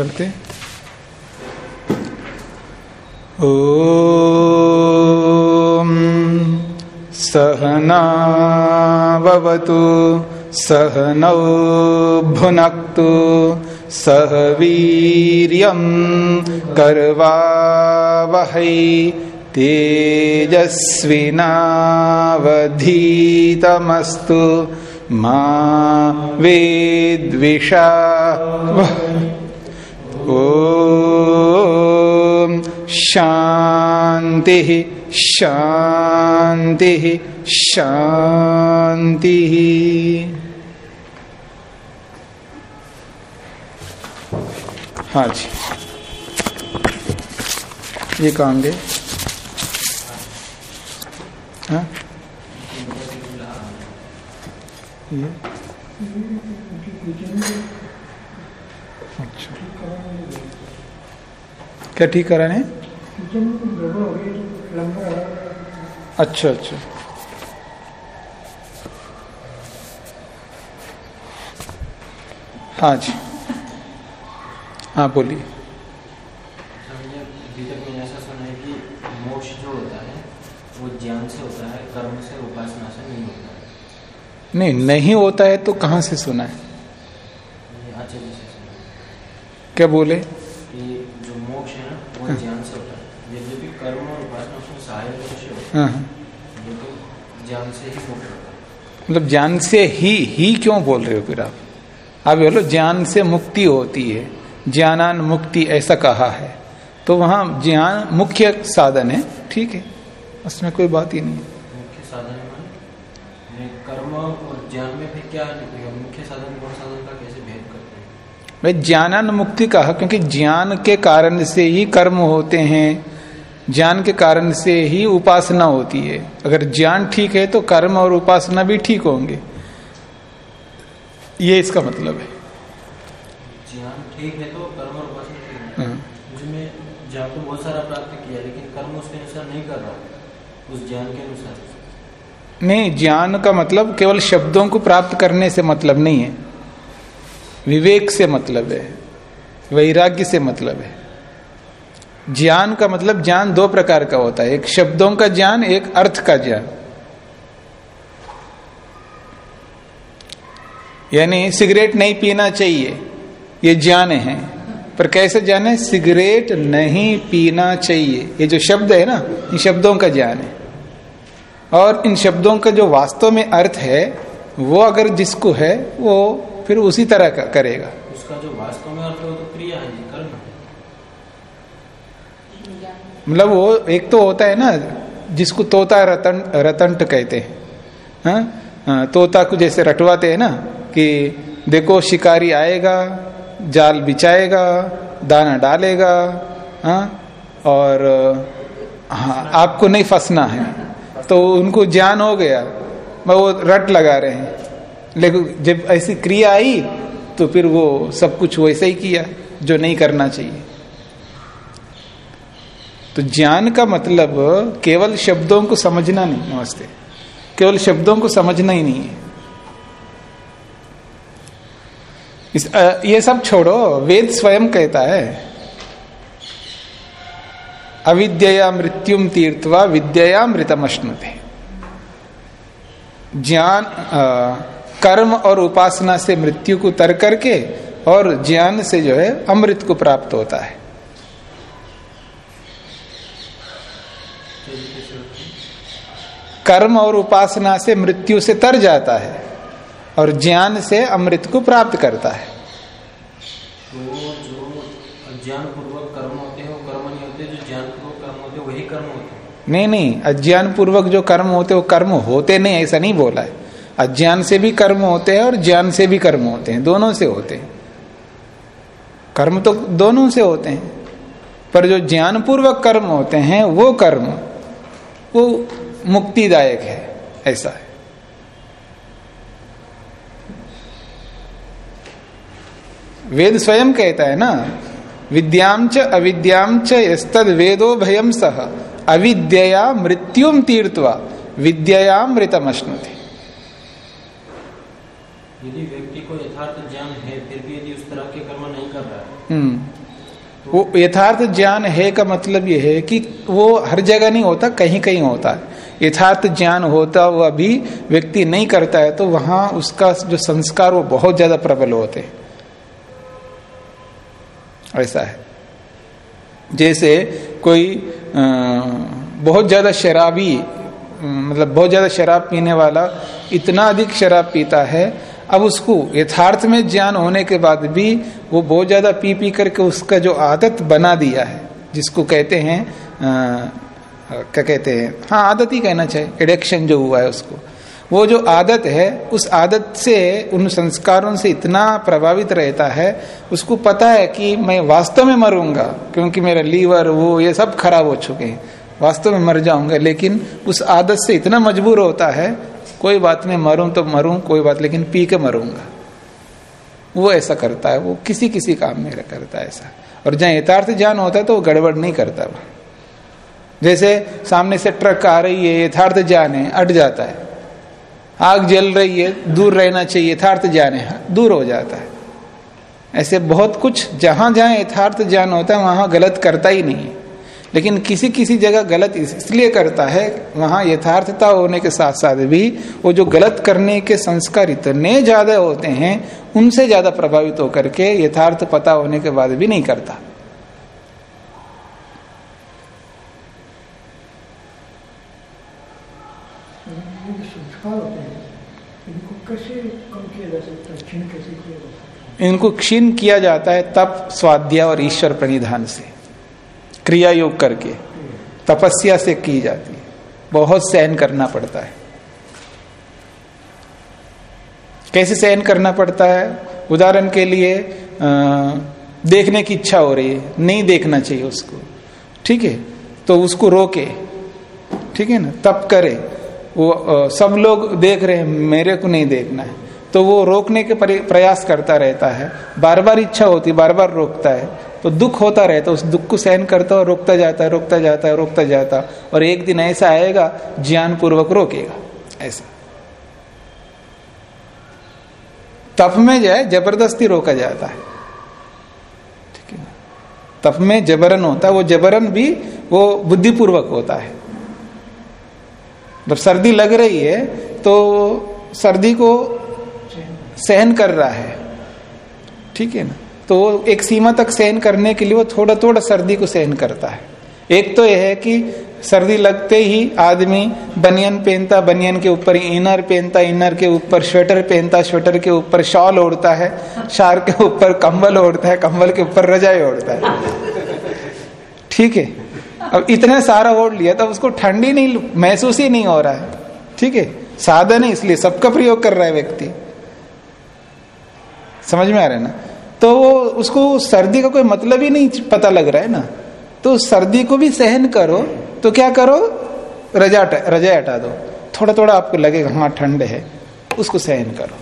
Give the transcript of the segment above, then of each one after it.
करते। ओ सहनावतु सहनौ भुनक्तु सह वीर्यं कर्वावहै तेजस्विनावधीतमस्तु मा वेद्विषा शांति शांति शांति। हाँ जी। ये काम दे हाँ? क्या ठीक कराने अच्छा अच्छा हाँ जी हाँ। बोलिए ऐसा सुना है कि मोक्ष जो। होता है वो ज्ञान से होता है कर्म से उपासना से नहीं नहीं नहीं होता है? तो कहाँ से सुना है। क्या बोले? है। ज्ञान से होता है। यद्यपि कर्म और उपासना उसमें सहायक विषय होता। है। ज्ञान से ही मतलब ज्ञान से ही ही क्यों बोल रहे हो फिर आप? आप बोलो ज्ञान से मुक्ति होती है। ज्ञानान मुक्ति ऐसा कहा है। तो वहाँ ज्ञान मुख्य साधन है। ठीक है। उसमें कोई बात ही नहीं है। मुख्य साधन कर्म और ज्ञान में फिर क्या निकलेगा मुख्य साधन गुण साधन का कैसे भेद करते हैं भाई ज्ञानान मुक्ति कहा क्योंकि ज्ञान के कारण से ही कर्म होते हैं ज्ञान के कारण से ही उपासना होती है। अगर ज्ञान ठीक है तो कर्म और उपासना भी ठीक होंगे। ये इसका मतलब है। ज्ञान ठीक है तो कर्म और उपासना। ज्ञान तो बहुत सारा प्राप्त किया लेकिन कर्म उसके अनुसार नहीं कर रहा उस ज्ञान के अनुसार। नहीं ज्ञान का मतलब केवल शब्दों को प्राप्त करने से मतलब नहीं है। विवेक से मतलब है, वैराग्य से मतलब है। ज्ञान का मतलब ज्ञान दो प्रकार का होता है, एक शब्दों का ज्ञान, एक अर्थ का ज्ञान। यानी सिगरेट नहीं पीना चाहिए, ये ज्ञान है। पर कैसे ज्ञान है? सिगरेट नहीं पीना चाहिए। ये जो शब्द है ना, इन शब्दों का ज्ञान है। और इन शब्दों का जो वास्तव में अर्थ है, वो अगर जिसको है, वो फिर उसी तरह का करेगा। उसका जो वास्तव में अर्थ है तो क्रिया है कर्म मतलब वो एक तो होता है ना जिसको तोता रतन रतंट कहते हैं। हाँ? हाँ, तोता को जैसे रटवाते हैं ना कि देखो शिकारी आएगा जाल बिछाएगा दाना डालेगा हाँ? और हाँ, आपको नहीं फंसना है। तो उनको ज्ञान हो गया। वो रट लगा रहे हैं। लेकिन जब ऐसी क्रिया आई तो फिर वो सब कुछ वैसे ही किया जो नहीं करना चाहिए। तो ज्ञान का मतलब केवल शब्दों को समझना नहीं नमस्ते। केवल शब्दों को समझना ही नहीं है। इस, अ, ये सब छोड़ो वेद स्वयं कहता है अविद्या मृत्युम तीर्थवा विद्या मृतमश्नुते। ज्ञान कर्म और उपासना से मृत्यु को तर करके और ज्ञान से जो है अमृत को प्राप्त होता है। कर्म और उपासना से मृत्यु से तर जाता है और ज्ञान से अमृत को प्राप्त करता है। तो जो अज्ञान पूर्वक कर्म होते हैं वो कर्म नहीं होते जो ज्ञान पूर्वक कर्म होते वही कर्म होते नहीं नहीं अज्ञान पूर्वक जो कर्म होते वो कर्म होते नहीं ऐसा नहीं बोला है। अज्ञान से भी कर्म होते हैं और ज्ञान से भी कर्म होते हैं, दोनों से होते हैं। कर्म तो दोनों से होते हैं, पर जो ज्ञान पूर्वक कर्म होते हैं, वो कर्म, वो मुक्तिदायक है, ऐसा है। वेद स्वयं कहता है ना विद्याम च अविद्याम च यस्तद वेदो भयम सह अविद्या मृत्युम तीर्थवा विद्या मृतमश्नुति। यदि व्यक्ति को यथार्थ ज्ञान है, फिर भी यदि उस तरह के कर्म नहीं कर रहा है हम्म। वो यथार्थ ज्ञान है का मतलब ये है कि वो हर जगह नहीं होता कहीं कहीं होता है। यथार्थ ज्ञान होता हुआ भी व्यक्ति नहीं करता है तो वहाँ उसका जो संस्कार वो बहुत ज़्यादा प्रबल होते ऐसा है। जैसे कोई बहुत ज़्यादा शराबी मतलब बहुत ज़्यादा शराब पीने वाला इतना अधिक शराब पीता है अब उसको यथार्थ में ज्ञान होने के बाद भी वो बहुत ज़्यादा पी पी करके उसका जो आदत बना दिया है, जिसको कहते हैं क्या कहते हैं हाँ आदत ही कहना चाहिए एडिक्शन जो हुआ है उसको। वो जो आदत है, उस आदत से, उन संस्कारों से इतना प्रभावित रहता है, उसको पता है कि मैं वास्तव में मरूँगा, क्योंकि मेरा लीवर, वो, ये सब खराब हो चुके हैं। वास्तव में मर जाऊँगा, लेकिन उस आदत से इतना मजबूर होता है कोई बात नहीं, मरूं तो मरूं, कोई बात, लेकिन पी के मरूँगा। वो ऐसा करता है, वो किसी किसी काम में करता है ऐसा। और जहाँ यथार्थ ज्ञान होता है तो वो गड़बड़ नहीं करता वो। जैसे सामने से ट्रक आ रही है, यथार्थ ज्ञान है अट जाता है। आग जल रही है, दूर रहना चाहिए, यथार्थ ज्ञान है, दूर हो जाता है। ऐसे बहुत कुछ जहाँ जहाँ यथार्थ ज्ञान होता है, वहाँ गलत करता ही नहीं है। लेकिन किसी किसी जगह गलत इसलिए करता है वहाँ यथार्थता होने के साथ साथ भी वो जो गलत करने के संस्कार इतने ज़्यादा होते हैं उनसे ज़्यादा प्रभावित होकर के यथार्थ पता होने के बाद भी नहीं करता। इनको क्षीण किया जाता है तप स्वाध्याय और ईश्वर प्रणिधान से। क्रिया योग करके तपस्या से की जाती है। बहुत सहन करना पड़ता है। कैसे सहन करना पड़ता है? उदाहरण के लिए आ, देखने की इच्छा हो रही है नहीं देखना चाहिए उसको। ठीक है? तो उसको रोके। ठीक है ना? तप करे। वो आ, सब लोग देख रहे हैं मेरे को नहीं देखना है। तो वो रोकने के प्रयास करता रहता है। बार बार इच्छा होती बार बार रोकता है। तो दुख होता रहता उस दुख को सहन करता और रोकता जाता है, रोकता जाता है, रोकता जाता और एक दिन ऐसा आएगा ज्ञान पूर्वक रोकेगा। ऐसा। तप में जो है, ज़बरदस्ती रोका जाता है। ठीक है तप में जबरन होता है, वो जबरन भी, वो बुद्धिपूर्वक होता है। जब सर्दी लग रही है तो सर्दी को सहन कर रहा है। ठीक है ना? तो एक सीमा तक सहन करने के लिए वो थोड़ा थोड़ा सर्दी को सहन करता है। एक तो यह है कि सर्दी लगते ही आदमी बनियन पहनता, बनियन के ऊपर इनर पहनता, इनर के ऊपर स्वेटर पहनता, स्वेटर के ऊपर शॉल ओढ़ता है, शार के ऊपर कंबल ओढ़ता है, कंबल के ऊपर रजाई ओढ़ता है। ठीक है? अब इतने सारा ओढ़ लिया तो उसको ठंडी नहीं, महसूस ही नहीं हो रहा है। ठीक है? साधन है इसलिए सबका प्रयोग कर रहा है व्यक्ति। समझ में आ रहा है ना? तो वो उसको सर्दी का कोई मतलब ही नहीं पता लग रहा है ना। तो सर्दी को भी सहन करो तो क्या करो? रजा रजा हटा दो। थोड़ा थोड़ा आपको लगेगा हाँ ठंड है। उसको सहन करो।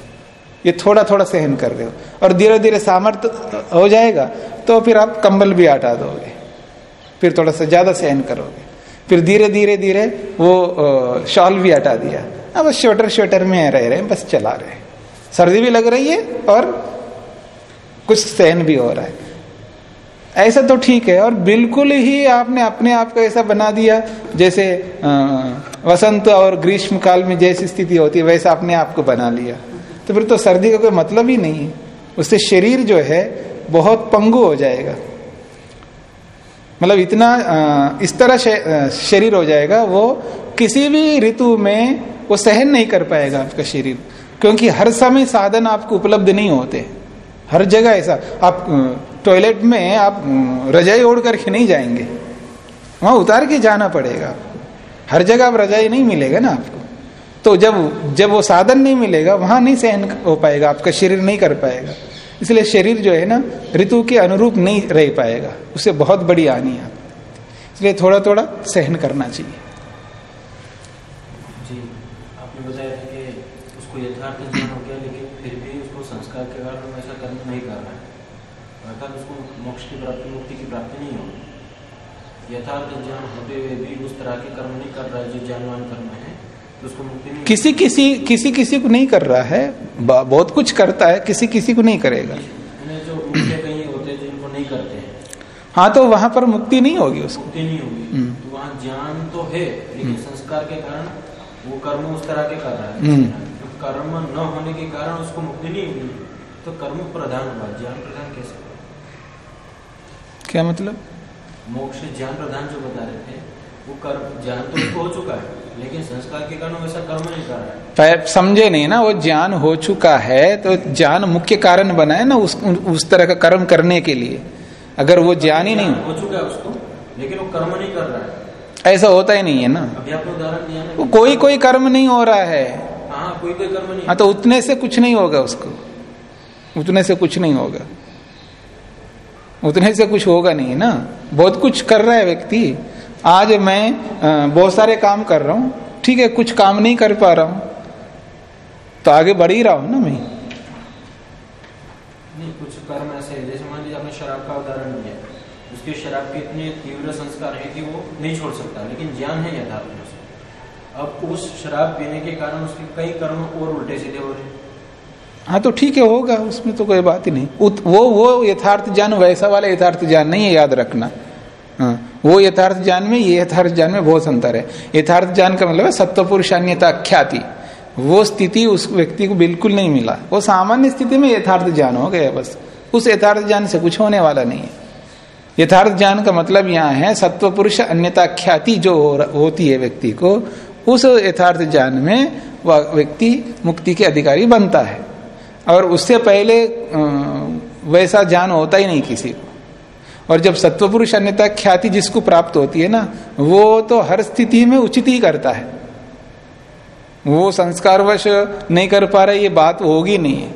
ये थोड़ा थोड़ा सहन कर रहे हो। और धीरे धीरे सामर्थ्य हो जाएगा तो फिर आप कंबल भी हटा दोगे। फिर थोड़ा सा ज़्यादा सहन करोगे। फिर धीरे धीरे धीरे वो शॉल भी हटा दिया। अब स्वेटर स्वेटर में रह रहे हैं, बस चला रहे सर्दी भी लग रही है और कुछ सहन भी हो रहा है। ऐसा तो ठीक है, और बिल्कुल ही आपने अपने आप को ऐसा बना दिया, जैसे वसंत और ग्रीष्म काल में जैसी स्थिति होती है, वैसा अपने आप को बना लिया। तो फिर तो सर्दी का कोई मतलब ही नहीं है। उससे शरीर जो है, बहुत पंगु हो जाएगा। मतलब इतना इस तरह शरीर हो जाएगा, वो किसी भी ऋतु में वो सहन नहीं कर पाएगा आपका शरीर। क्योंकि हर समय साधन आपको उपलब्ध नहीं होते। हर जगह ऐसा। आप टॉयलेट में आप रजाई ओढ़ करके नहीं जाएँगे। वहाँ उतार के जाना पड़ेगा। हर जगह आप रजाई नहीं मिलेगा ना आपको। तो जब जब वो साधन नहीं मिलेगा, वहाँ नहीं सहन हो पाएगा, आपका शरीर नहीं कर पाएगा। इसलिए शरीर जो है ना, ऋतु के अनुरूप नहीं रह पाएगा। उसे बहुत बड़ी आनी है। इसलिए थोड़ा थोड़ा सहन करना चाहिए जी आपने बताया कि उसको यथार्थ ज्ञान हो गया लेकिन फिर भी उसको संस्कार के कारण ऐसा कर्म नहीं कर रहा है अर्थात उसको मोक्ष की प्राप्ति मुक्ति की प्राप्ति नहीं होगी यथार्थ ज्ञान होते हुए भी उस तरह के कर्म नहीं कर रहा है जो ज्ञानवान कर्म है किसी किसी किसी किसी को नहीं कर रहा है बहुत कुछ करता है किसी किसी को नहीं करेगा। जो कहीं होते जिनको नहीं हैं। हाँ तो वहाँ पर मुक्ति नहीं होगी उसको। मुक्ति नहीं होगी। हम्म। तो वहाँ ज्ञान तो है लेकिन हम्म। संस्कार के कारण वो कर्म उस तरह के कर रहा है। हम्म। तो कर्म न होने के कारण उसको मुक्ति नहीं होगी। तो कर्म प्रधान हुआ ज्ञान प्रधान कैसे क्या मतलब? मोक्ष ज्ञान प्रधान जो बता रहे थे वो कर्म ज्ञान तो उसको हो चुका है लेकिन संस्कार के कारण वैसा कर्म नहीं कर रहा है। समझे नहीं ना वो ज्ञान हो चुका है तो ज्ञान मुख्य कारण बना है ना उस उस तरह का कर्म करने के लिए। अगर वो ज्ञान ही नहीं हो चुका है उसको लेकिन वो कर्म नहीं कर रहा है। ऐसा होता ही नहीं है ना। अभी आपने उदाहरण दिया वो कोई कोई कर्म नहीं हो रहा है। हाँ कोई कोई कर्म नहीं हाँ तो उतने से कुछ नहीं होगा उसको। उतने से कुछ नहीं होगा। उतने से कुछ होगा नहीं, ना? बहुत कुछ कर रहा है व्यक्ति। आज मैं बहुत सारे काम कर रहा हूँ, ठीक है, कुछ काम नहीं कर पा रहा हूँ। तो आगे बढ़ ही रहा हूँ ना मैं? नहीं, कुछ कर्म ऐसे है, जैसे मान लीजिए आपने शराब का उदाहरण दिया। उसके शराब के इतने तीव्र संस्कार है कि वो नहीं छोड़ सकता, लेकिन ज्ञान है यथार्थ अब उस शराब पीने के कारण उसके कई कर्म और उल्टे सीधे हो रहे हैं। हाँ तो ठीक है होगा उसमें तो कोई बात ही नहीं। उत, वो वो यथार्थ ज्ञान वैसा वाला यथार्थ ज्ञान नहीं है याद रखना। हाँ वो यथार्थ ज्ञान में ये यथार्थ ज्ञान में बहुत अंतर है। यथार्थ ज्ञान का मतलब है सत्व पुरुषान्यता ख्याति। वो स्थिति उस व्यक्ति को बिल्कुल नहीं मिला। वो सामान्य स्थिति में यथार्थ ज्ञान हो गया बस। उस यथार्थ ज्ञान से कुछ होने वाला नहीं है। यथार्थ ज्ञान का मतलब यहाँ है सत्व पुरुष अन्यता ख्याति जो हो, होती है व्यक्ति को उस यथार्थ ज्ञान में वह व्यक्ति मुक्ति के अधिकारी बनता है। और उससे पहले वैसा ज्ञान होता ही नहीं किसी को। और जब सत्व पुरुष अन्यता ख्याति जिसको प्राप्त होती है ना, वो तो हर स्थिति में उचित ही करता है। वो संस्कारवश नहीं कर पा रहा, ये बात होगी नहीं है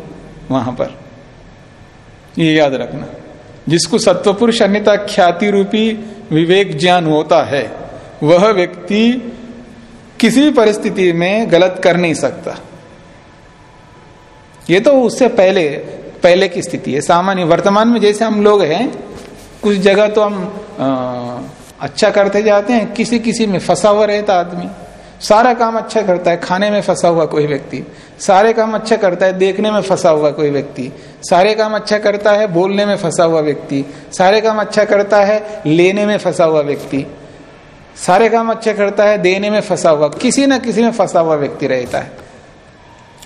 वहाँ पर। ये याद रखना। जिसको सत्व पुरुष अन्यता ख्याति रूपी विवेक ज्ञान होता है, वह व्यक्ति किसी भी परिस्थिति में गलत कर नहीं सकता। ये तो उससे पहले पहले की स्थिति है। सामान्य वर्तमान में जैसे हम लोग हैं कुछ जगह तो हम अ, अच्छा करते जाते हैं किसी किसी में फंसा हुआ रहता आदमी। सारा काम अच्छा करता है खाने में फंसा हुआ कोई व्यक्ति। सारे काम अच्छा करता है देखने में फंसा हुआ कोई व्यक्ति। सारे काम अच्छा करता है बोलने में फंसा हुआ व्यक्ति। सारे काम अच्छा करता है लेने में फंसा हुआ व्यक्ति। सारे काम अच्छा करता है देने में फंसा हुआ किसी न किसी में फंसा हुआ व्यक्ति रहता है।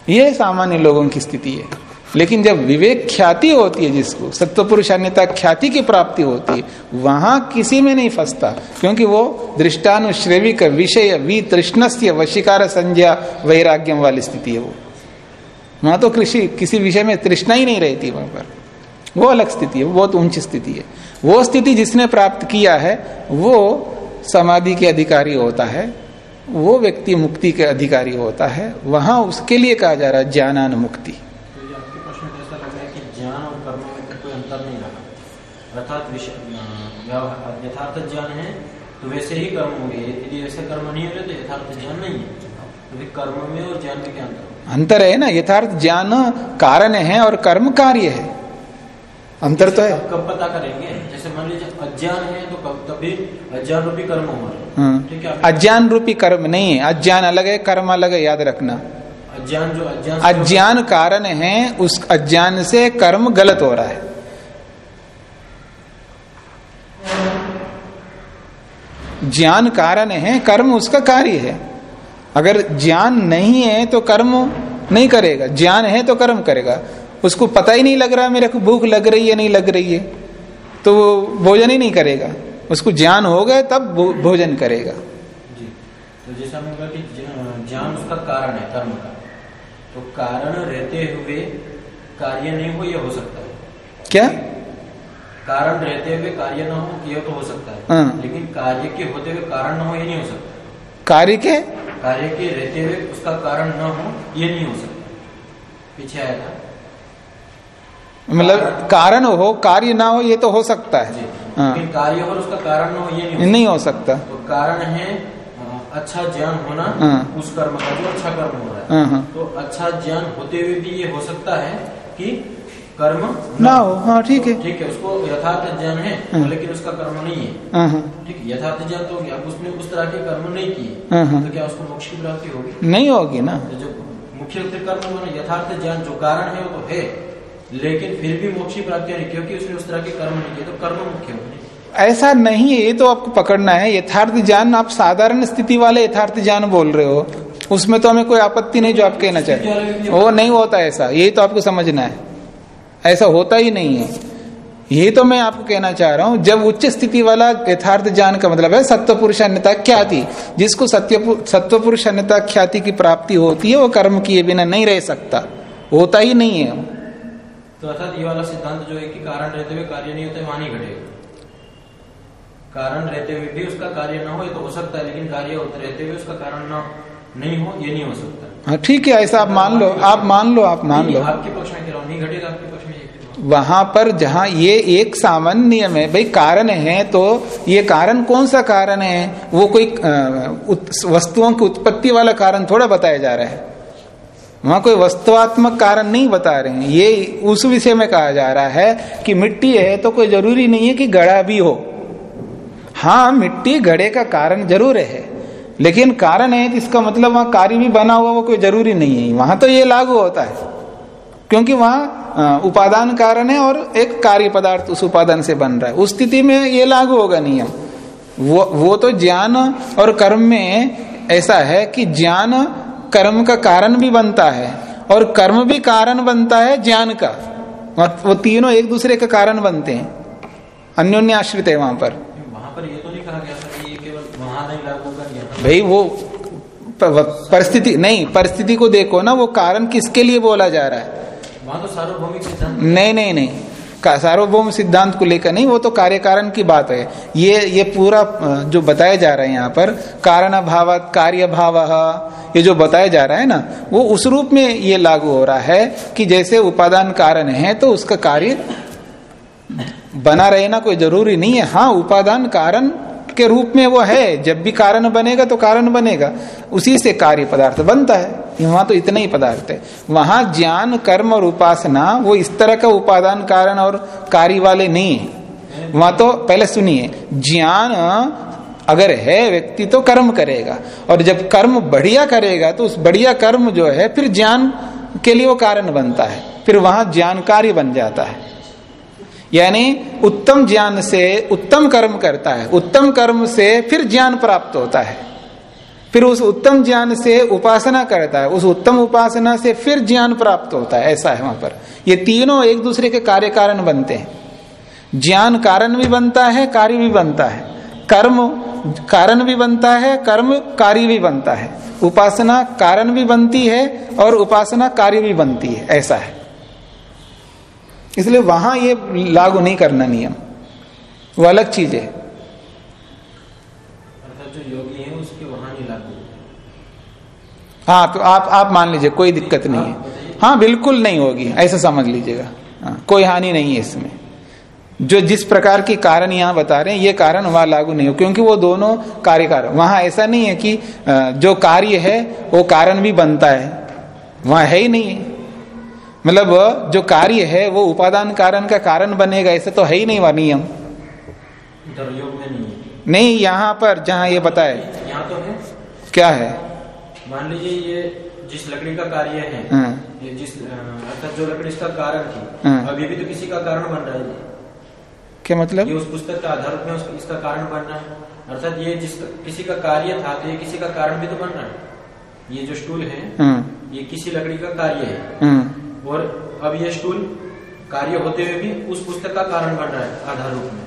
ये सामान्य लोगों की स्थिति है। लेकिन जब विवेक ख्याति होती है जिसको सत्व पुरुष अन्यता ख्याति की प्राप्ति होती है, वहाँ किसी में नहीं फंसता, क्योंकि वो दृष्टानुश्रेविक विषय वि तृष्णस्य वशिकार संज्ञा वैराग्यम वाली स्थिति है वो। वहाँ तो कृषि, किसी विषय में तृष्णा ही नहीं रहती वहाँ पर। वो अलग स्थिति है बहुत ऊँची स्थिति है। वो स्थिति जिसने प्राप्त किया है, वो समाधि के अधिकारी होता है। वो व्यक्ति मुक्ति के अधिकारी होता है वहाँ उसके लिए कहा जा रहा है ज्ञानान मुक्ति। तो ये आपके प्रश्न में ऐसा लग रहा कि ज्ञान और कर्म में कोई अंतर नहीं रहा। अर्थात विषय व्यवहार यथार्थ ज्ञान है तो वैसे ही कर्म होंगे। यदि वैसे कर्म नहीं हो तो यथार्थ ज्ञान नहीं है। तो कर्म में और ज्ञान में क्या अंतर अंतर है ना यथार्थ ज्ञान कारण है और कर्म कार्य है। अंतर तो है। कब पता करेंगे? जैसे मान लीजिए अज्ञान है तो कब तभी अज्ञान रूपी कर्म होगा। हाँ। ठीक है अज्ञान रूपी कर्म नहीं है। अज्ञान अलग है कर्म अलग है याद रखना। अज्ञान जो अज्ञान अज्ञान कारण है उस अज्ञान से कर्म गलत हो रहा है। ज्ञान कारण है कर्म उसका कार्य है। अगर ज्ञान नहीं है तो कर्म नहीं करेगा। ज्ञान है तो कर्म करेगा। उसको पता ही नहीं लग रहा मेरे को भूख लग रही है नहीं लग रही है। तो वो भोजन ही नहीं करेगा। उसको ज्ञान हो गए तब भोजन करेगा। जी। तो जैसा कि ज्ञान उसका कारण है कर्म का। तो कारण रहते हुए कार्य नहीं हो यह हो सकता है। क्या? कारण रहते हुए कार्य न हो यह तो हो सकता है। हाँ। लेकिन कार्य के होते हुए कारण न हो ये नहीं हो सकता। कार्य के? कार्य के रहते हुए उसका कारण न हो ये नहीं हो सकता। पीछे आया था। मतलब कारण हो कार्य ना हो ये तो हो सकता है। हाँ। कार्य और उसका कारण न हो ये नहीं हो नहीं हो सकता। तो कारण है अच्छा ज्ञान होना हाँ। उस कर्म का जो अच्छा कर्म हो रहा है। हाँ तो अच्छा ज्ञान होते हुए भी ये हो सकता है कि कर्म ना हो। हाँ। ठीक है। ठीक है उसको यथार्थ ज्ञान है हाँ। लेकिन उसका कर्म नहीं है। ठीक है यथार्थ ज्ञान तो अब उसने उस तरह के कर्म नहीं किए। तो क्या उसको मोक्ष की प्राप्ति होगी? नहीं होगी ना। तो जो मुख्य कर्म यथार्थ ज्ञान जो कारण है वो तो है। लेकिन फिर भी मोक्ष की प्राप्ति नहीं क्योंकि उसने उस तरह के कर्म नहीं किए तो कर्म मुख्य ऐसा नहीं है ये तो आपको पकड़ना है। यथार्थ ज्ञान आप साधारण स्थिति वाले यथार्थ ज्ञान बोल रहे हो। उसमें तो हमें कोई आपत्ति नहीं जो आप कहना चाहते वो नहीं होता ऐसा यही तो आपको समझना है। ऐसा होता ही नहीं है। यही तो मैं आपको कहना चाह रहा हूँ जब उच्च स्थिति वाला यथार्थ ज्ञान का मतलब है सत्व पुरुष अन्यता ख्याति। जिसको सत्य सत्व पुरुष अन्यता ख्याति की प्राप्ति होती है वो कर्म किए बिना नहीं रह सकता। होता ही नहीं है। तो अर्थात ये वाला सिद्धांत जो है कि कारण रहते हुए कार्य नहीं होते वहाँ नहीं घटेगा कारण रहते हुए भी उसका कार्य न हो ये तो हो सकता है लेकिन कार्य होते रहते हुए उसका कारण न नहीं हो ये नहीं हो सकता। हाँ ठीक है ऐसा आप मान लो आप मान लो आप मान लो। आपके पक्ष में कह नहीं घटेगा आपके पक्ष में वहाँ पर जहाँ ये एक सामान्य नियम है भाई कारण है तो ये कारण कौन सा कारण है? वो कोई वस्तुओं की उत्पत्ति वाला कारण थोड़ा बताया जा रहा है। वहाँ कोई वस्तुआत्मक कारण नहीं बता रहे हैं। ये उस विषय में कहा जा रहा है कि मिट्टी है तो कोई ज़रूरी नहीं है कि गड़ा भी हो। हाँ मिट्टी घड़े का कारण ज़रूर है, लेकिन कारण है इसका मतलब वहाँ कार्य भी बना हुआ, वो कोई ज़रूरी नहीं है। वहाँ तो ये लागू होता है, क्योंकि वहाँ उपादान कारण है और एक कार्य पदार्थ उस उपादान से बन रहा है। उस स्थिति में ये लागू होगा नियम। वो वो तो ज्ञान और कर्म में ऐसा है कि ज्ञान कर्म का कारण भी बनता है और कर्म भी कारण बनता है ज्ञान का। वो तीनों एक दूसरे का कारण बनते हैं। अन्योन्य आश्रित है वहाँ पर। पर ये तो नहीं कहा गया था कि ये केवल वहाँ नहीं लागू कर भाई वो परिस्थिति नहीं परिस्थिति को देखो ना वो कारण किसके लिए बोला जा रहा है? वहाँ तो सार्वभौमिक नहीं नहीं नहीं। सार्वभौम सिद्धांत को लेकर नहीं, वो तो कार्य कारण की बात है। ये ये पूरा जो बताया जा रहा है यहाँ पर कारण भाव कार्य भाव ये जो बताया जा रहा है ना, वो उस रूप में ये लागू हो रहा है कि जैसे उपादान कारण है तो उसका कार्य बना रहना कोई ज़रूरी नहीं है। हाँ उपादान कारण के रूप में वो है, जब भी कारण बनेगा तो कारण बनेगा। उसी से कार्य पदार्थ बनता है। वहाँ तो इतना ही पदार्थ है। वहाँ ज्ञान, कर्म और उपासना, वो इस तरह का उपादान कारण और कार्य वाले नहीं है। वहाँ तो पहले सुनिए, ज्ञान अगर है व्यक्ति तो कर्म करेगा। और जब कर्म बढ़िया करेगा तो उस बढ़िया कर्म जो है, फिर ज्ञान के लिए वो कारण बनता है। फिर वहाँ ज्ञान कार्य बन जाता है। यानी उत्तम ज्ञान से उत्तम कर्म करता है। उत्तम कर्म से फिर ज्ञान प्राप्त होता है। फिर उस उत्तम ज्ञान से उपासना करता है। उस उत्तम उपासना से फिर ज्ञान प्राप्त होता है। ऐसा है वहाँ पर। ये तीनों एक दूसरे के कार्य कारण बनते हैं। ज्ञान कारण भी बनता है, कार्य भी बनता है। कर्म कारण भी बनता है, कर्म कार्य भी बनता है। उपासना कारण भी बनती है और उपासना कार्य भी बनती है। ऐसा है। इसलिए वहाँ ये लागू नहीं करना नियम। वो अलग चीज़ है। हाँ तो आप आप मान लीजिए कोई दिक्कत नहीं है। हाँ बिल्कुल नहीं होगी ऐसा समझ लीजिएगा। हाँ, कोई हानि नहीं है इसमें। जो जिस प्रकार के कारण यहाँ बता रहे हैं ये कारण वहाँ लागू नहीं हो क्योंकि वो दोनों कार्य कारण वहाँ ऐसा नहीं है कि जो कार्य है वो कारण भी बनता है। वहाँ है ही नहीं। मतलब जो कार्य है वो उपादान कारण का कारण बनेगा ऐसा तो है ही नहीं वह नियम। नहीं, नहीं यहाँ पर जहाँ ये बताए। यहाँ तो है। क्या है? मान लीजिए ये जिस लकड़ी का कार्य है हाँ। ये जिस अर्थात जो लकड़ी इसका कारण थी हाँ। अभी भी तो किसी का कारण बन रहा है। क्या मतलब? ये उस पुस्तक के आधार में इसका कारण बन रहा है। अर्थात ये जिस किसी का कार्य था तो ये किसी का कारण भी तो बन रहा है। ये जो स्टूल है हाँ। ये किसी लकड़ी का कार्य है। और अब ये स्टूल कार्य होते हुए भी उस पुस्तक का कारण बन रहा है आधार रूप में।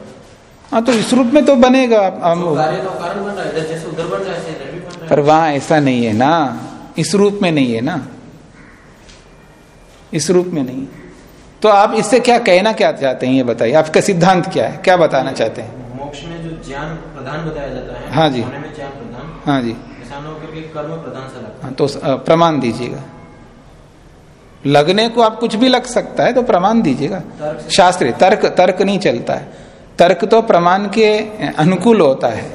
हाँ तो इस रूप में तो बनेगा हम कार्य तो कारण बन रहा है जैसे उधर बन रहा है इधर भी बन रहा है। पर वहाँ ऐसा नहीं है ना। इस रूप में नहीं है ना। इस रूप में नहीं। तो आप इससे क्या कहना क्या चाहते हैं ये बताइए। आपका सिद्धांत क्या है? क्या बताना चाहते हैं? मोक्ष में जो ज्ञान प्रधान बताया जाता है हाँ जी। में ज्ञान प्रधान। हाँ जी। कर्म प्रधान से लगता हाँ, तो प्रमाण दीजिएगा। लगने को आप कुछ भी लग सकता है तो प्रमाण दीजिएगा। शास्त्री, तर्क तर्क नहीं चलता है। तर्क तो प्रमाण के अनुकूल होता है।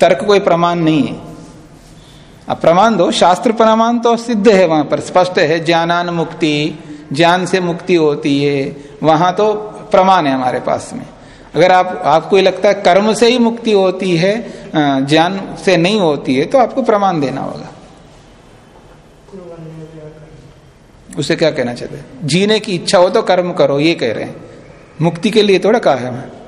तर्क कोई प्रमाण नहीं है। अब प्रमाण दो, शास्त्र प्रमाण तो सिद्ध है वहाँ पर, स्पष्ट है। ज्ञानान मुक्ति, ज्ञान से मुक्ति होती है। वहाँ तो प्रमाण है हमारे पास में। अगर आप, आपको लगता है कर्म से ही मुक्ति होती है ज्ञान से नहीं होती है तो आपको प्रमाण देना होगा। उसे क्या कहना चाहते हैं? जीने की इच्छा हो तो कर्म करो, ये कह रहे हैं। मुक्ति के लिए थोड़ा कहा है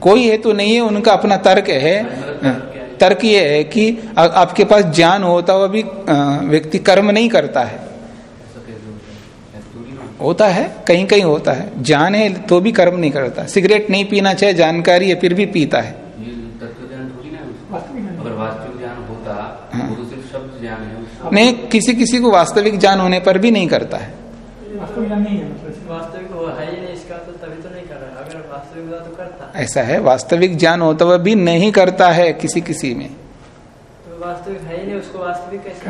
कोई हेतु नहीं है, उनका अपना तर्क है। तर्क ये है कि आपके पास ज्ञान होता हुआ भी व्यक्ति कर्म नहीं करता है। होता है कहीं कहीं होता है। ज्ञान है तो भी कर्म नहीं करता। सिगरेट नहीं पीना चाहे, जानकारी है फिर भी पीता हाँ। नहीं किसी किसी को वास्तविक ज्ञान होने पर भी नहीं करता है। वास्तविक है ही नहीं इसका तो तभी तो नहीं कर रहा अगर वास्तविक तो करता ऐसा है वास्तविक ज्ञान होता हुआ भी नहीं करता है किसी किसी में। तो वास्तविक है ही नहीं उसको वास्तविक कैसे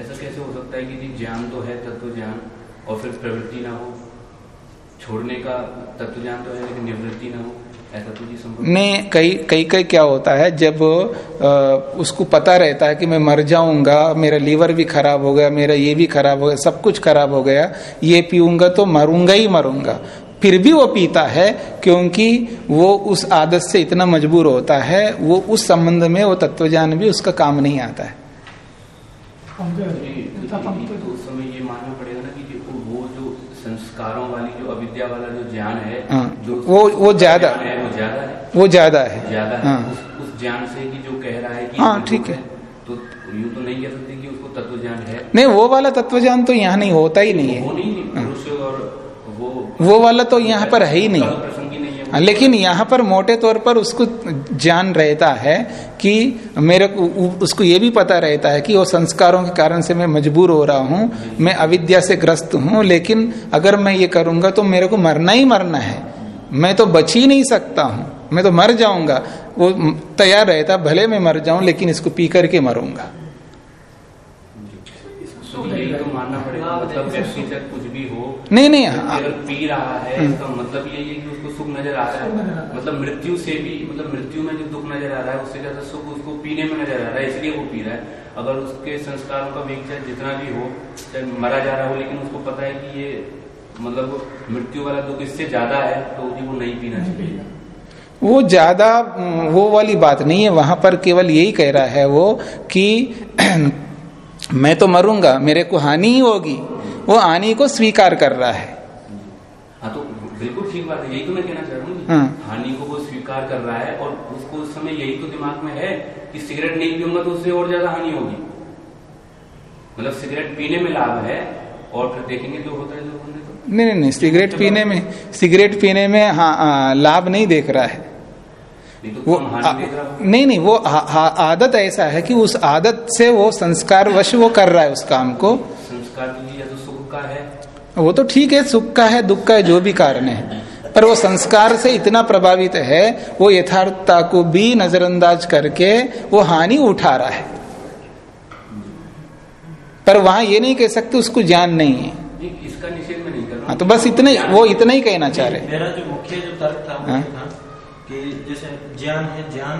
ऐसा कैसे हो सकता है कि ज्ञान तो है तत्व ज्ञान और फिर प्रवृत्ति ना हो? छोड़ने का तत्व ज्ञान तो है लेकिन निवृत्ति ना हो। तो नहीं कई कई कई क्या होता है जब आ, उसको पता रहता है कि मैं मर जाऊँगा मेरा लीवर भी खराब हो गया मेरा ये भी खराब हो गया सब कुछ खराब हो गया ये पीऊँगा तो मरूँगा ही मरूँगा। फिर भी वो पीता है क्योंकि वो उस आदत से इतना मजबूर होता है वो उस संबंध में वो तत्वज्ञान भी उसका काम नहीं आता है। संस्कारों वाली जो अविद्या वाला जो ज्ञान है हाँ, जो वो वो ज़्यादा है वो ज़्यादा है। वो ज़्यादा है। ज़्यादा है। उस, ज्ञान से कि जो कह रहा है कि हाँ ठीक है। तो यू तो नहीं कह सकते कि उसको तत्व ज्ञान है। नहीं वो वाला तत्व ज्ञान तो यहाँ नहीं होता ही नहीं है। वो नहीं हाँ। और वो वो वाला तो यहाँ पर है ही नहीं। लेकिन यहाँ पर मोटे तौर पर उसको ज्ञान रहता है कि मेरे को उसको ये भी पता रहता है कि वो संस्कारों के कारण से मैं मजबूर हो रहा हूँ, मैं अविद्या से ग्रस्त हूँ, लेकिन अगर मैं ये करूँगा तो मेरे को मरना ही मरना है। मैं तो बच ही नहीं सकता हूँ, मैं तो मर जाऊँगा। वो तैयार रहता, भले मैं मर जाऊँ, लेकिन इसको पी करके मरूँगा। तो मानना पड़ेगा मतलब कुछ भी हो नहीं नहीं अगर पी रहा है इसका मतलब यही है कि उसको सुख नज़र आ रहा है। मतलब मृत्यु से भी मतलब मृत्यु में जो दुख नज़र आ रहा है उससे ज़्यादा सुख उसको पीने में नज़र आ रहा है इसलिए वो पी रहा है। अगर उसके संस्कारों का वेग चाहे जितना भी हो चाहे मरा जा रहा हो लेकिन उसको पता है कि ये मतलब मृत्यु वाला दुख इससे ज़्यादा है तो वो नहीं पीना चाहिए। वो ज़्यादा वो वाली बात नहीं है वहाँ पर केवल यही कह रहा है वो कि मैं तो मरूँगा मेरे को हानि ही होगी। वो हानि को स्वीकार कर रहा है। हाँ तो बिल्कुल ठीक बात है यही तो मैं कहना चाह रहा हूँ हाँ। हानि को वो स्वीकार कर रहा है और उसको उस समय यही तो दिमाग में है कि सिगरेट नहीं पीऊँगा तो उससे और ज़्यादा हानि होगी। मतलब सिगरेट पीने में लाभ है और फिर देखेंगे जो होता है जो नहीं नहीं नहीं सिगरेट पीने में सिगरेट पीने में हाँ लाभ नहीं देख रहा है। वो आ, नहीं नहीं वो आ, आ, आदत ऐसा है कि उस आदत से वो संस्कार वश वो कर रहा है उस काम को। संस्कार तो सुख का है। वो तो ठीक है सुख का है दुख का है जो भी कारण है। पर वो संस्कार से इतना प्रभावित है वो यथार्थता को भी नजरअंदाज करके वो हानि उठा रहा है। पर वहाँ ये नहीं कह सकते उसको ज्ञान नहीं है। इसका निषेध में नहीं कर हाँ तो बस इतने वो इतना ही कहना चाह रहे मेरा जो मुख्य जो तर्क था? कि जैसे ज्ञान है, ज्ञान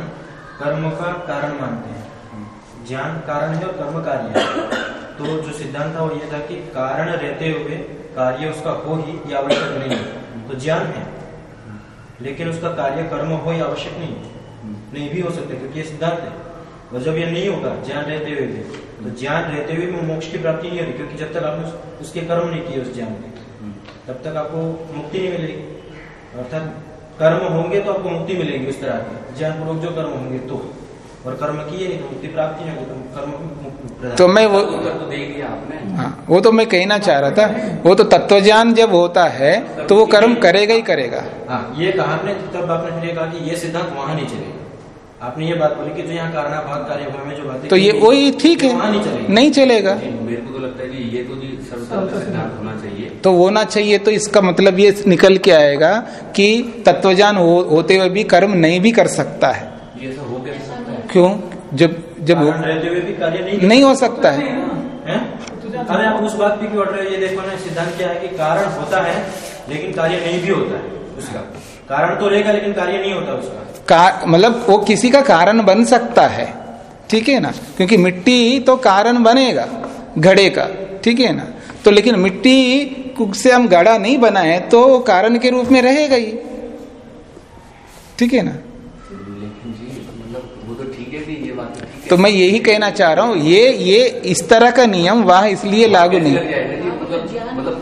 कर्म का कारण मानते हैं। ज्ञान कारण है और कर्म कार्य है। तो जो सिद्धांत था वो ये था कि कारण रहते हुए कार्य उसका हो ही ये आवश्यक नहीं है। तो ज्ञान है। लेकिन उसका कार्य कर्म हो या आवश्यक नहीं नहीं भी हो सकते, क्योंकि ये सिद्धांत है। और जब ये नहीं होगा, ज्ञान रहते हुए भी तो ज्ञान रहते हुए भी मोक्ष की प्राप्ति नहीं होगी क्योंकि जब तक आपने उसके कर्म नहीं किए उस ज्ञान के, तब तक आपको मुक्ति नहीं मिलेगी। अर्थात कर्म होंगे तो आपको मुक्ति मिलेगी उस तरह की। ज्ञान पूर्वक जो कर्म होंगे तो। और कर्म किए नहीं तो मुक्ति प्राप्ति नहीं होगी तो कर्म तो मैं वो तो दे दिया आपने। हाँ वो तो मैं कहना चाह रहा था वो तो तत्वज्ञान जब होता है तो वो कर्म करेगा ही करेगा। हाँ ये कहा आपने तब आपने कहा कि ये सिद्धांत वहाँ नहीं चलेगा। आपने ये बात बोली कि जो यहाँ कारण भाग कार्य भाव में जो बात तो ये वही ठीक है। नहीं चलेगा। नहीं चलेगा। मेरे को तो लगता है कि ये तो सिद्धांत होना चाहिए। तो होना चाहिए तो इसका मतलब ये निकल के आएगा कि तत्वज्ञान हो, होते हुए भी कर्म नहीं भी कर सकता है। ये सब हो सकता है? क्यों? जब जब रहते हुए भी कार्य नहीं नहीं हो सकता है। अरे आप उस बात पे क्यों रहे ये देखो ना सिद्धांत क्या है कि कारण होता है लेकिन कार्य नहीं भी होता है उसका। कारण तो रहेगा लेकिन कार्य नहीं होता उसका। मतलब वो किसी का कारण बन सकता है ठीक है ना? क्योंकि मिट्टी तो कारण बनेगा घड़े का ठीक है ना? तो लेकिन मिट्टी से हम गाढ़ा नहीं बनाए तो वो कारण के रूप में रहेगा ही ठीक है ना? लेकिन जी मतलब वो तो ठीक है तो तो मैं यही कहना चाह रहा हूँ ये ये इस तरह का नियम वह इसलिए लागू नहीं। मतलब मतलब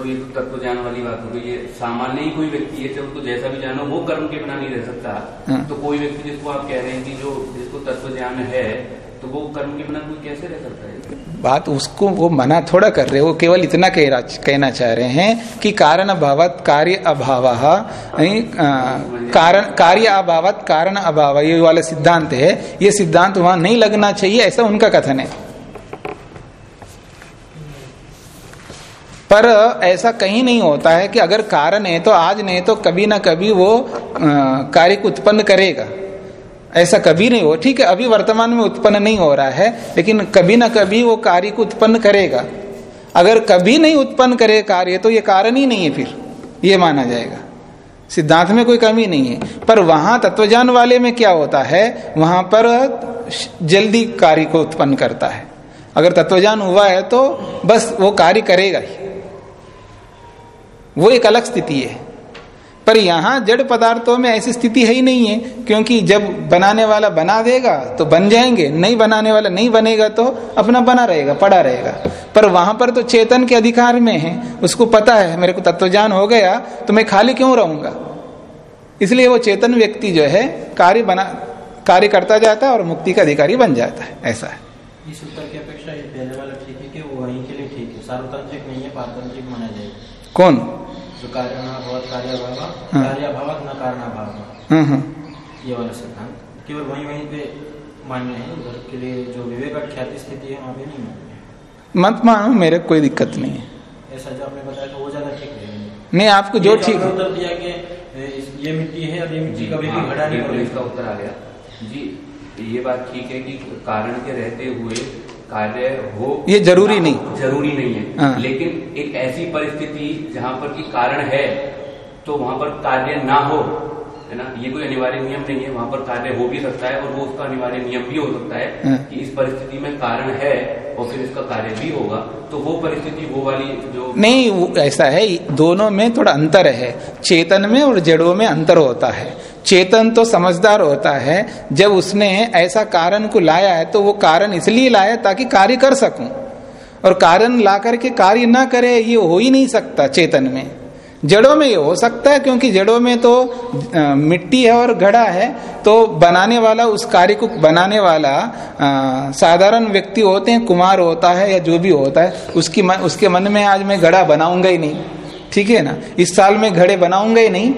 चलो ये तो तत्व ज्ञान वाली बात हो गई। ये सामान्य ही कोई व्यक्ति है चलो तो जैसा भी जानो वो कर्म के बिना नहीं रह सकता। हाँ। तो कोई व्यक्ति जिसको आप कह रहे हैं कि जो जिसको तत्व ज्ञान है तो वो कर्म के बिना कोई कैसे रह सकता है? बात उसको वो मना थोड़ा कर रहे वो केवल इतना कह कहना चाह रहे हैं कि कारण अभावत कार्य अभाव। कारण कार्य अभावत कारण अभाव ये वाला सिद्धांत है। ये सिद्धांत वहाँ नहीं लगना चाहिए ऐसा उनका कथन है। पर ऐसा कहीं नहीं होता है कि अगर कारण है तो आज नहीं तो कभी ना कभी वो कार्य को उत्पन्न करेगा। ऐसा कभी नहीं हो। ठीक है, अभी वर्तमान में उत्पन्न नहीं हो रहा है, लेकिन कभी ना कभी वो कार्य को उत्पन्न करेगा। अगर कभी नहीं उत्पन्न करे कार्य तो ये कारण ही नहीं है फिर। ये माना जाएगा। सिद्धांत में कोई कमी नहीं है। पर वहाँ तत्वज्ञान वाले में क्या होता है? वहाँ पर जल्दी कार्य को उत्पन्न करता है। अगर तत्वज्ञान हुआ है तो बस वो कार्य करेगा ही। वो एक अलग स्थिति है। पर यहाँ जड़ पदार्थों में ऐसी स्थिति है ही नहीं है क्योंकि जब बनाने वाला बना देगा तो बन जाएँगे। नहीं बनाने वाला नहीं बनेगा तो अपना बना रहेगा पड़ा रहेगा। पर वहाँ पर तो चेतन के अधिकार में है। उसको पता है मेरे को तत्वज्ञान हो गया तो मैं खाली क्यों रहूँगा? इसलिए वो चेतन व्यक्ति जो है कार्य बना कार्य करता जाता है और मुक्ति का अधिकारी बन जाता है। ऐसा है। इस उत्तर की अपेक्षा ये पहले वाला ठीक है कि वो वहीं के लिए ठीक है। सार्वतांत्रिक नहीं है पारतंत्रिक माना जाएगा। कौन? ये वाला सिद्धांत। केवल वहीं वहीं पे मान्य है उधर के लिए जो विवेक ख्याति स्थिति है वहाँ पे नहीं मान्य मत मानो मेरे कोई दिक्कत नहीं है। ऐसा जो आपने बताया तो वो ज़्यादा ठीक है। नहीं आपको जो ठीक है उत्तर दिया कि ये मिट्टी है और ये मिट्टी कभी भी हाँ, घड़ा नहीं इसका उत्तर आ गया। जी ये बात ठीक है कि कारण के रहते हुए कार्य हो ये ज़रूरी नहीं। ज़रूरी नहीं है हाँ। लेकिन एक ऐसी परिस्थिति जहाँ पर की कारण है तो वहाँ पर कार्य ना हो है ना ये कोई अनिवार्य नियम नहीं है वहाँ पर कार्य हो भी सकता है और वो उसका अनिवार्य नियम भी हो सकता है हाँ। कि इस परिस्थिति में कारण है और फिर इसका कार्य भी होगा तो वो परिस्थिति वो वाली जो नहीं वो ऐसा है दोनों में थोड़ा अंतर है चेतन में और जड़ों में अंतर होता है चेतन तो समझदार होता है जब उसने ऐसा कारण को लाया है तो वो कारण इसलिए लाया ताकि कार्य कर सकूँ। और कारण ला करके कार्य ना करे ये हो ही नहीं सकता चेतन में। जड़ों में ये हो सकता है क्योंकि जड़ों में तो मिट्टी है और घड़ा है तो बनाने वाला उस कार्य को बनाने वाला साधारण व्यक्ति होते हैं कुमार होता है या जो भी होता है उसकी मन, उसके मन में आज मैं घड़ा बनाऊँगा ही नहीं। ठीक है ना? इस साल में घड़े बनाऊँगा ही नहीं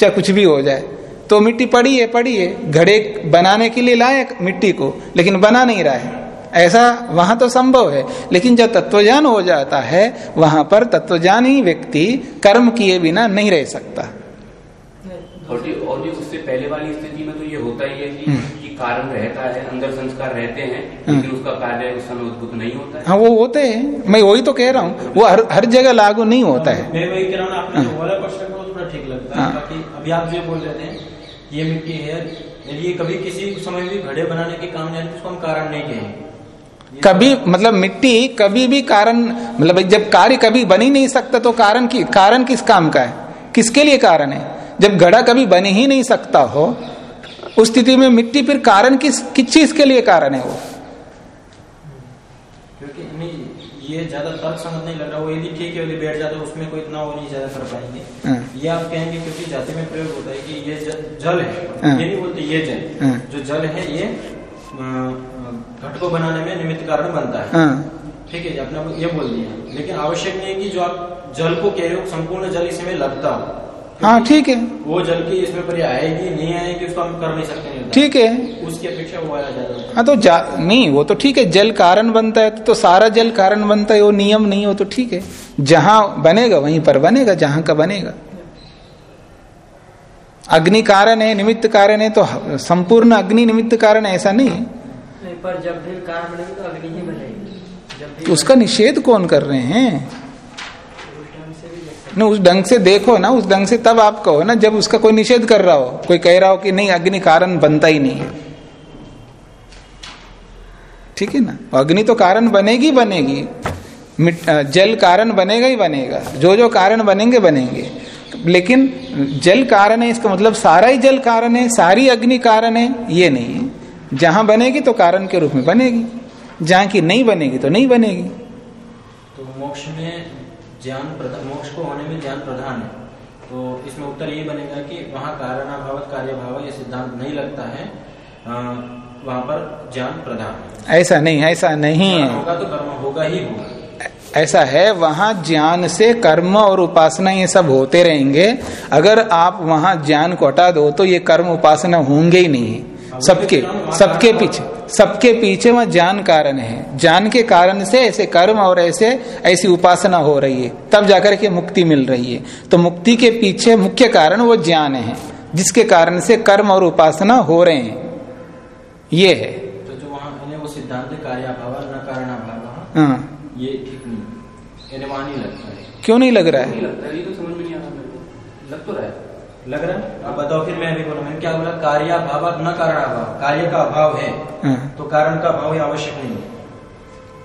चाहे कुछ भी हो जाए। तो मिट्टी पड़ी है पड़ी है। घड़े बनाने के लिए लाए मिट्टी को लेकिन बना नहीं रहा है। ऐसा वहाँ तो संभव है लेकिन जब तत्वज्ञान हो जाता है वहाँ पर तत्वज्ञान ही व्यक्ति कर्म किए बिना नहीं रह सकता। और जी और जी उससे पहले वाली स्थिति में तो ये होता ही है कि, हम्म। कि कारण रहता है अंदर संस्कार रहते हैं लेकिन उसका कार्य उस समय उद्भुत नहीं होता है। हाँ वो होते हैं। मैं वही तो कह रहा हूँ वो हर हर जगह लागू नहीं होता है। मैं वही कह रहा हूँ आपने जो वाला क्वेश्चन थोड़ा ठीक लगता है। हाँ। अभी आप जो बोल रहे थे ये मिट्टी है। ये कभी किसी समय भी घड़े बनाने के काम नहीं आती तो उसको हम कारण नहीं कहेंगे। कभी मतलब मिट्टी कभी भी कारण मतलब जब कार्य कभी बन ही नहीं सकता तो कारण की कारण किस काम का है? किसके लिए कारण है? जब घड़ा कभी बन ही नहीं सकता हो उस स्थिति में मिट्टी फिर कारण किस किस चीज़ के लिए कारण है वो? क्योंकि नहीं ये ज़्यादा तर्क संगत नहीं लग रहा वो यदि ठीक है बैठ जाते उसमें कोई इतना वो नहीं ज़्यादा कर पाएँगे हाँ। ये आप कहेंगे क्योंकि जाति में प्रयोग होता है कि ये जल है। हाँ। ये नहीं बोलते ये जल। हाँ। जो जल है ये घट को बनाने में निमित्त कारण बनता है। हाँ। ठीक है आपने ये बोल दिया। लेकिन आवश्यक नहीं है कि जो आप जल को कह रहे हो संपूर्ण जल इसमें लगता हो। हाँ ठीक है। वो जल की इसमें पर आएगी नहीं आएगी उसको हम कर नहीं सकते ठीक है। उसकी अपेक्षा वो वाला ज़्यादा है। हाँ तो जा नहीं वो तो ठीक है जल कारण बनता है तो, तो सारा जल कारण बनता है वो नियम नहीं हो तो ठीक है। जहाँ बनेगा वहीं पर बनेगा जहाँ का बनेगा। अग्नि कारण है निमित्त कारण है तो संपूर्ण अग्नि निमित्त कारण है ऐसा नहीं है। नहीं पर जब भी कारण बनेगी तो अग्नि ही बनेगी। उसका निषेध कौन कर रहे हैं उस ढंग से भी देख सकते ना उस ढंग से देखो, ना उस ढंग से तब आप कहो ना जब उसका कोई निषेध कर रहा हो, कोई कह रहा हो कि नहीं, अग्नि कारण बनता ही नहीं है। ठीक है ना? अग्नि तो कारण बनेगी बनेगी। जल कारण बनेगा ही बनेगा। जो जो कारण बनेंगे बनेंगे। लेकिन जल कारण है, इसका मतलब सारा ही जल कारण है, सारी अग्नि कारण है, ये नहीं है। जहाँ बनेगी तो कारण के रूप में बनेगी। जहाँ की नहीं बनेगी तो नहीं बनेगी। तो मोक्ष में ज्ञान प्रधान मोक्ष को होने में ज्ञान प्रधान है। तो इसमें उत्तर ये बनेगा कि वहाँ कारणाभाव कार्यभाव ये सिद्धांत नहीं लगता है। वहाँ पर ज्ञान प्रधान है। ऐसा नहीं ऐसा नहीं है। होगा तो कर्म होगा ही होगा। ऐसा है वहाँ ज्ञान से कर्म और उपासना ये सब होते रहेंगे। अगर आप वहाँ ज्ञान को हटा दो तो ये कर्म उपासना होंगे ही नहीं। सबके सबके पीछे सबके पीछे वह ज्ञान कारण है। ज्ञान के कारण से ऐसे कर्म और ऐसे ऐसी उपासना हो रही है। तब जाकर के मुक्ति मिल रही है। तो मुक्ति के पीछे मुख्य कारण वो ज्ञान है जिसके कारण से कर्म और उपासना हो रहे हैं। ये है। तो जो वहाँ वो सिद्धांत कार्याभाव न कारणाभाव हाँ। ये ठीक नहीं। नहीं लगता है। क्यों नहीं लग रहा है? लगता है? ये तो समझ में नहीं आ रहा लग तो रहा है। लग रहा है? अब बताओ फिर मैं अभी बोला मैंने क्या बोला? कार्य अभाव न कारण अभाव। कार्य का अभाव है हाँ। तो कारण का अभाव आवश्यक नहीं है।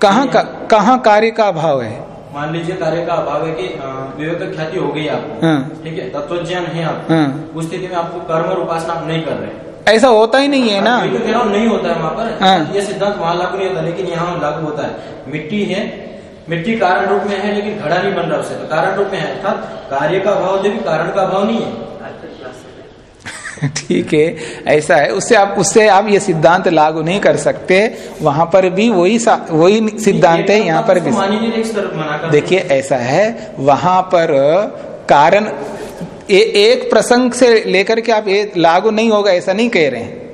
कहाँ का कहाँ कार्य का अभाव है? मान लीजिए कार्य का अभाव है कि विवेक ख्याति हो गई आपको। हाँ। ठीक है? तत्व ज्ञान है आप। हाँ। उस स्थिति में आपको कर्म और उपासना आप नहीं कर रहे ऐसा होता ही नहीं है ना? तो कह रहा नहीं होता है वहाँ पर। ये सिद्धांत वहाँ लागू नहीं होता लेकिन यहाँ लागू होता है। मिट्टी है मिट्टी कारण रूप में है लेकिन घड़ा नहीं बन रहा उससे तो कारण रूप में है अर्थात कार्य का अभाव जो भी कारण का अभाव नहीं है। ठीक है ऐसा है। उससे आप उससे आप ये सिद्धांत लागू नहीं कर सकते। वहाँ पर भी वही वही सिद्धांत है यहाँ पर भी। देखिए ऐसा है। वहाँ पर कारण ए, एक प्रसंग से लेकर के आप एक लागू नहीं होगा ऐसा नहीं कह रहे हैं।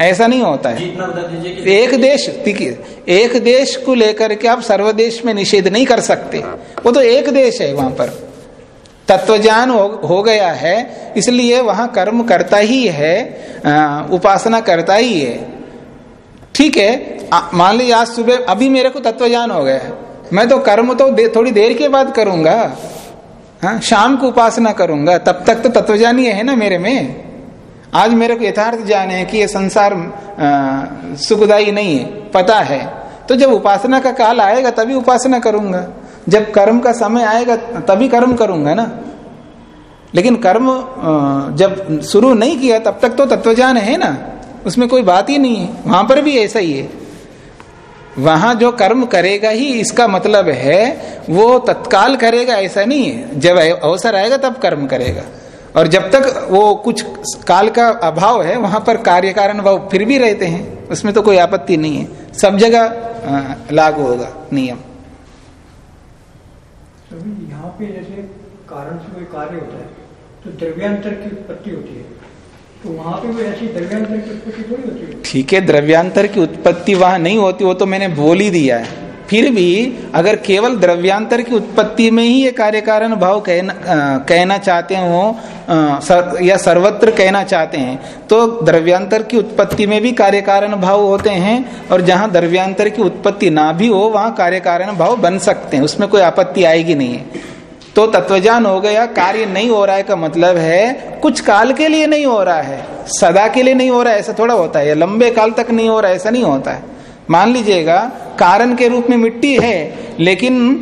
ऐसा नहीं होता है। एक देश एक देश को लेकर के आप सर्वदेश में निषेध नहीं कर सकते। वो तो एक देश है वहाँ पर। तत्वज्ञान हो, हो गया है इसलिए वहाँ कर्म करता ही है आ, उपासना करता ही है। ठीक है मान लीजिए आज सुबह अभी मेरे को तत्वज्ञान हो गया है। मैं तो कर्म तो दे, थोड़ी देर के बाद करूँगा। हाँ शाम को उपासना करूँगा तब तक तो तत्वज्ञान ही है ना मेरे में। आज मेरे को यथार्थ ज्ञान है कि ये संसार सुखदायी नहीं है पता है। तो जब उपासना का काल आएगा तभी उपासना करूँगा। जब कर्म का समय आएगा, तभी कर्म करूँगा ना? लेकिन कर्म जब शुरू नहीं किया, तब तक तो तत्वज्ञान है ना? उसमें कोई बात ही नहीं है। वहाँ पर भी ऐसा ही है। वहाँ जो कर्म करेगा ही, इसका मतलब है, वो तत्काल करेगा, ऐसा नहीं है। जब अवसर आएगा, तब कर्म करेगा। और जब तक वो कुछ काल का अभाव है, वहाँ पर कार्य कारण भाव फिर भी रहते हैं। उसमें तो कोई आपत्ति नहीं है। सब जगह लागू होगा, नियम। यहाँ पे जैसे कारण से कोई कार्य होता है तो द्रव्यांतर की उत्पत्ति होती है। तो वहाँ पे कोई ऐसी द्रव्यांतर की उत्पत्ति थोड़ी होती है? ठीक है, द्रव्यांतर की उत्पत्ति वहाँ नहीं होती, वो तो मैंने बोल ही दिया है। फिर भी अगर केवल द्रव्यांतर की उत्पत्ति में ही ये कार्य कारण भाव कहना, कहना चाहते हो सर, या सर्वत्र कहना चाहते हैं तो द्रव्यांतर की उत्पत्ति में भी कार्य कारण भाव होते हैं और जहाँ द्रव्यांतर की उत्पत्ति ना भी हो वहाँ कार्य कारण भाव बन सकते हैं उसमें कोई आपत्ति आएगी नहीं। है तो तत्वज्ञान हो गया कार्य नहीं हो रहा है का मतलब है कुछ काल के लिए नहीं हो रहा है सदा के लिए नहीं हो रहा है ऐसा थोड़ा होता है लंबे काल तक नहीं हो रहा है ऐसा नहीं होता है। मान लीजिएगा, कारण के रूप में मिट्टी है, लेकिन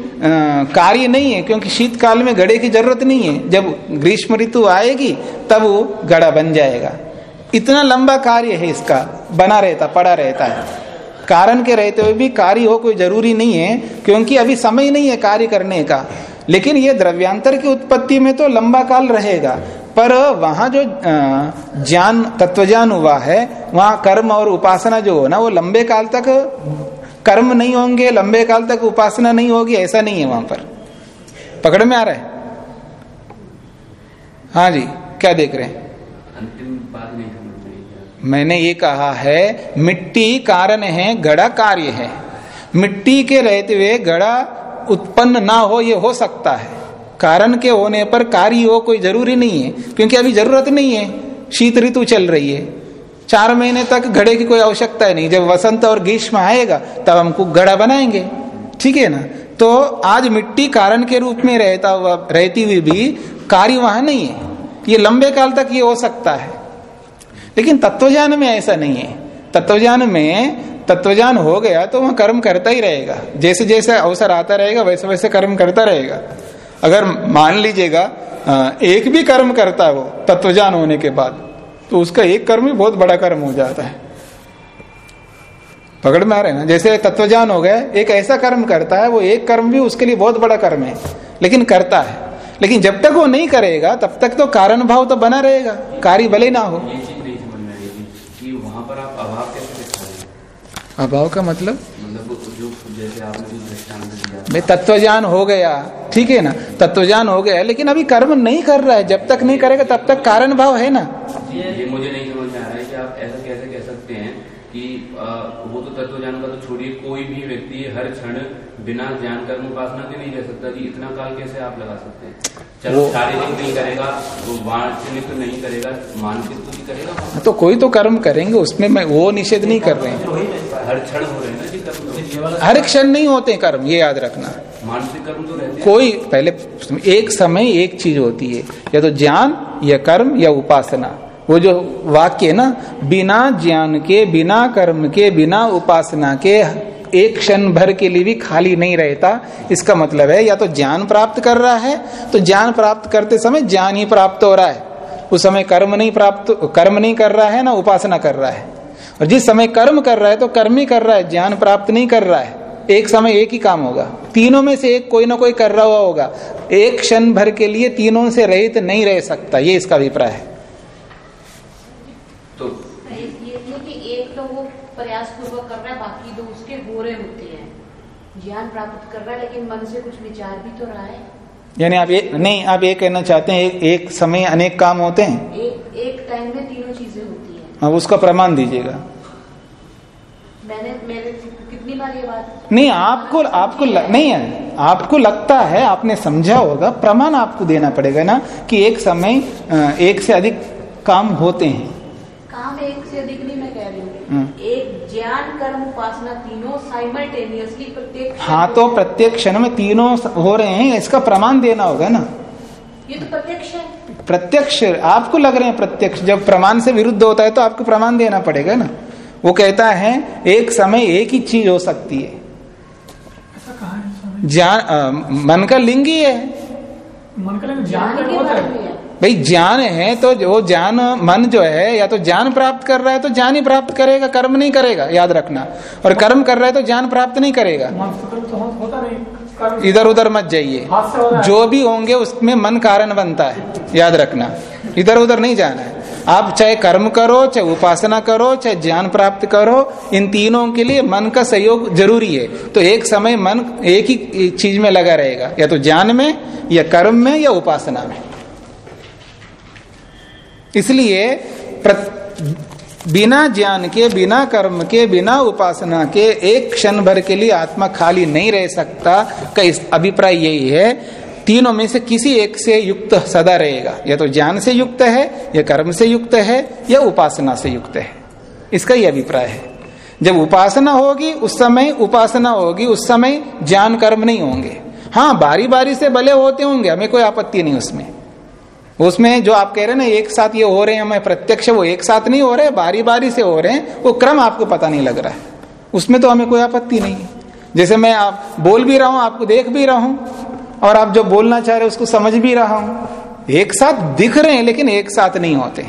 कार्य नहीं है, क्योंकि शीतकाल में घड़े की ज़रूरत नहीं है। जब ग्रीष्म ऋतु आएगी, तब वो घड़ा बन जाएगा। इतना लंबा कार्य है इसका, बना रहता, पड़ा रहता है। कारण के रहते हुए भी कार्य हो कोई ज़रूरी नहीं है, क्योंकि अभी समय नहीं है कार्य करने का। लेकिन ये द्रव्यांतर की उत्पत्ति में तो लंबा काल रहेगा। पर वहाँ जो ज्ञान तत्वज्ञान हुआ है वहाँ कर्म और उपासना जो हो ना वो लंबे काल तक कर्म नहीं होंगे लंबे काल तक उपासना नहीं होगी ऐसा नहीं है वहाँ पर। पकड़ में आ रहा है? हाँ जी क्या देख रहे हैं? अंतिम मैंने ये कहा है मिट्टी कारण है घड़ा कार्य है। मिट्टी के रहते हुए घड़ा उत्पन्न ना हो ये हो सकता है। कारण के होने पर कार्य हो कोई ज़रूरी नहीं है, क्योंकि अभी ज़रूरत नहीं है। शीत ऋतु चल रही है। चार महीने तक घड़े की कोई आवश्यकता नहीं। जब वसंत और ग्रीष्म आएगा, तब हमको घड़ा बनाएँगे। ठीक है ना? तो आज मिट्टी कारण के रूप में रहता हुआ रहती हुई भी कार्य वहाँ नहीं है। ये लंबे काल तक ये हो सकता है। लेकिन तत्वज्ञान में ऐसा नहीं है। तत्वज्ञान में तत्वज्ञान हो गया तो वह कर्म करता ही रहेगा। जैसे जैसे अवसर आता रहेगा वैसे वैसे कर्म करता रहेगा। अगर मान लीजिएगा एक भी कर्म करता है वो तत्वजान होने के बाद तो उसका एक कर्म ही बहुत बड़ा कर्म हो जाता है। पकड़ में आ रहे ना? जैसे तत्वज्ञान हो गया एक ऐसा कर्म करता है वो एक कर्म भी उसके लिए बहुत बड़ा कर्म है लेकिन करता है। लेकिन जब तक वो नहीं करेगा तब तक तो कारण भाव तो बना रहेगा कार्य भले ना हो? अभाव का मतलब? मतलब जो जैसे आपने भाई तत्वज्ञान हो गया। ठीक है ना? तत्वज्ञान हो गया। लेकिन अभी कर्म नहीं कर रहा है। जब तक नहीं करेगा तब तक कारण भाव है ना? ये मुझे नहीं समझ आ रहा है कि आप ऐसा कैसे कह सकते हैं कि आ, वो तो तत्व ज्ञान का तो छोड़िए। कोई भी व्यक्ति हर क्षण बिना ज्ञान कर्म उपासना के नहीं रह सकता जी। इतना काल कैसे आप लगा सकते हैं? चलो शारीरिक नहीं करेगा वो वाणिज्यिक तो नहीं करेगा मानसिक तो करेगा। तो कोई तो कर्म करेंगे उसमें मैं वो निषेध नहीं कर रहे हैं। हर क्षण हो रहे हैं हर क्षण नहीं होते कर्म ये याद रखना। मानसिक कर्म तो रहते कोई पहले एक समय एक चीज़ होती है या तो ज्ञान या कर्म या उपासना। वो जो वाक्य है ना बिना ज्ञान के बिना कर्म के बिना उपासना के एक क्षण भर के लिए भी खाली नहीं रहता। इसका मतलब है या तो ज्ञान प्राप्त कर रहा है तो ज्ञान प्राप्त करते समय ज्ञान ही प्राप्त हो रहा है। उस समय कर्म नहीं प्राप्त कर्म नहीं कर रहा है ना उपासना कर रहा है। और जिस समय कर्म कर रहा है तो कर्म ही कर रहा है ज्ञान प्राप्त नहीं कर रहा है। एक समय एक ही काम होगा। तीनों में से एक कोई ना कोई कर रहा हुआ होगा। एक क्षण भर के लिए तीनों से रहित नहीं रह सकता ये इसका अभिप्राय है। तो ये ये कि एक तो वो प्रयास पूर्वक कर रहा है बाकी दो उसके हो रहे होते हैं। ज्ञान प्राप्त कर रहा है लेकिन मन से कुछ विचार भी तो रहा है। यानी आप ये नहीं आप ये कहना चाहते हैं एक, एक समय अनेक काम होते हैं। एक एक टाइम में तीनों चीज़ें होती हैं। अब उसका प्रमाण दीजिएगा। मैंने मेरे कितनी बार ये बात नहीं आपको आपको ल, नहीं है आपको लगता है आपने समझा होगा प्रमाण आपको देना पड़ेगा ना कि एक समय एक से अधिक काम होते हैं। काम एक से अधिक नहीं मैं कह रही हम्म। हूँ। एक ज्ञान कर्म उपासना तीनों साइमल्टेनियसली प्रत्येक हाँ तो प्रत्येक क्षण में तीनों हो रहे हैं इसका प्रमाण देना होगा ना। ये तो प्रत्यक्ष है प्रत्यक्ष आपको लग रहे हैं प्रत्यक्ष। जब प्रमाण से विरुद्ध होता है तो आपको प्रमाण देना पड़ेगा ना। वो कहता है एक समय एक ही चीज़ हो सकती है? ज्ञान मन का लिंग ही है। मन का लगे ज्ञान है। भाई ज्ञान है तो वो ज्ञान मन जो है या तो ज्ञान प्राप्त कर रहा है तो ज्ञान ही प्राप्त करेगा कर्म नहीं करेगा याद रखना। और कर्म कर रहा है तो ज्ञान प्राप्त नहीं करेगा। मन तो होता नहीं। इधर उधर मत जाइए। जो भी होंगे उसमें मन कारण बनता है, याद रखना। इधर उधर नहीं जाना है। आप चाहे कर्म करो, चाहे उपासना करो, चाहे ज्ञान प्राप्त करो, इन तीनों के लिए मन का सहयोग ज़रूरी है। तो एक समय मन एक ही चीज़ में लगा रहेगा। या तो ज्ञान में, या कर्म में, या उपासना में। इसलिए बिना ज्ञान के, बिना कर्म के, बिना उपासना के एक क्षण भर के लिए आत्मा खाली नहीं रह सकता, का अभिप्राय यही है। तीनों में से किसी एक से युक्त सदा रहेगा। या तो ज्ञान से युक्त है, या कर्म से युक्त है, या उपासना से युक्त है। इसका ही अभिप्राय है। जब उपासना होगी, उस समय उपासना होगी, उस समय ज्ञान कर्म नहीं होंगे। हाँ बारी बारी से भले होते होंगे, हमें कोई आपत्ति नहीं उसमें। उसमें जो आप कह रहे हैं ना एक साथ ये हो रहे हैं हमें प्रत्यक्ष वो एक साथ नहीं हो रहे बारी बारी से हो रहे हैं वो क्रम आपको पता नहीं लग रहा है। उसमें तो हमें कोई आपत्ति नहीं है। जैसे मैं आप बोल भी रहा हूँ आपको देख भी रहा हूँ और आप जो बोलना चाह रहे हो उसको समझ भी रहा हूँ। एक साथ दिख रहे हैं लेकिन एक साथ नहीं होते।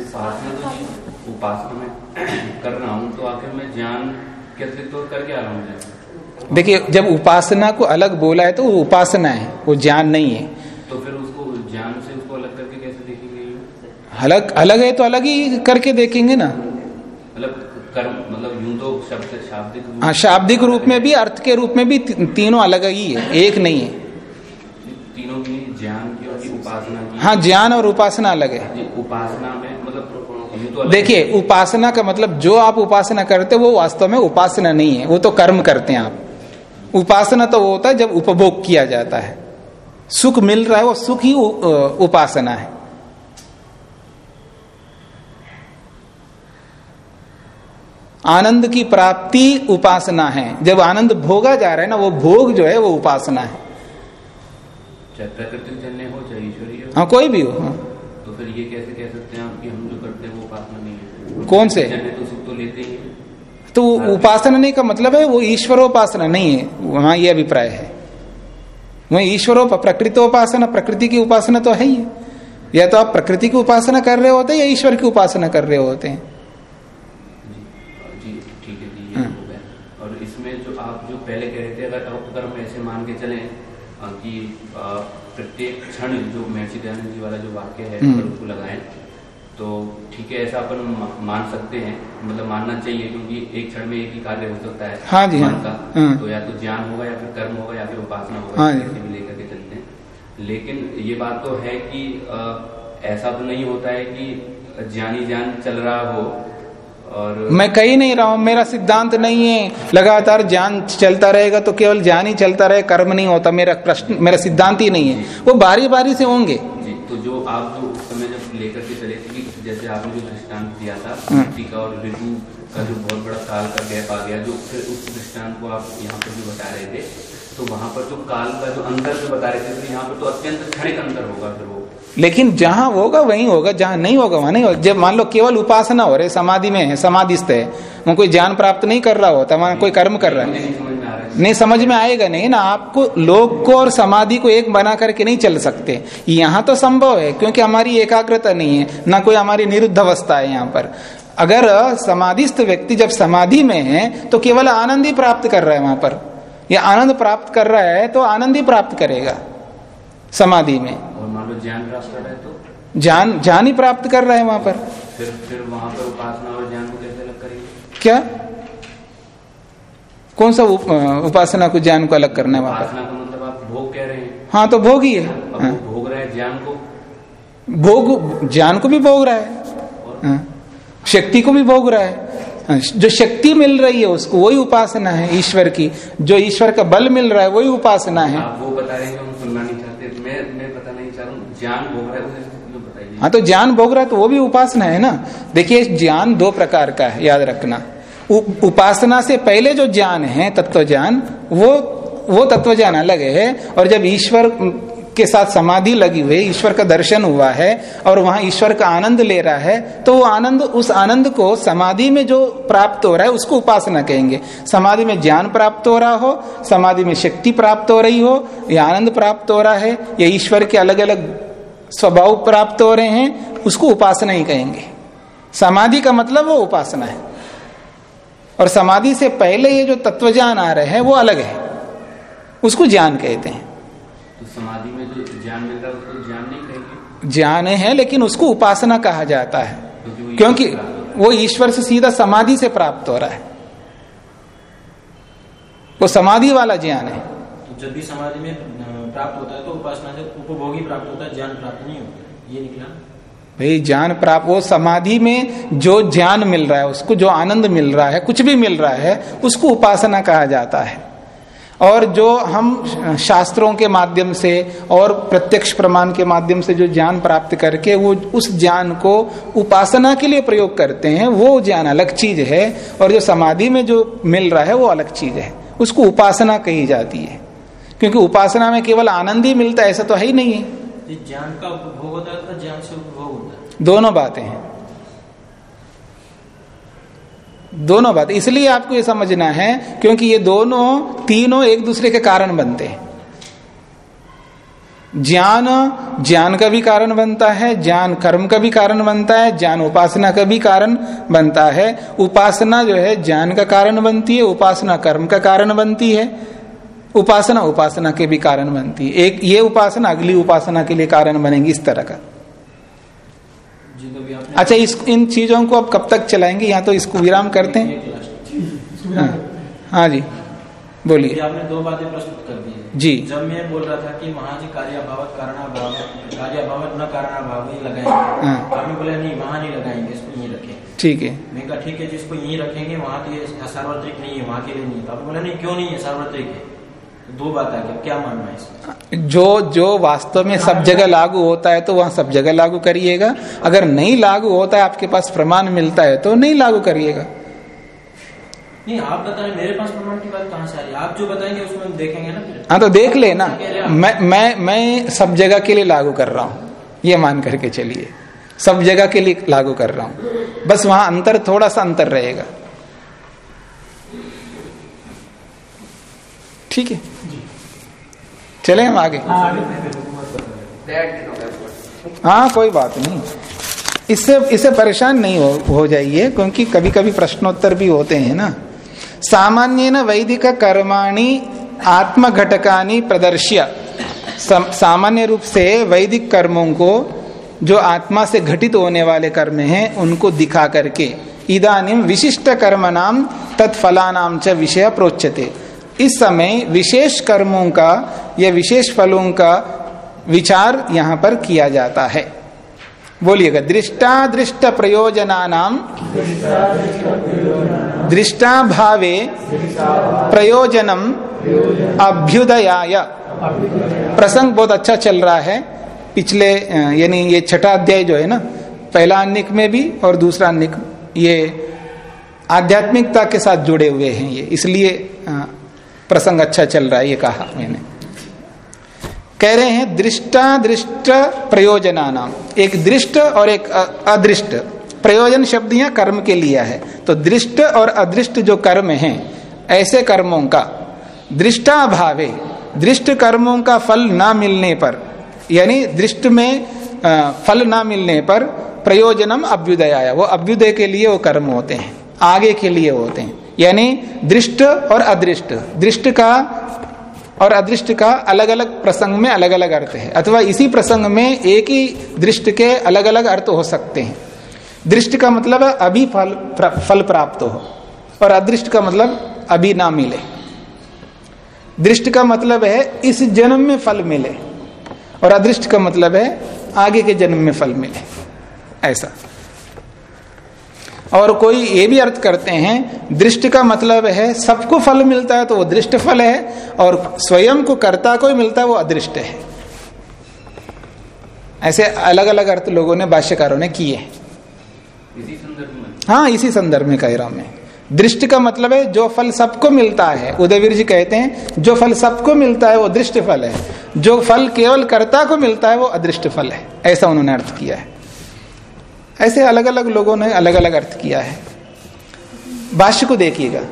उपासना तो जी उपासना में कर रहा हूँ तो आखिर मैं ज्ञान करके आ रहा हूँ? देखिए जब उपासना को अलग बोला है तो वो उपासना है वो ज्ञान नहीं है। तो फिर उसको ज्ञान से उसको अलग करके कैसे देखेंगे अलग अलग है तो अलग ही करके देखेंगे ना। मतलब कर्म मतलब यूँ तो शब्द शाब्दिक रूप- हाँ शाब्दिक रूप में भी अर्थ के रूप में भी तीनों अलग ही है एक नहीं है। तीनों की ज्ञान की और उपासना की। हाँ ज्ञान और उपासना अलग है। उपासना में मतलब तो देखिए उपासना का मतलब जो आप उपासना करते हो वो वास्तव में उपासना नहीं है वो तो कर्म करते हैं आप। उपासना तो वो होता है जब उपभोग किया जाता है। सुख मिल रहा है वो सुख ही उपासना है। आनंद की प्राप्ति उपासना है। जब आनंद भोगा जा रहा है ना वो भोग जो है वो उपासना है। हो हाँ। कोई भी हो हाँ। तो फिर ये कैसे कह सकते हैं आप कि हम जो करते हैं वो उपासना नहीं है? कौन से? तो सुख तो लेते ही तो उपासना नहीं का मतलब है वो ईश्वरोपासना नहीं है। वहाँ ये अभिप्राय है। वही ईश्वरोप प्रकृतोपासना प्रकृति की उपासना तो है ही। या तो आप प्रकृति की उपासना कर रहे होते हैं या ईश्वर की उपासना कर रहे होते हैं। प्रत्येक क्षण जो महर्षि दयानंद जी वाला जो वाक्य है हम्म। उसको लगाएँ तो ठीक है ऐसा अपन मान सकते हैं। मतलब मानना चाहिए क्योंकि एक क्षण में एक ही कार्य हो सकता है। हाँ जी, हाँ। का। हाँ। तो या तो ज्ञान होगा या फिर कर्म होगा या फिर उपासना होगा हाँ। भी लेकर के चलते हैं। लेकिन ये बात तो है कि ऐसा तो नहीं होता है कि ज्ञानी ज्ञान चल रहा हो और मैं कही नहीं रहा हूँ मेरा सिद्धांत नहीं है। लगातार ज्ञान चलता रहेगा तो केवल ज्ञान ही चलता रहे कर्म नहीं होता। मेरा प्रश्न मेरा सिद्धांत ही नहीं है। वो बारी बारी से होंगे। जी तो जो आप जो समय जब लेकर के चले थे कि जैसे आपने जो दृष्टांत दिया था। हम्म। और ऋतु का जो बहुत बड़ा काल का गैप आ गया जो फिर उस दृष्टांत को आप यहाँ पर बता रहे थे। तो वहाँ पर जो काल का जो अंतर जो बता रहे थे तो यहाँ पर तो अत्यंत क्षणिक अंतर होगा फिर वो। लेकिन जहाँ होगा वहीं होगा जहाँ नहीं होगा वहाँ नहीं होगा। जब मान लो केवल उपासना हो रहे समाधि में है समाधिस्थ है वहाँ कोई ज्ञान प्राप्त नहीं कर रहा होता वहाँ कोई कर्म कर रहा है। नहीं समझ में आएगा नहीं ना? आपको लोग को और समाधि को एक बना करके नहीं चल सकते। यहाँ तो संभव है क्योंकि हमारी एकाग्रता नहीं है ना कोई हमारी निरुद्ध अवस्था है यहाँ पर। अगर समाधिस्थ व्यक्ति जब समाधि में है तो केवल आनंद ही प्राप्त कर रहा है वहाँ पर। या आनंद प्राप्त कर रहा है तो आनंद ही प्राप्त करेगा समाधि में। ज्ञान हैं तो? ज्ञान ज्ञान ही प्राप्त कर रहा है वहाँ पर। फिर फिर वहाँ पर उपासना और ज्ञान को कैसे अलग करेंगे? क्या? कौन सा उप, उपासना को ज्ञान को अलग करना है का मतलब आप भोग कह रहे हैं। हाँ तो भोग ही है। हाँ। भोग रहे हैं ज्ञान को। भोग ज्ञान को भी भोग रहा है। हाँ। शक्ति को भी भोग रहा है। हाँ, जो शक्ति मिल रही है उसको वही उपासना है ईश्वर की। जो ईश्वर का बल मिल रहा है वही उपासना है। आप वो बता रहे हैं हम सुनना नहीं चाहते। तो मैं मैं पता नहीं चाह रहा हूँ ज्ञान भोग रहा है हाँ तो ज्ञान भोग रहा है तो वो भी उपासना है ना। देखिए ज्ञान दो प्रकार का है याद रखना। उपासना से पहले जो ज्ञान है तत्व ज्ञान वो वो तत्व ज्ञान अलग है। और जब ईश्वर के साथ समाधि लगी हुई, ईश्वर का दर्शन हुआ है, और वहाँ ईश्वर का आनंद ले रहा है तो वो आनंद, उस आनंद को समाधि में जो प्राप्त हो रहा है, उसको उपासना कहेंगे। समाधि में ज्ञान प्राप्त हो रहा हो, समाधि में शक्ति प्राप्त हो रही हो, या आनंद प्राप्त हो रहा है, या ईश्वर के अलग अलग स्वभाव प्राप्त हो रहे हैं, उसको उपासना ही कहेंगे। समाधि का मतलब वो उपासना है। और समाधि से पहले ये जो तत्वज्ञान आ रहे हैं वो अलग है। उसको ज्ञान कहते हैं। तो समाधि में जो ज्ञान मिल रहा है उसको ज्ञान नहीं कहेंगे? ज्ञान है लेकिन उसको उपासना कहा जाता है। क्योंकि वो क्योंकि ईश्वर वो ईश्वर से सीधा समाधि से प्राप्त हो रहा है। वो समाधि वाला ज्ञान है। तो जब भी समाधि में प्राप्त होता है तो उपासना से उपभोगी प्राप्त होता है ज्ञान प्राप्त नहीं होता ये निकला। भाई, ज्ञान प्राप्त, वो समाधि में जो ज्ञान मिल रहा है, उसको जो आनंद मिल रहा है, कुछ भी मिल रहा है, उसको उपासना कहा जाता है। और जो हम शास्त्रों के माध्यम से और प्रत्यक्ष प्रमाण के माध्यम से जो ज्ञान प्राप्त करके वो उस ज्ञान को उपासना के लिए प्रयोग करते हैं, वो ज्ञान अलग चीज़ है, और जो समाधि में जो मिल रहा है, वो अलग चीज़ है। उसको उपासना कही जाती है। क्योंकि उपासना में केवल आनंद ही मिलता है, ऐसा तो है ही नहीं है। ज्ञान का उपभोग होता है अथवा ज्ञान से उपभोग होता है। दोनों बातें हैं। दोनों बात। इसलिए आपको ये समझना है, क्योंकि ये दोनों तीनों एक दूसरे के कारण बनते हैं। ज्ञान ज्ञान का भी कारण बनता है, ज्ञान कर्म का भी कारण बनता है, ज्ञान उपासना का भी कारण बनता है। उपासना जो है ज्ञान का कारण बनती है, उपासना कर्म का कारण बनती है। उपासना उपासना के भी कारण बनती है। एक ये उपासना अगली उपासना के लिए कारण बनेगी इस तरह का। अच्छा इस इन चीज़ों को अब कब तक चलाएँगे? यहाँ तो इसको विराम करते हैं। हाँ, हाँ जी बोलिए। आपने दो बातें प्रस्तुत कर दी जी। जब मैं बोल रहा था कि वहाँ जी कार्याभावत कारणाभाव कार्याभावत न कारणाभाव ही लगाएँगे। हाँ। आपने बोला नहीं वहाँ नहीं लगाएँगे इसको यहीं रखेंगे ठीक है। मैं कहा ठीक है जिसको यहीं रखेंगे वहाँ के सार्वत्रिक नहीं है वहाँ के लिए नहीं है। आपने बोला नहीं क्यों नहीं है सार्वत्रिक है? दो बात आ गई क्या मानना है इसमें? जो जो वास्तव में सब जगह लागू होता है तो वहाँ सब जगह लागू करिएगा। अगर नहीं लागू होता है आपके पास प्रमाण मिलता है तो नहीं लागू करिएगा। नहीं आप बता रहे मेरे पास प्रमाण की बात कहाँ से आ रही है? आप जो बताएँगे उसमें हम देखेंगे ना फिर। हाँ तो देख लेना। मैं मैं मैं सब जगह के लिए लागू कर रहा हूँ। ये मान करके चलिए। सब जगह के लिए लागू कर रहा हूँ। बस वहाँ अंतर थोड़ा सा अंतर रहेगा। ठीक है। चले हम आगे। हाँ कोई बात नहीं। इससे इससे परेशान नहीं हो, हो जाइए क्योंकि कभी कभी प्रश्नोत्तर भी होते हैं ना। सामान्य न वैदिक कर्माणि आत्म घटकानी प्रदर्श्य सामान्य रूप से वैदिक कर्मों को जो आत्मा से घटित होने वाले कर्म हैं उनको दिखा करके। इदानिम विशिष्ट कर्म नाम तत्फलानाम च विषय प्रोच्यते। इस समय विशेष कर्मों का या विशेष फलों का विचार यहाँ पर किया जाता है। बोलिएगा, दृष्टा दृष्ट प्रयोजना नाम दृष्टा भावे प्रयोजनम अभ्युदयाय। प्रसंग बहुत अच्छा चल रहा है। पिछले यानी ये छठा अध्याय जो है ना, पहला अन्निक में भी और दूसरा अन्निक ये आध्यात्मिकता के साथ जुड़े हुए हैं ये। इसलिए प्रसंग अच्छा चल रहा है, ये कहा मैंने। कह रहे हैं दृष्टा दृष्ट प्रयोजना नाम एक दृष्ट और एक अदृष्ट। प्रयोजन शब्द यहाँ कर्म के लिया है। तो दृष्ट और अदृष्ट जो कर्म हैं, ऐसे कर्मों का दृष्टा भावे दृष्ट कर्मों का फल ना मिलने पर, यानी दृष्ट में फल ना मिलने पर प्रयोजनम अभ्युदय आया वो अभ्युदय के लिए वो कर्म होते हैं, आगे के लिए होते हैं। यानी दृष्ट और अदृष्ट। दृष्ट का और अदृष्ट का अलग अलग प्रसंग में अलग अलग अर्थ है। अथवा इसी प्रसंग में एक ही दृष्ट के अलग अलग अर्थ हो सकते हैं। दृष्ट का मतलब अभी फल फल प्राप्त हो और अदृष्ट का मतलब अभी ना मिले। दृष्ट का मतलब है इस जन्म में फल मिले और अदृष्ट का मतलब है आगे के जन्म में फल मिले। ऐसा। और कोई ये भी अर्थ करते हैं दृष्टि का मतलब है सबको फल मिलता है तो वो दृष्ट फल है और स्वयं को कर्ता को मिलता है वो अदृष्ट है। ऐसे अलग अलग अर्थ लोगों ने भाष्यकारों ने किए। हाँ इसी संदर्भ में कह रहा हूँ मैं। दृष्ट का मतलब है जो फल सबको मिलता है उदयवीर जी कहते हैं जो फल सबको मिलता है वो दृष्ट फल है जो फल केवल कर्ता को मिलता है वो अदृष्ट फल है ऐसा उन्होंने अर्थ किया है। ऐसे अलग अलग लोगों ने अलग अलग अर्थ किया है। भाष्य को देखिएगा।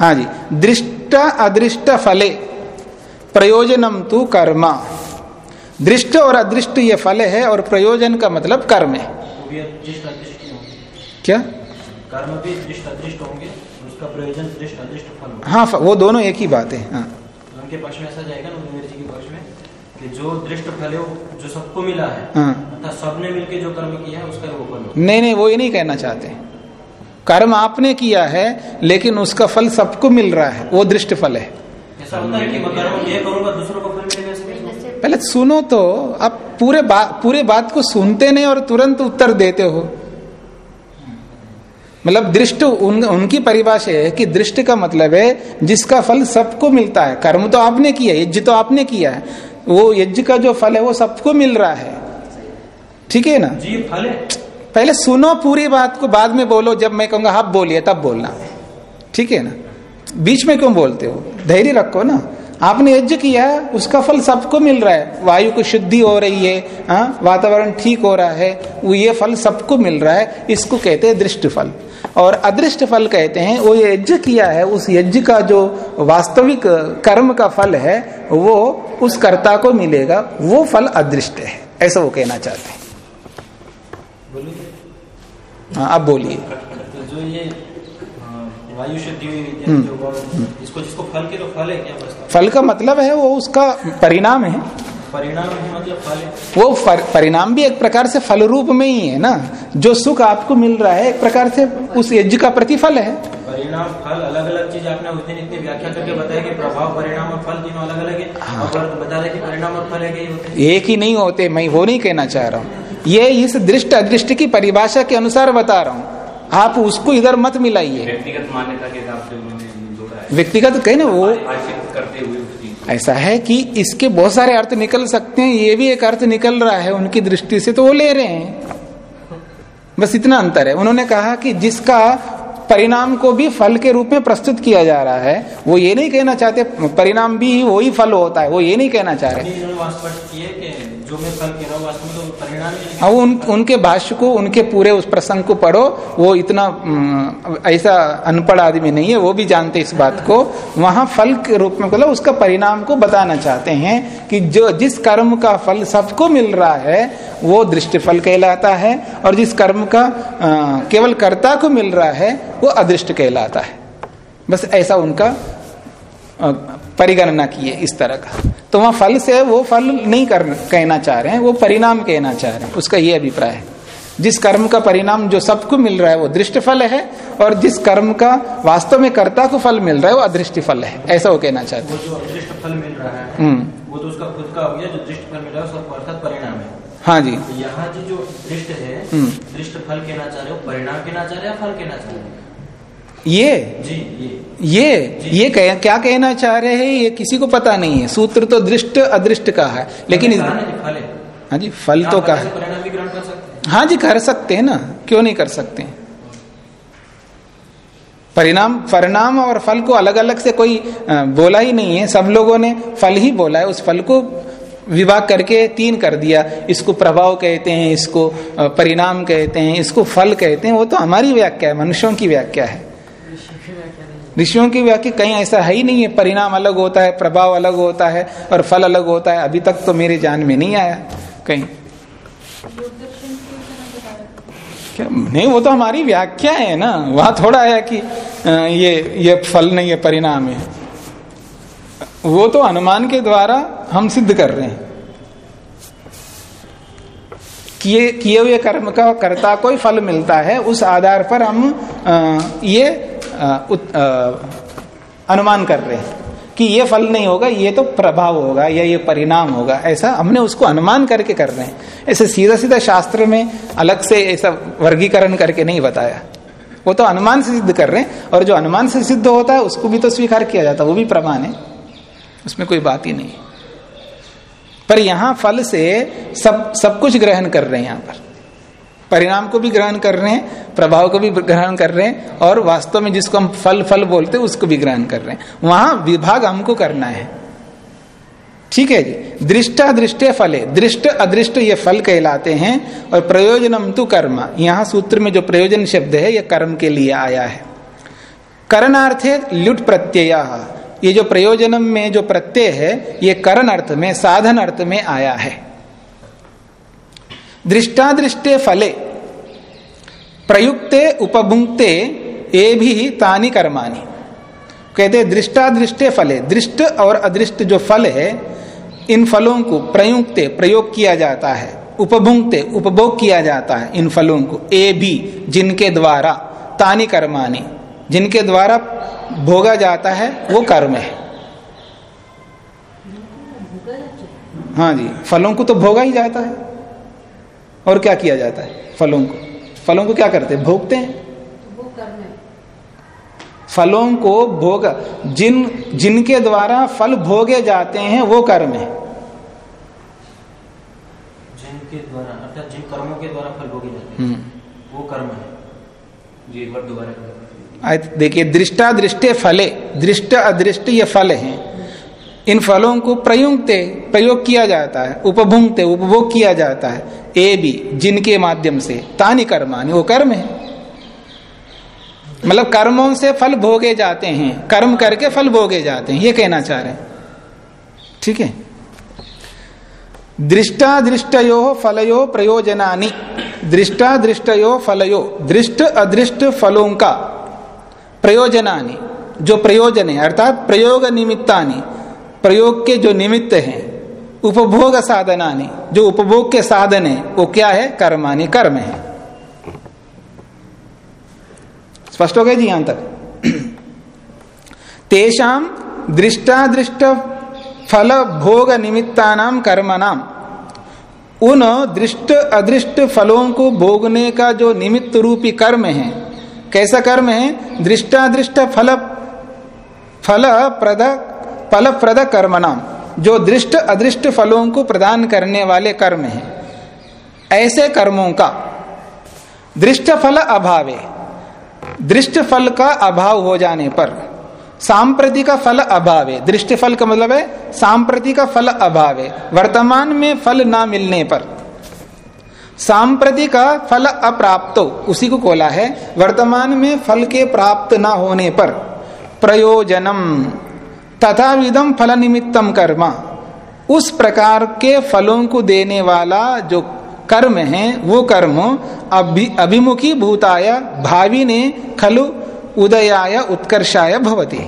हाँ जी दृष्ट अदृष्ट फले प्रयोजनम तु कर्मा। दृष्ट और अदृष्ट ये फल है और प्रयोजन का मतलब कर्म है। क्या? कर्म भी दृष्ट अदृष्ट होंगे उसका प्रयोजन दृष्ट अदृष्ट फल हाँ वो दोनों एक ही बात है हाँ। उनके पक्ष में ऐसा जाएगा ना जी के पक्ष में? कि जो दृष्ट फल है जो सबको मिला है हाँ। अर्थात सबने मिलके जो कर्म किया है उसका वो फल नहीं नहीं वो ये नहीं कहना चाहते। कर्म आपने किया है लेकिन उसका फल सबको मिल रहा है वो दृष्ट फल है। ऐसा होता है कि मैं कर्म ये करूँगा दूसरों को फल मिलेगा ऐसे कैसे होगा? पहले सुनो तो अब पूरे बात पूरे बात को सुनते नहीं और तुरंत उत्तर देते हो। मतलब दृष्ट उन, उनकी परिभाषा है कि दृष्ट का मतलब है जिसका फल सबको मिलता है। कर्म तो आपने किया यज्ञ तो आपने किया है। वो यज्ञ का जो फल है वो सबको मिल रहा है। ठीक है ना? जी फल है। पहले सुनो पूरी बात को बाद में बोलो जब मैं कहूँगा हब बोलिए तब बोलना। ठीक है ना? बीच में क्यों बोलते हो? धैर्य रखो ना। आपने यज्ञ किया है उसका फल सबको मिल रहा है। वायु को शुद्धि हो रही है हाँ वातावरण ठीक हो रहा है वो ये फल सबको मिल रहा है इसको कहते हैं दृष्ट फल। और अदृष्ट फल कहते हैं वो यज्ञ किया है उस यज्ञ का जो वास्तविक कर्म का फल है वो उस कर्ता को मिलेगा वो फल अदृष्ट है। ऐसा वो कहना चाहते हैं। हाँ अब बोलिए। तो जो ये अ, वायु शुद्धि हुई विद्या हम्म, जो गौ- इसको जिसको फल के तो फल है क्या फल का मतलब है वो उसका परिणाम है। परिणाम है मतलब फल है। वो फर, परिणाम भी एक प्रकार से फल रूप में ही है ना। जो सुख आपको मिल रहा है एक प्रकार से उस यज्ञ का प्रतिफल है। परिणाम फल अलग अलग चीज़ आपने उस दिन इतनी व्याख्या करके बताया कि प्रभाव परिणाम और फल तीनों अलग अलग है। हाँ। और बता रहे कि परिणाम और फल ही एक ही नहीं होते मैं वो नहीं कहना चाह रहा हूँ। ये इस दृष्ट अदृष्ट की परिभाषा के अनुसार बता रहा हूँ। आप उसको इधर मत मिलाइए। व्यक्तिगत मान्यता के हिसाब से उन्होंने व्यक्तिगत कहे ना वो करते हुए। ऐसा है कि इसके बहुत सारे अर्थ निकल सकते हैं ये भी एक अर्थ निकल रहा है उनकी दृष्टि से तो वो ले रहे हैं। बस इतना अंतर है। उन्होंने कहा कि जिसका परिणाम को भी फल के रूप में प्रस्तुत किया जा रहा है वो ये नहीं कहना चाहते परिणाम भी वही फल होता है वो ये नहीं कहना चाह रहे। जो मैं कह रहा हूँ तो परिणाम हाँ उन, उनके भाष्य को उनके पूरे उस प्रसंग को पढ़ो वो इतना ऐसा अनपढ़ आदमी नहीं है वो भी जानते इस बात को। वहाँ फल के रूप में मतलब उसका परिणाम को बताना चाहते हैं कि जो जिस कर्म का फल सबको मिल रहा है वो दृष्टि फल कहलाता है और जिस कर्म का केवल कर्ता को मिल रहा है वो अदृष्ट कहलाता है। बस ऐसा उनका परिगणना की इस तरह का। तो वहाँ फल से वो फल नहीं कर कहना चाह रहे हैं वो परिणाम कहना चाह रहे हैं। उसका ये अभिप्राय है। जिस कर्म का परिणाम जो सबको मिल रहा है वो दृष्ट फल है और जिस कर्म का वास्तव में कर्ता को फल मिल रहा है वो अदृष्ट फल है। ऐसा वो कहना चाहते है। हम्म। वो तो उसका खुद का हो गया जो दृष्ट फल मिल रहा है उसका अर्थात परिणाम है। हाँ जी। तो यहाँ जी जो दृष्ट है हम्म। दृष्ट फल कहना चाह रहे हो परिणाम कहना चाह रहे हो फल कहना चाह रहे हो? ये? जी ये। ये? जी, ये कह, क्या कहना चाह रहे हैं? ये किसी को पता नहीं है। सूत्र तो दृष्ट अदृष्ट का है लेकिन इस, है। जी फल तो का है। हैं। हाँ जी कर सकते हैं ना। क्यों नहीं कर सकते? हैं परिणाम परिणाम और फल को अलग अलग से कोई बोला ही नहीं है। सब लोगों ने फल ही बोला है। उस फल को विभाग करके तीन कर दिया। इसको प्रभाव कहते हैं इसको परिणाम कहते हैं इसको फल कहते हैं। वो तो हमारी व्याख्या है मनुष्यों की व्याख्या है। ऋषियों की व्याख्या कहीं ऐसा है ही नहीं है। परिणाम अलग होता है, प्रभाव अलग होता है और फल अलग होता है। अभी तक तो मेरे जान में नहीं आया। कहीं। क्या? नहीं, वो तो हमारी व्याख्या है ना। वहाँ थोड़ा है कि ये ये फल नहीं है, परिणाम है। वो तो अनुमान के द्वारा हम सिद्ध कर रहे हैं। किए किए हुए कर्म का कर्ता को ही फल मिलता है। उस आधार पर हम ये अनुमान कर रहे हैं कि ये फल नहीं होगा, ये तो प्रभाव होगा, या ये परिणाम होगा। ऐसा हमने उसको अनुमान करके कर रहे हैं। ऐसे सीधा सीधा शास्त्र में अलग से ऐसा वर्गीकरण करके नहीं बताया। वो तो अनुमान से सिद्ध कर रहे हैं, और जो अनुमान से सिद्ध होता है, उसको भी तो स्वीकार किया जाता है, वो भी प्रमाण है। उसमें कोई बात ही नहीं। पर यहाँ फल से सब सब कुछ ग्रहण कर रहे हैं यहाँ पर। परिणाम को भी ग्रहण कर रहे हैं, प्रभाव को भी ग्रहण कर रहे हैं, और वास्तव में जिसको हम फल फल बोलते हैं, उसको भी ग्रहण कर रहे हैं। वहाँ विभाग हमको करना है। ठीक है जी? दृष्टा दृष्टे फले। दृष्ट, अदृष्ट ये फल कहलाते हैं, और प्रयोजनम तु कर्म। यहाँ सूत्र में जो प्रयोजन शब्द है यह कर्म के लिए आया है। करणार्थे लुट प्रत्यय। ये जो प्रयोजनम में जो प्रत्यय है, ये करण अर्थ में, साधन अर्थ में आया है। दृष्टादृष्टे फले, प्रयुक्ते उपभुक्ते ये भी तानी कर्माणी। कहते दृष्टादृष्टे फले, दृष्ट और अदृष्ट जो फल है, इन फलों को प्रयुक्ते, प्रयोग किया जाता है। उपभुक्ते उपभोग किया जाता है इन फलों को ए भी जिनके द्वारा, तानी कर्माणी। जिनके द्वारा भोगा जाता है, वो कर्म है। हाँ जी, फलों को तो भोगा ही जाता है। और क्या किया जाता है? फलों को। फलों को क्या करते हैं? भोगते हैं? फलों को भोग जिन जिनके द्वारा फल भोगे जाते हैं वो कर्म है। जिनके द्वारा अर्थात जिन कर्मों के द्वारा फल भोगे जाते हैं हम्म। वो कर्म है। जी एक बार दोबारा। देखिए दृष्टा दृष्टे फले दृष्ट अदृष्ट ये फल हैं। इन फलों को प्रयुक्ते प्रयोग किया जाता है, उपभुंगते, उपभोग किया जाता है। ए भी, जिनके माध्यम से। तानी कर्मानी वो कर्म है। मतलब कर्मों से फल भोगे जाते हैं। कर्म करके फल भोगे जाते हैं। ये कहना चाह रहे ठीक है? दृष्टा दृष्टयो फलयो प्रयोजनानि। दृष्टा दृष्टयो फलयो। दृष्ट अदृष्ट फलों का प्रयोजनानि। जो प्रयोजन है, अर्थात प्रयोग निमित्तानि। प्रयोग के जो निमित्त हैं, उपभोग साधनानि, जो उपभोग के साधन है, वो क्या है? कर्मानि कर्म है। स्पष्ट हो गया जी यहाँ तक? तेषाम दृष्टादृष्ट फल भोग निमित्तानाम कर्मनाम उन दृष्ट अदृष्ट फलों को भोगने का जो निमित्त रूपी कर्म है, कैसा कर्म है? दृष्टादृष्ट फल फल प्रद फल प्रद कर्म नाम जो दृष्ट अदृष्ट फलों को प्रदान करने वाले कर्म हैं। ऐसे कर्मों का दृष्ट फल अभावे। दृष्ट फल का अभाव हो जाने पर सांप्रति का फल अभावे। दृष्ट फल का मतलब है सांप्रति का फल अभावे। वर्तमान में फल ना मिलने पर सांप्रति का फल अप्राप्तो, उसी को कोला है, वर्तमान में फल के प्राप्त ना होने पर प्रयोजनम। तथा विधम फल निमित्तम कर्म। उस प्रकार के फलों को देने वाला जो कर्म है वो कर्म अभि, अभिमुखी भूताय भावी ने खलु उदयाय उत्कर्षाय भवती।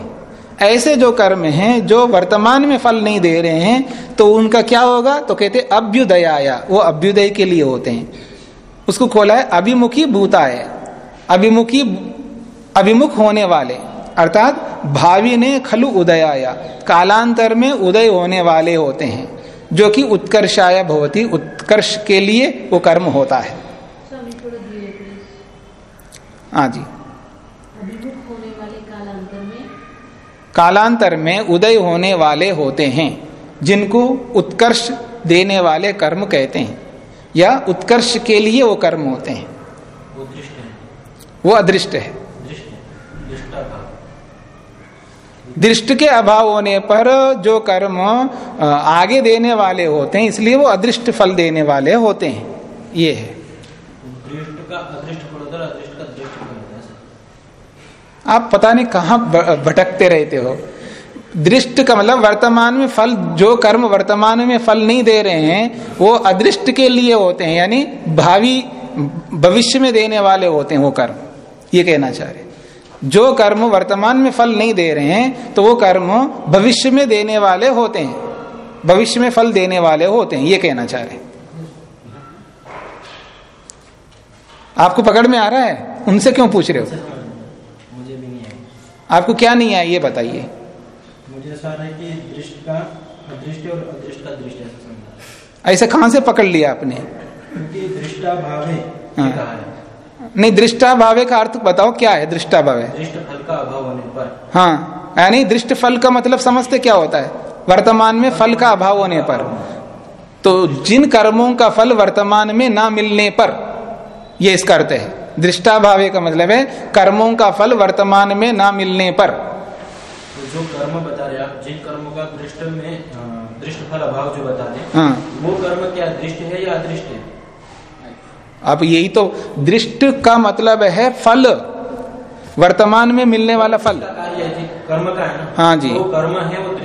ऐसे जो कर्म हैं जो वर्तमान में फल नहीं दे रहे हैं तो उनका क्या होगा? तो कहते अभ्युदयाया वो अभ्युदय के लिए होते हैं। उसको खोला है अभिमुखी भूताय। अभिमुखी अभिमुख होने वाले। अर्थात भावी ने खलु उदयाया कालांतर में उदय होने वाले होते हैं जो कि उत्कर्षाया भवती। उत्कर्ष के लिए वो कर्म होता है। हाँ जी। अभिमुख होने वाले कालांतर में? उदय होने वाले होते हैं जिनको उत्कर्ष देने वाले कर्म कहते हैं या उत्कर्ष के लिए वो कर्म होते हैं। है। वो अदृष्ट है दृष्ट है दृष्टा का दृष्ट के अभाव होने पर जो कर्म आगे देने वाले होते हैं इसलिए वो अदृष्ट फल देने वाले होते हैं। ये है। आप पता नहीं कहाँ भटकते रहते हो। दृष्ट का मतलब वर्तमान में फल जो कर्म वर्तमान में फल नहीं दे रहे हैं वो अदृष्ट के लिए होते हैं यानी भावी भविष्य में देने वाले होते हैं वो कर्म। ये कहना चाह रहे जो कर्म वर्तमान में फल नहीं दे रहे हैं तो वो कर्म भविष्य में देने वाले होते हैं। भविष्य में फल देने वाले होते हैं ये कहना चाह रहे हैं। आपको पकड़ में आ रहा है? उनसे क्यों पूछ रहे हो? मुझे भी नहीं आपको क्या नहीं आया ये बताइए। मुझे ऐसा है कि दृष्ट का अदृष्ट और अदृष्ट का दृष्ट ऐसा समझा। ऐसे कहाँ से पकड़ लिया आपने? दृष्टा भावे हाँ। है नहीं दृष्टा भावे का अर्थ बताओ क्या है दृष्टा भावे दृष्ट फल का अभाव होने पर। हाँ यानी दृष्ट फल का मतलब समझते क्या होता है? वर्तमान में फल का अभाव होने पर। तो जिन कर्मों का फल वर्तमान में ना मिलने पर ये इसका अर्थ है। दृष्टा भावे का मतलब है कर्मों का फल वर्तमान में ना मिलने पर। तो जो कर्म बता रहे आप जिन कर्मों का दृष्ट में दृष्ट फल अभाव जो बता रहे हाँ। वो कर्म क्या दृष्ट है या अदृष्ट है? अब यही तो दृष्ट का मतलब है फल। वर्तमान में मिलने वाला फल। है कर्म का है ना? हाँ जी। वो कर्म है वो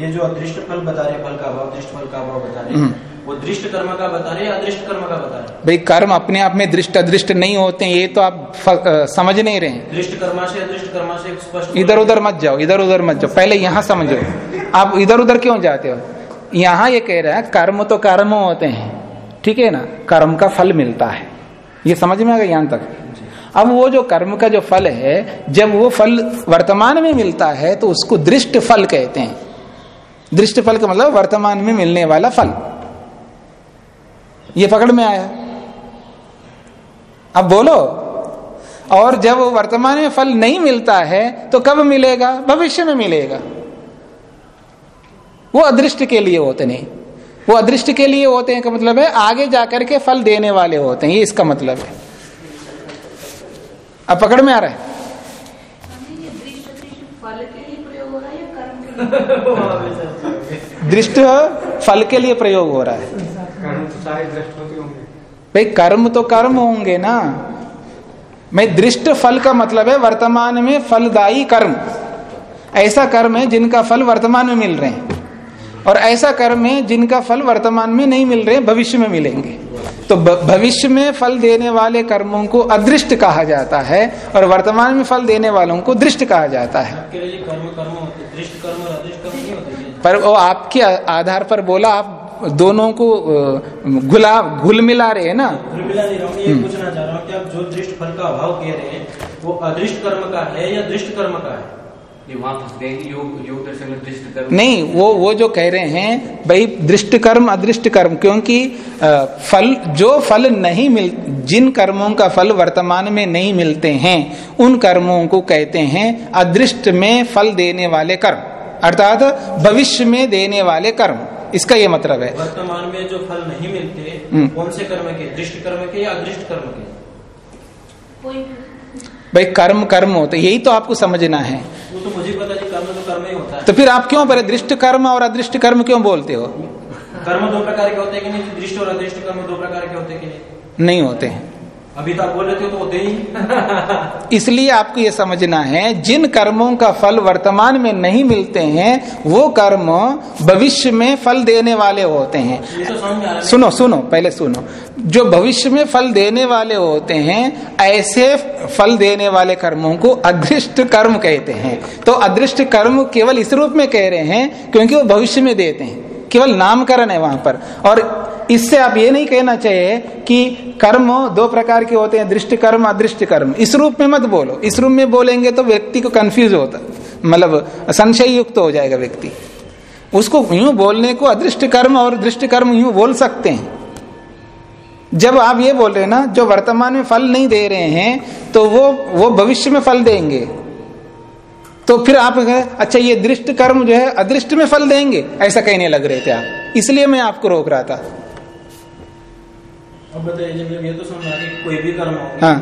ये जो अदृष्ट फल बता रहे फल का अभाव दृष्ट फल का अभाव बता रहे हम्म। वो दृष्ट कर्म का बता रहे अदृष्ट कर्म का बता रहे भाई कर्म अपने आप में दृष्ट अदृष्ट नहीं होते ये तो आप फ- समझ नहीं रहे दृष्ट कर्मा से अदृष्ट कर्मा से स्पष्ट इधर उधर मत जाओ इधर उधर मत जाओ पहले यहाँ समझो। आप इधर उधर क्यों जाते हो? यहाँ ये कह रहा है कर्म तो कर्म होते हैं। ठीक है ना? कर्म का फल मिलता है। ये समझ में आ गया यहाँ तक? अब वो जो कर्म का जो फल है, जब वो फल वर्तमान में मिलता है तो उसको दृष्ट फल कहते हैं। दृष्ट फल का मतलब वर्तमान में मिलने वाला फल। ये पकड़ में आया? अब बोलो, और जब वो वर्तमान में फल नहीं मिलता है तो कब मिलेगा? भविष्य में मिलेगा। वो अदृष्ट के लिए होते नहीं। वो अदृष्ट के लिए होते हैं का मतलब है आगे जाकर के फल देने वाले होते हैं ये इसका मतलब है। अब पकड़ में आ रहा है। दृष्ट दृष्ट फल के लिए प्रयोग हो रहा है या कर्म के लिए? दृष्ट फल के लिए प्रयोग हो रहा है। कर्म तो सारे दृष्ट होते होंगे। भाई कर्म तो कर्म होंगे ना। मैं दृष्ट फल का मतलब है वर्तमान में फलदायी कर्म। ऐसा कर्म है जिनका फल वर्तमान में मिल रहे हैं। और ऐसा कर्म है जिनका फल वर्तमान में नहीं मिल रहे भविष्य में मिलेंगे। तो भविष्य में फल देने वाले कर्मों को अदृष्ट कहा जाता है और वर्तमान में फल देने वालों को दृष्ट कहा जाता है। कर्म कर्म। पर वो आपके आधार पर बोला आप दोनों को अ, घुला घुल मिला रहे हैं ना? घुल मिला नहीं रहा हूँ ये पूछना चाह रहा हूँ कि आप जो दृष्ट फल का अभाव कह रहे हैं वो अदृष्ट कर्म का है या दृष्ट कर्म का है? ये वहाँ फंस गए योग योग दर्शन में दृष्ट कर्म नहीं वो वो जो कह रहे हैं भाई दृष्ट कर्म अदृष्ट कर्म क्योंकि फल जो फल नहीं मिल जिन कर्मों का फल वर्तमान में नहीं मिलते हैं उन कर्मों को कहते हैं अदृष्ट में फल देने वाले कर्म। अर्थात भविष्य में देने वाले कर्म। इसका ये मतलब है। वर्तमान में जो फल नहीं मिलते हम्म। कौन से कर्म के? दृष्ट कर्म के या अदृष्ट कर्म के? भाई कर्म कर्म होते यही तो आपको समझना है। तो मुझे पता जी कर्म तो कर्म ही होता है। तो फिर आप क्यों पर दृष्ट कर्म और अदृष्ट कर्म क्यों बोलते हो? कर्म दो प्रकार के होते हैं कि नहीं? दृष्ट और अदृष्ट कर्म दो प्रकार के होते हैं कि नहीं? नहीं होते। हैं अभी तो आप बोल रहे थे तो होते ही। इसलिए आपको ये समझना है जिन कर्मों का फल वर्तमान में नहीं मिलते हैं वो कर्म भविष्य में फल देने वाले होते हैं। तो सुनो सुनो पहले सुनो। जो भविष्य में फल देने वाले होते हैं ऐसे फल देने वाले कर्मों को अदृष्ट कर्म कहते हैं। तो अदृष्ट कर्म केवल इस रूप में कह रहे हैं क्योंकि वो भविष्य में देते हैं। केवल नामकरण है वहाँ पर। और इससे आप ये नहीं कहना चाहिए कि कर्म दो प्रकार के होते हैं, दृष्ट कर्म, अदृष्ट कर्म। इस रूप में मत बोलो। इस रूप में बोलेंगे तो व्यक्ति को कंफ्यूज होता मतलब संशय युक्त तो हो जाएगा व्यक्ति। उसको यूँ बोलने को अदृष्ट कर्म और दृष्ट कर्म यूँ बोल सकते हैं। जब आप ये बोल रहे हैं ना, जो वर्तमान में फल नहीं दे रहे हैं तो वो वो भविष्य में फल देंगे। तो फिर आप अच्छा ये दृष्ट कर्म जो है, अदृष्ट में फल देंगे? ऐसा कहने लग रहे थे आप। इसलिए मैं आपको रोक रहा था। अब बताइए जब ये तो समझ कि कोई भी कर्म हो हाँ।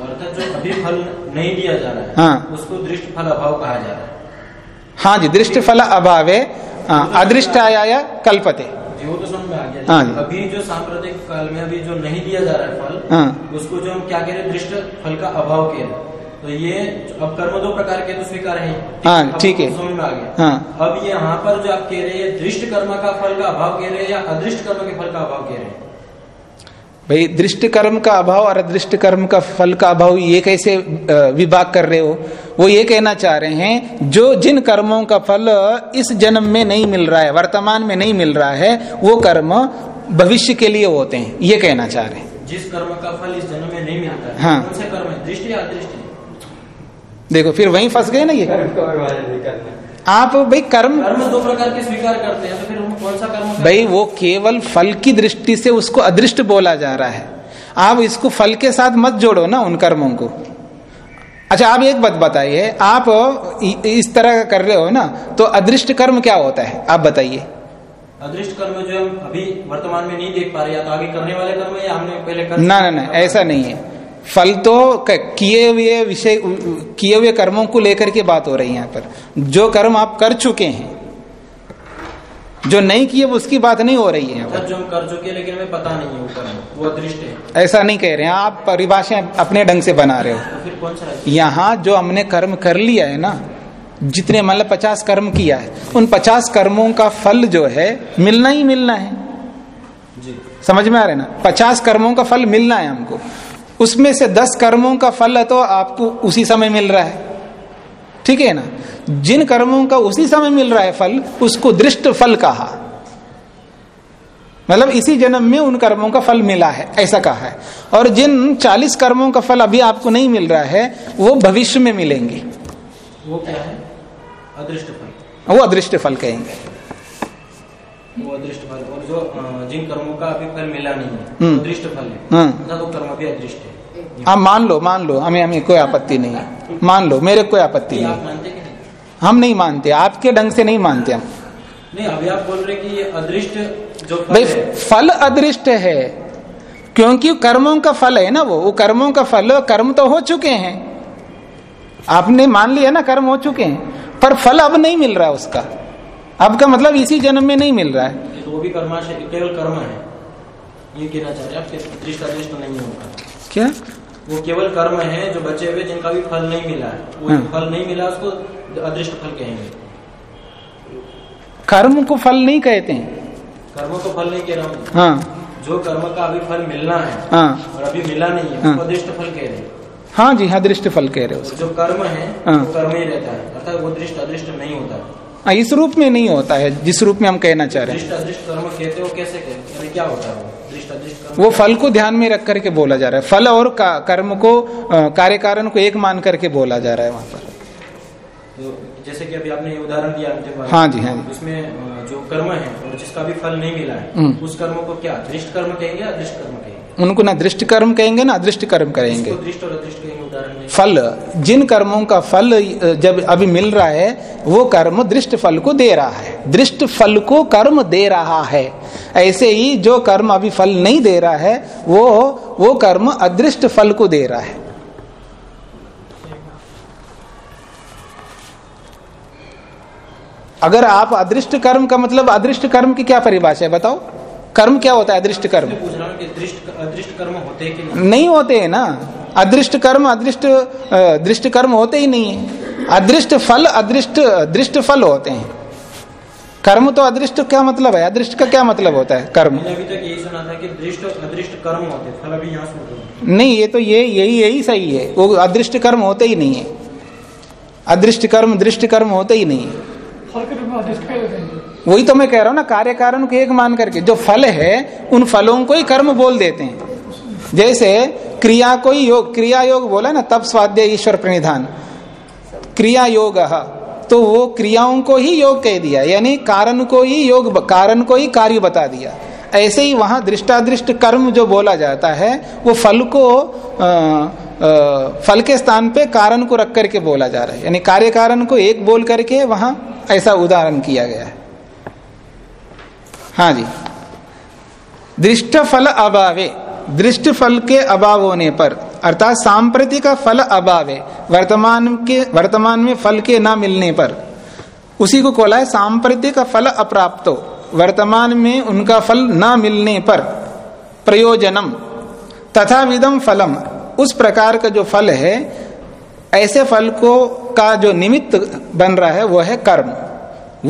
अर्थात जो अभी फल नहीं दिया जा रहा है हाँ। उसको दृष्ट फल अभाव कहा जा रहा है। हाँ जी दृष्ट फल अभावे हाँ, अदृष्ट आया कल्पते। वो तो समझ में आ गया। हाँ जी। अभी जो सांप्रदायिक काल में अभी जो नहीं दिया जा रहा है फल हाँ। उसको जो हम क्या कह रहे हैं दृष्ट फल का अभाव कह रहे हैं। तो ये अब कर्म दो प्रकार के तो स्वीकार है हाँ, ठीक है। समझ में आ गया। हाँ। अब यहाँ पर जो आप कह रहे हैं दृष्ट कर्म का फल का अभाव कह रहे हैं या अदृष्ट कर्म के फल का अभाव कह रहे हैं? भाई दृष्ट कर्म का अभाव और अदृष्ट कर्म का फल का अभाव ये कैसे विभाग कर रहे हो? वो ये कहना चाह रहे हैं जो जिन कर्मों का फल इस जन्म में नहीं मिल रहा है वर्तमान में नहीं मिल रहा है वो कर्म भविष्य के लिए होते हैं ये कहना चाह रहे हैं। जिस कर्म का फल इस जन्म में नहीं मिलता है हाँ। कौन से कर्म है? दृष्टि या अदृष्टि? देखो फिर वहीं फंस गए ना ये? आप भाई कर्म कर्म दो प्रकार के स्वीकार करते हैं तो फिर हम कौन सा कर्म भाई वो केवल फल की दृष्टि से उसको अदृष्ट बोला जा रहा है। आप इसको फल के साथ मत जोड़ो ना उन कर्मों को। अच्छा आप एक बात बताइए आप इस तरह कर रहे हो ना तो अदृष्ट कर्म क्या होता है? आप बताइए। अदृष्ट कर्म जो हम अभी वर्तमान में नहीं देख पा रहे या तो आगे करने वाले कर्म या हमने पहले कर ना ना ना ऐसा नहीं है। फल तो किए हुए विषय किए हुए कर्मों को लेकर के बात हो रही है यहाँ पर। जो कर्म आप कर चुके हैं जो नहीं किए उसकी बात नहीं हो रही है अर्थात जो हम कर चुके लेकिन हमें पता नहीं है वो वो अदृष्ट है। ऐसा नहीं कह रहे हैं आप परिभाषाएँ अपने ढंग से बना रहे हो। तो फिर कौन सा यहाँ जो हमने कर्म कर लिया है ना जितने मतलब पचास कर्म किया है उन पचास कर्मों का फल जो है मिलना ही मिलना है। जी। समझ में आ रहे है ना? पचास कर्मों का फल मिलना है हमको। उसमें से दस कर्मों का फल है तो आपको उसी समय मिल रहा है। ठीक है ना? जिन कर्मों का उसी समय मिल रहा है फल उसको दृष्ट फल कहा। मतलब इसी जन्म में उन कर्मों का फल मिला है ऐसा कहा है। और जिन चालीस कर्मों का फल अभी आपको नहीं मिल रहा है वो भविष्य में मिलेंगे। वो क्या है? अदृष्ट फल। वो अदृष्ट फल कहेंगे। वो अदृष्ट फल और जो जिन कर्मों का अभी फल मिला नहीं है हम्म। वो दृष्ट फल है। हाँ वो कर्म भी अदृष्ट है। आप मान लो मान लो हमें हमें कोई आपत्ति नहीं है। मान लो मेरे कोई आपत्ति नहीं है। मानते कि नहीं? हम नहीं मानते आपके ढंग से नहीं मानते हम। नहीं अभी आप बोल रहे कि ये अदृष्ट जो फल भाई है। फल अदृष्ट है क्योंकि कर्मों का फल है ना वो। वो कर्मों का फल कर्म तो हो चुके हैं। आपने मान लिया ना कर्म हो चुके हैं। पर फल अब नहीं मिल रहा उसका। अब का मतलब इसी जन्म में नहीं मिल रहा है। तो वो भी कर्माशय केवल कर्म है। ये कहना चाह रहे हैं आप दृष्ट अदृष्ट नहीं होगा। क्या? वो केवल कर्म है जो बचे हुए जिनका भी फल नहीं मिला है। वो हाँ। फल नहीं मिला उसको अदृष्ट फल कहेंगे। कर्म को फल नहीं कहते हैं। कर्म को फल नहीं कह रहा हूँ। हाँ। जो कर्म का अभी फल मिलना है हाँ। और अभी मिला नहीं है हाँ। उसको अदृष्ट फल कह रहे हैं। हाँ जी हाँ दृष्ट फल कह रहे हो। जो कर्म है हाँ। वो कर्म ही रहता है। अर्थात वो दृष्ट अदृष्ट नहीं होता। है इस रूप में नहीं होता है जिस रूप में हम कहना चाह रहे हैं। कर्म कहते हो कैसे कहते क्या होता है वो? फल को ध्यान में रख करके बोला जा रहा है। फल और कर्म को कार्य कारण को एक मान करके बोला जा रहा है वहाँ पर। तो जैसे कि अभी आपने ये उदाहरण दिया हाँ जी, हाँ जी। उसमें जो कर्म है और जिसका भी फल नहीं मिला है हम्म। उस कर्म को क्या दृष्ट कर्म कहेंगे या दृष्ट कर्म कहेंगे? उनको ना दृष्ट कर्म कहेंगे ना अदृष्ट कर्म करेंगे। फल जिन कर्मों का फल जब अभी मिल रहा है वो कर्म दृष्ट फल को दे रहा है। दृष्ट फल को कर्म दे रहा है। ऐसे ही जो कर्म अभी फल नहीं दे रहा है वो वो कर्म अदृष्ट फल को दे रहा है। अगर आप अदृष्ट कर्म का मतलब अदृष्ट कर्म की क्या परिभाषा है बताओ। कर्म क्या होता है? अदृष्ट कर्म। पूछ रहा हूँ कि दृष्ट अदृष्ट कर्म होते हैं कि नहीं होते है ना। अदृष्ट कर्म अदृष्ट दृष्ट कर्म होते ही नहीं है। अदृष्ट फल अदृष्ट दृष्ट फल होते हैं। कर्म तो अदृष्ट क्या मतलब है? अदृष्ट का क्या मतलब होता है? कर्म। मैंने अभी तक यही सुना था कि दृष्ट अदृष्ट कर्म होते फल अभी यहाँ हूँ। नहीं ये तो ये यही यही सही है। वो अदृष्ट कर्म होते ही नहीं है। अदृष्ट कर्म दृष्ट कर्म होते ही नहीं है। वही तो मैं कह रहा हूँ ना कार्य कारण को एक मान करके जो फल है उन फलों को ही कर्म बोल देते हैं। जैसे क्रिया को ही योग क्रिया योग बोला ना तब स्वाध्याय ईश्वर प्रणिधान। क्रिया योग तो वो क्रियाओं को ही योग कह दिया यानी कारण को ही योग कारण को ही कार्य बता दिया। ऐसे ही वहाँ दृष्टादृष्ट कर्म जो बोला जाता है वो फल को अ, अ, फल के स्थान पे कारण को रख करके बोला जा रहा है। यानी कार्य कारण को एक बोल करके वहाँ ऐसा उदाहरण किया गया है। हाँ जी। दृष्ट फल अभावे दृष्ट फल के अभाव होने पर, अर्थात सांप्रतिक फल अभावे, वर्तमान के, वर्तमान में फल के ना मिलने पर, उसी को खोला है सांप्रतिक फल अप्राप्तो, वर्तमान में उनका फल ना मिलने पर, प्रयोजनम तथा विदम फलम। उस प्रकार का जो फल है, ऐसे फल को, का जो निमित्त बन रहा है, वो है कर्म।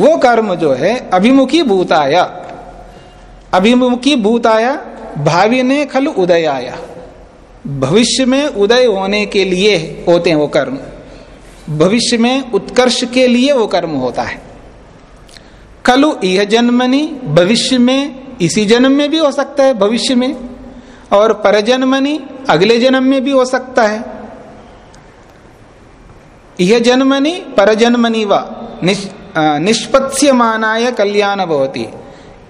वो कर्म जो है, अभिमुखी भूताया। अभिमुखी भूत आया भावी ने खल उदय आया। भविष्य में उदय होने के लिए होते हैं वो कर्म। भविष्य में उत्कर्ष के लिए वो कर्म होता है। कलु यह जन्मनी भविष्य में इसी जन्म में भी हो सकता है भविष्य में और परजन्मनी अगले जन्म में भी हो सकता है। यह जन्मनी परजन्मनी व निष, निष्पत्स्य मानाय कल्याण भवती।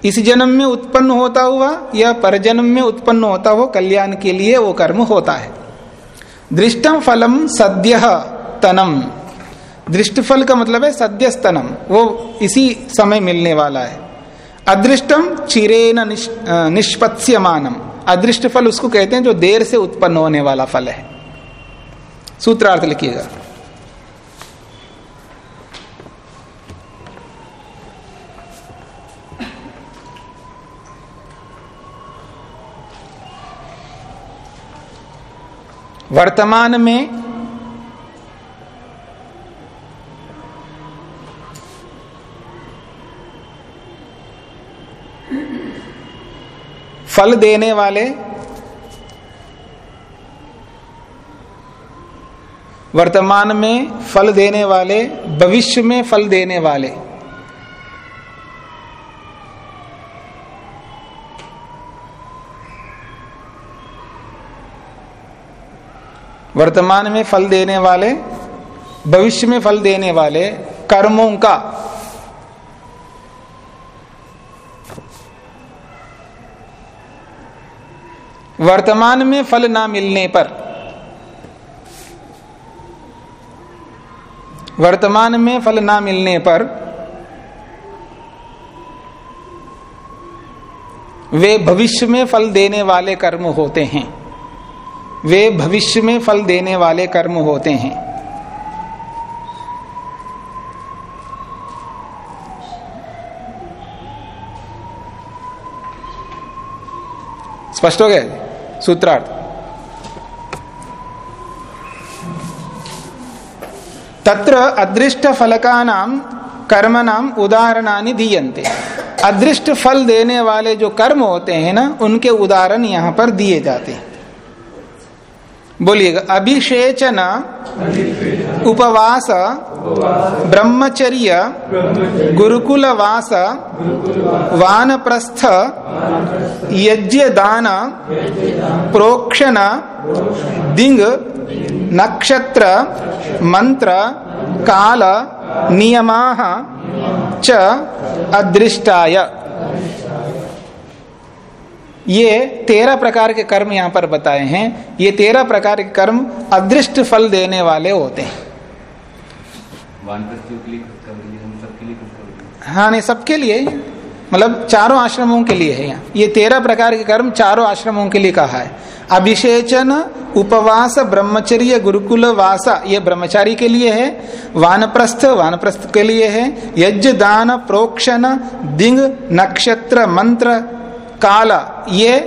इस जन्म में उत्पन्न होता हुआ या परजन्म में उत्पन्न होता हुआ कल्याण के लिए वो कर्म होता है। दृष्टम फलम सद्य तनम। दृष्ट फल का मतलब है सद्य स्तनम वो इसी समय मिलने वाला है। अदृष्टम चिरेन निष, निष्पत्स्यमानम। अदृष्ट फल उसको कहते हैं जो देर से उत्पन्न होने वाला फल है। सूत्रार्थ लिखिएगा। वर्तमान में फल देने वाले वर्तमान में फल देने वाले, भविष्य में फल देने वाले। वर्तमान में फल देने वाले, भविष्य में फल देने वाले कर्मों का। वर्तमान में फल ना मिलने पर, वर्तमान में फल ना मिलने पर वे भविष्य में फल देने वाले कर्म होते हैं। वे भविष्य में फल देने वाले कर्म होते हैं। स्पष्ट हो गया? सूत्रार्थ। तत्र अदृष्ट फलका नाम कर्म नाम उदाहरणानि दीयन्ते। अदृष्ट फल देने वाले जो कर्म होते हैं ना, उनके उदाहरण यहाँ पर दिए जाते हैं। बोलिएगा, अभिषेचन, उपवास, ब्रह्मचर्य गुरुकुल वास वानप्रस्थ यज्ञ दान प्रोक्षण दिंग नक्षत्र, मंत्र, काल, नियमा, च, अदृष्टाय। ये तेरह प्रकार के कर्म यहाँ पर बताए हैं। ये तेरह प्रकार के कर्म अदृष्ट फल देने वाले होते हैं। हाँ नहीं सबके लिए मतलब चारों आश्रमों के लिए है यहाँ। ये तेरह प्रकार के कर्म चारों आश्रमों के लिए कहा है। अभिषेचन उपवास ब्रह्मचर्य गुरुकुल वासा ये ब्रह्मचारी के लिए है। वानप्रस्थ वानप्रस्थ के लिए है। यज्ञ दान प्रोक्षण दिंग नक्षत्र मंत्र काल ये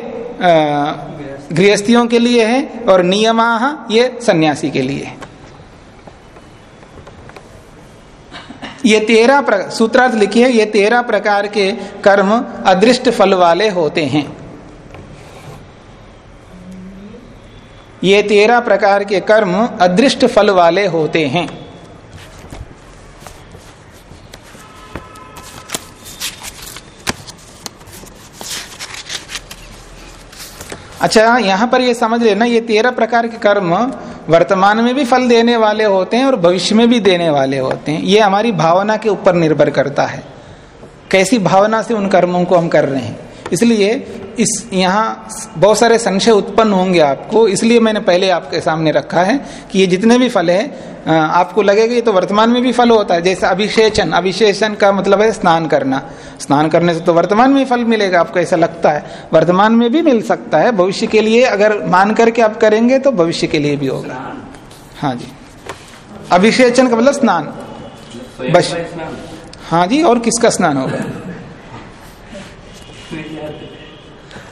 गृहस्थियों के लिए है और नियमा ये सन्यासी के लिए है। ये तेरह सूत्रार्थ लिखिए ये तेरह प्रकार के कर्म अदृष्ट फल वाले होते हैं। ये तेरह प्रकार के कर्म अदृष्ट फल वाले होते हैं। अच्छा यहाँ पर ये समझ लेना, ये तेरह प्रकार के कर्म वर्तमान में भी फल देने वाले होते हैं और भविष्य में भी देने वाले होते हैं। ये हमारी भावना के ऊपर निर्भर करता है। कैसी भावना से उन कर्मों को हम कर रहे हैं? इसलिए इस यहाँ बहुत सारे संशय उत्पन्न होंगे आपको इसलिए मैंने पहले आपके सामने रखा है कि ये जितने भी फल है आपको लगेगा ये तो वर्तमान में भी फल होता है जैसे अभिषेचन अभिषेचन का मतलब है स्नान करना। स्नान करने से तो वर्तमान में फल मिलेगा आपको ऐसा लगता है। वर्तमान में भी मिल सकता है भविष्य के लिए अगर मान करके आप करेंगे तो भविष्य के लिए भी होगा। हाँ जी। अभिषेचन का मतलब स्नान। बस। हाँ जी और किसका स्नान होगा?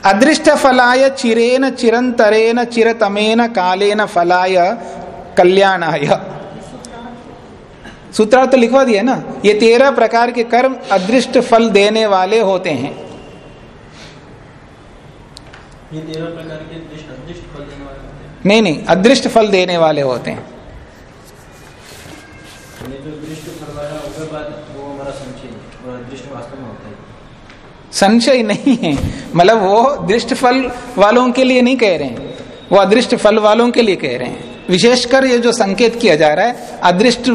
अदृष्ट फलाय चिरेन चिरंतरेन चिरतमेन कालेन फलाय कल्याणाय। सूत्रार्थ तो लिखवा दिया ना? ये तेरह प्रकार के कर्म अदृष्ट फल देने वाले होते हैं। ये तेरह प्रकार के अदृष्ट फल देने वाले होते हैं। नहीं नहीं अदृष्ट फल देने वाले होते हैं। ये जो दृष्ट फल वाला वो हमारा संशय और अदृष्ट वास्तव में होता है। संशय नहीं है। मतलब वो दृष्ट फल वालों के लिए नहीं कह रहे हैं। वो अदृष्ट फल वालों के लिए कह रहे हैं। विशेषकर ये जो संकेत किया जा रहा है, अदृष्ट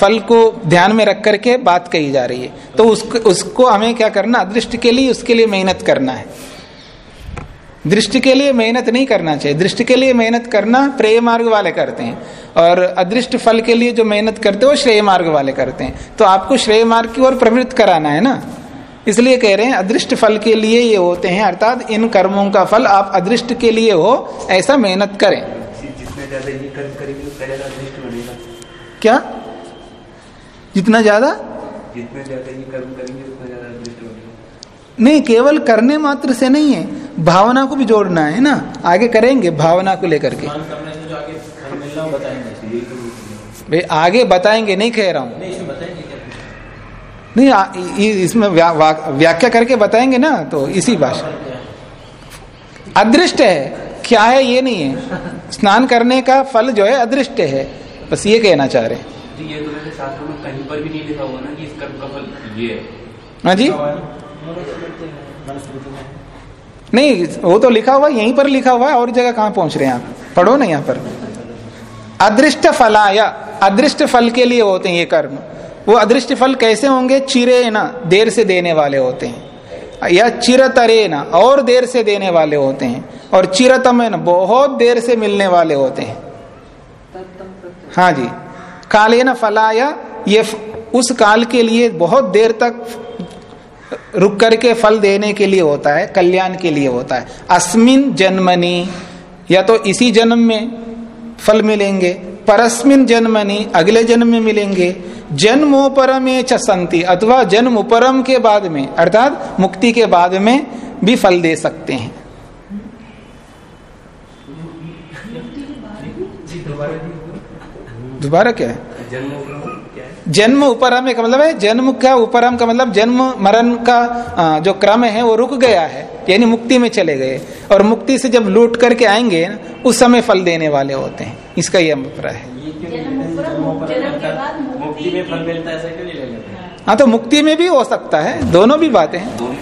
फल को ध्यान में रख करके बात कही जा रही है। तो उसको उसको हमें क्या करना, अदृष्ट के लिए, उसके लिए मेहनत करना है। दृष्टि के लिए मेहनत नहीं करना चाहिए। दृष्टि के लिए मेहनत करना प्रेय मार्ग वाले करते हैं। और अदृष्ट फल के लिए जो मेहनत करते हैं, वो श्रेय मार्ग वाले करते हैं। तो आपको श्रेय मार्ग की ओर प्रवृत्त कराना है ना? इसलिए कह रहे हैं अदृष्ट फल के लिए ये होते हैं अर्थात इन कर्मों का फल आप अदृष्ट के लिए हो ऐसा मेहनत करें। जितने ज़्यादा ये कर्म करेंगे उतना ज़्यादा अदृष्ट बनेगा। क्या? जितना ज़्यादा? जितने ज़्यादा ये कर्म करेंगे उतना ज़्यादा अदृष्ट बनेगा। नहीं केवल करने मात्र से नहीं है भावना को भी जोड़ना है ना? आगे करेंगे भावना को लेकर के। स्नान करने से जो आगे फल मिलना वो बताएँगे। तो भाई आगे बताएँगे नहीं कह रहा हूँ। नहीं आ, इ- इसमें व्या, व्याख्या करके बताएँगे ना तो इसी भाषा। अदृष्ट है क्या है ये नहीं है। स्नान करने का फल जो है अदृष्ट है। बस ये कहना चाह रहे हैं। ये तो मेरे शास्त्रों में कहीं पर भी नहीं लिखा हुआ ना कि इस कर्म का फल ये है। हाँ जी? नहीं वो तो लिखा हुआ यहीं पर लिखा हुआ है और जगह कहाँ पहुँच रहे हैं आप? पढ़ो ना यहाँ पर। अदृष्ट फलाया अदृष्ट फल के लिए होते हैं ये कर्म। वो अदृष्ट फल कैसे होंगे? चिरे ना, देर से देने वाले होते हैं। या चिरतरे ना, और देर से देने वाले होते हैं। और चिरतम न, बहुत देर से मिलने वाले होते हैं। हाँ जी। काले न फलाया, ये उस काल के लिए बहुत देर तक रुक करके फल देने के लिए होता है, कल्याण के लिए होता है। अस्मिन जन्मनी, या तो इसी जन्म में फल मिलेंगे। परस्मिन जन्मनी अगले जन्म में मिलेंगे। जन्मोपरमे च संति, अथवा जन्म उपरम के बाद में, अर्थात मुक्ति के बाद में भी फल दे सकते हैं। दोबारा क्या है? जन्म उपरम का मतलब है, जन्म का उपरम का मतलब जन्म, मरण का जो क्रम है, वो रुक गया है। यानी मुक्ति में चले गए। और मुक्ति से जब लूट करके आएँगे उस समय फल देने वाले होते हैं। इसका यह अभिप्राय है। हैं? उपरम, जन्म जन्म के बाद उपरम मुक्ति मुक्ति में फल मिलता ऐसा क्यों नहीं ले लेते तो मुक्ति में भी हो सकता है। दोनों भी बातें हैं।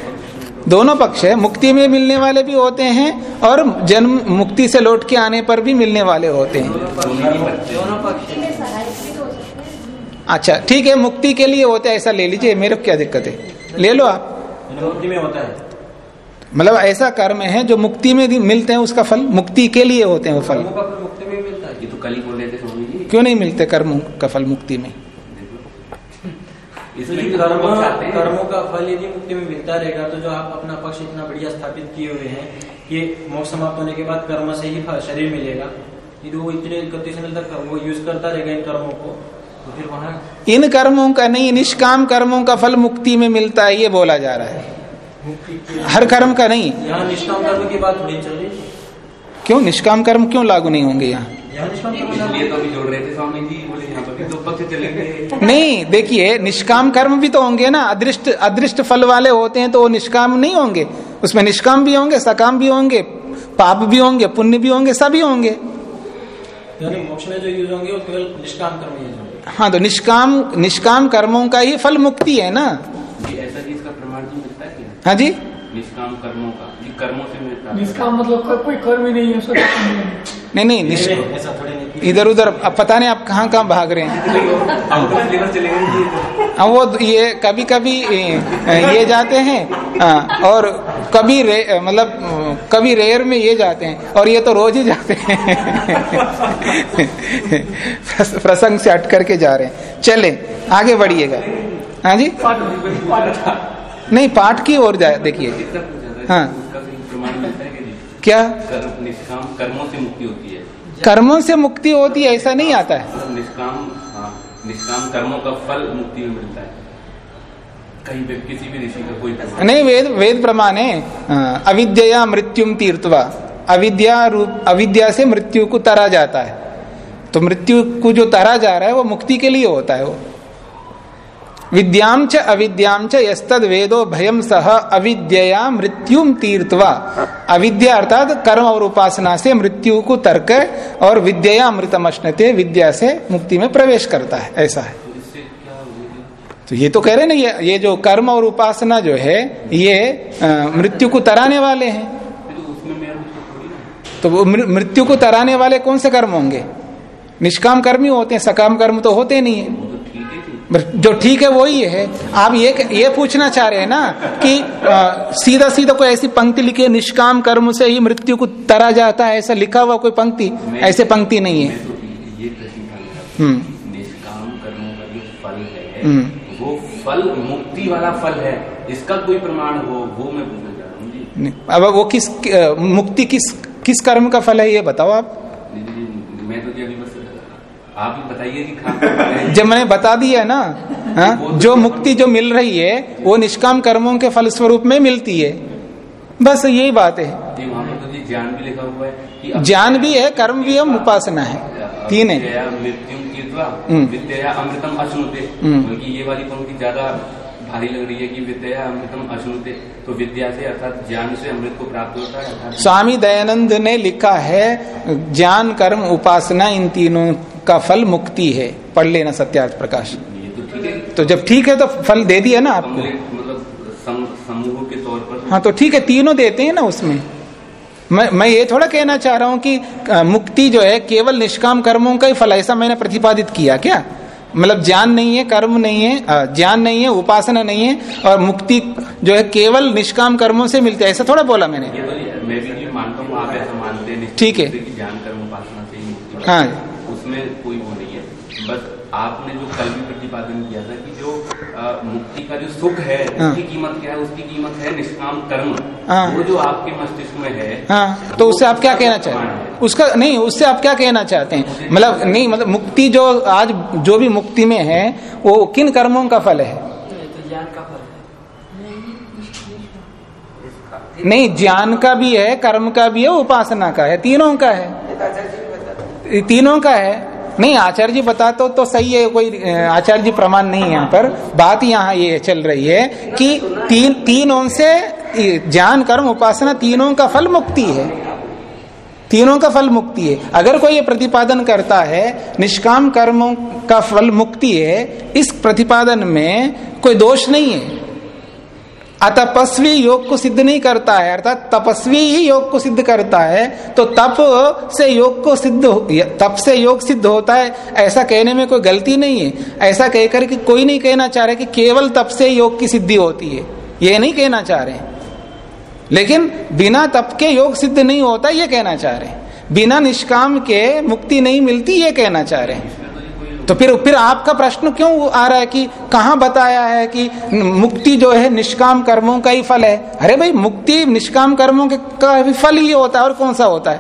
दोनों पक्ष। है। मुक्ति में मिलने वाले भी होते हैं और जन्म मुक्ति से लौट के आने पर भी मिलने वाले होते हैं। दोनों पक्ष। तो हो हैं। अच्छा ठीक है मुक्ति के लिए होते हैं ऐसा ले लीजिए मेरे को क्या दिक्कत है? ले लो आप। मुक्ति में होता है। मतलब ऐसा कर्म है जो मुक्ति में भी मिलते हैं उसका फल मुक्ति के लिए होते हैं वो फल। कर्मों का फल मुक्ति में मिलता है। ये तो कल ही बोल रहे थे जी। क्यों नहीं मिलते कर्म का फल मुक्ति में? इसलिए कर्म कर्म का फल यदि मुक्ति में मिलता रहेगा तो जो आप अपना पक्ष इतना बढ़िया स्थापित किए हुए हैं कि मोक्ष समाप्त होने के बाद कर्म से ही शरीर मिलेगा। यदि वो इतने गति से मिलता वो यूज़ करता रहेगा इन कर्मों को तो फिर वहाँ इन कर्मों का नहीं निष्काम कर्मों का फल मुक्ति में मिलता है ये बोला जा रहा है। हर कर्म का नहीं। यहाँ निष्काम कर्म की बात थोड़ी चल रही। है क्यों? निष्काम कर्म क्यों लागू नहीं होंगे यहाँ? यहाँ निष्काम कर्म लागू- इसलिए तो अभी जोड़ रहे थे स्वामी जी बोले यहाँ पर भी दो पक्ष नहीं देखिए निष्काम कर्म भी तो होंगे ना। अदृष्ट अदृष्ट फल वाले होते हैं तो वो निष्काम नहीं होंगे। उसमें निष्काम भी होंगे सकाम भी होंगे पाप भी होंगे पुण्य भी होंगे सभी होंगे। मोक्ष में जो यूज़ होंगे वो केवल निष्काम कर्म यूज़ होंगे। हाँ तो निष्काम निष्काम कर्मों का ही फल मुक्ति है ना। ऐसा चीज़ प्रमाण तो है जी? निष्काम कर्मों का जी कर्मों से मिलता है। मतलब का कोई कर्म ही नहीं है है। नहीं नहीं निष्... नहीं, नहीं, ऐसा थोड़ी नहीं। इधर उधर अब पता नहीं आप कहाँ कहाँ भाग रहे हैं। जी अब वो ये कभी कभी ये जाते हैं हाँ, और कभी रे मतलब कभी रेयर में ये जाते हैं और ये तो रोज ही जाते हैं। प्रसंग से हट करके जा रहे हैं। चले आगे बढ़िएगा। हाँ जी? नहीं पाठ की ओर जाए देखिए। हाँ। क्या? कर्म निष्काम कर्मों से मुक्ति होती है। कर्मों से मुक्ति होती है ऐसा नहीं आता है। मतलब निष्काम हाँ निष्काम कर्मों का फल मुक्ति में मिलता है। कहीं भी किसी भी ऋषि का कोई नहीं वेद वेद प्रमाण है। हाँ, अविद्या मृत्युम तीर्थवा अविद्या रूप अविद्या से मृत्यु को तरा जाता है। तो मृत्यु को जो तरा जा रहा है वो मुक्ति के लिए होता है वो। विद्याम च अविद्याम च यस्तद वेदो भयम सह अविद्या मृत्युम तीर्थवा अविद्या अर्थात कर्म और उपासना से मृत्यु को तर्क और विद्या मृतमश्नते विद्या से मुक्ति में प्रवेश करता है। ऐसा है। तो ये तो कह रहे ना, ये ये जो कर्म और उपासना जो है, ये मृत्यु को तराने वाले हैं। तो तो वो मृत्यु को तराने वाले कौन से कर्म होंगे? निष्काम कर्म ही होते हैं, सकाम कर्म तो होते नहीं है। वो तो ठीक है जी जो ठीक है वही है। आप ये ये पूछना चाह रहे हैं ना कि अ, सीधा सीधा कोई ऐसी पंक्ति लिखी है निष्काम कर्म से ही मृत्यु को तरा जाता है ऐसा लिखा हुआ कोई पंक्ति? ऐसे पंक्ति नहीं है। तो। हम्म। निष्काम कर्मों का जो फल है हम्म। वो फल मुक्ति वाला फल है इसका कोई प्रमाण हो वो मैं पूछना चाह रहा हूँ अब वो किस मुक्ति किस किस कर्म का फल है ये बताओ आप। जी, जी, जी, मैं तो आप ही बताइए कि जब मैंने बता दिया ना हाँ, जो मुक्ति जो मिल रही है वो निष्काम कर्मों के फल स्वरूप में मिलती है। बस यही बात है। तो ज्ञान भी लिखा हुआ है ज्ञान भी है कर्म भी है उपासना है। तीन है। विद्या हम्म। अमृतम अश्नुते। हम्म। बल्कि ये वाली पंक्ति ज़्यादा भारी लग रही है कि विद्या अमृतम अश्नुते। तो विद्या से अर्थात ज्ञान से अमृत को प्राप्त होता है स्वामी दयानंद ने लिखा है ज्ञान कर्म उपासना इन तीनों का फल मुक्ति है। पढ़ लेना सत्यार्थ प्रकाश। तो तो जब ठीक है तो फल दे दिया ना आपको। मतलब समूह के तौर पर हाँ तो ठीक है तीनों देते हैं ना उसमें। मैं मैं ये थोड़ा कहना चाह रहा हूँ कि अ, मुक्ति जो है केवल निष्काम कर्मों का ही फल ऐसा मैंने प्रतिपादित किया क्या? मतलब ज्ञान नहीं है कर्म नहीं है ज्ञान नहीं है उपासना नहीं है और मुक्ति जो है केवल निष्काम कर्मों से मिलती है। ऐसा थोड़ा बोला मैंने। तो जी, मैं भी मानता हूँ आप ऐसा मानते ठीक है। रूप से कि ज्ञान कर्म उपासना से ही। हाँ कोई वो नहीं है। बस आपने जो कल भी प्रतिपादन किया था कि जो अ, मुक्ति का जो सुख है हाँ। उसकी कीमत क्या है? उसकी कीमत है निष्काम कर्म। हाँ। वो जो आपके मस्तिष्क में है हाँ। तो उससे आप क्या कहना चाहते हैं। उसका नहीं उससे आप क्या कहना चाहते हैं? मतलब नहीं मतलब मुक्ति जो आज जो भी मुक्ति में है वो किन कर्मों का फल है? तो ज्ञान का फल है नहीं ज्ञान का भी है कर्म का भी है उपासना का है तीनों का है। तीनों का है। नहीं, आचार्य जी बता तो तो सही है, कोई आचार्य जी प्रमाण नहीं है यहाँ पर। बात यहाँ ये चल रही है कि तीन, तीनों से ज्ञान, कर्म, उपासना तीनों का फल मुक्ति है। तीनों का फल मुक्ति है। अगर कोई ये प्रतिपादन करता है, निष्काम कर्मों का फल मुक्ति है, इस प्रतिपादन में कोई दोष नहीं है। अतपस्वी योग को सिद्ध नहीं करता है, अर्थात तपस्वी ही योग को सिद्ध करता है तो तप से योग को सिद्ध तप से योग सिद्ध होता है, ऐसा कहने में कोई गलती नहीं है। ऐसा कहकर कि कोई नहीं कहना चाह रहा कि केवल तप से योग की सिद्धि होती है, ये नहीं कहना चाह रहे लेकिन बिना तप के योग सिद्ध नहीं होता, ये कहना चाह रहे बिना निष्काम के मुक्ति नहीं मिलती, ये कहना चाह रहे हैं। तो फिर फिर आपका प्रश्न क्यों आ रहा है कि कहा बताया है कि मुक्ति जो है निष्काम कर्मों का ही फल है? अरे भाई, मुक्ति निष्काम कर्मों के भी फल ही होता है और कौन सा होता है?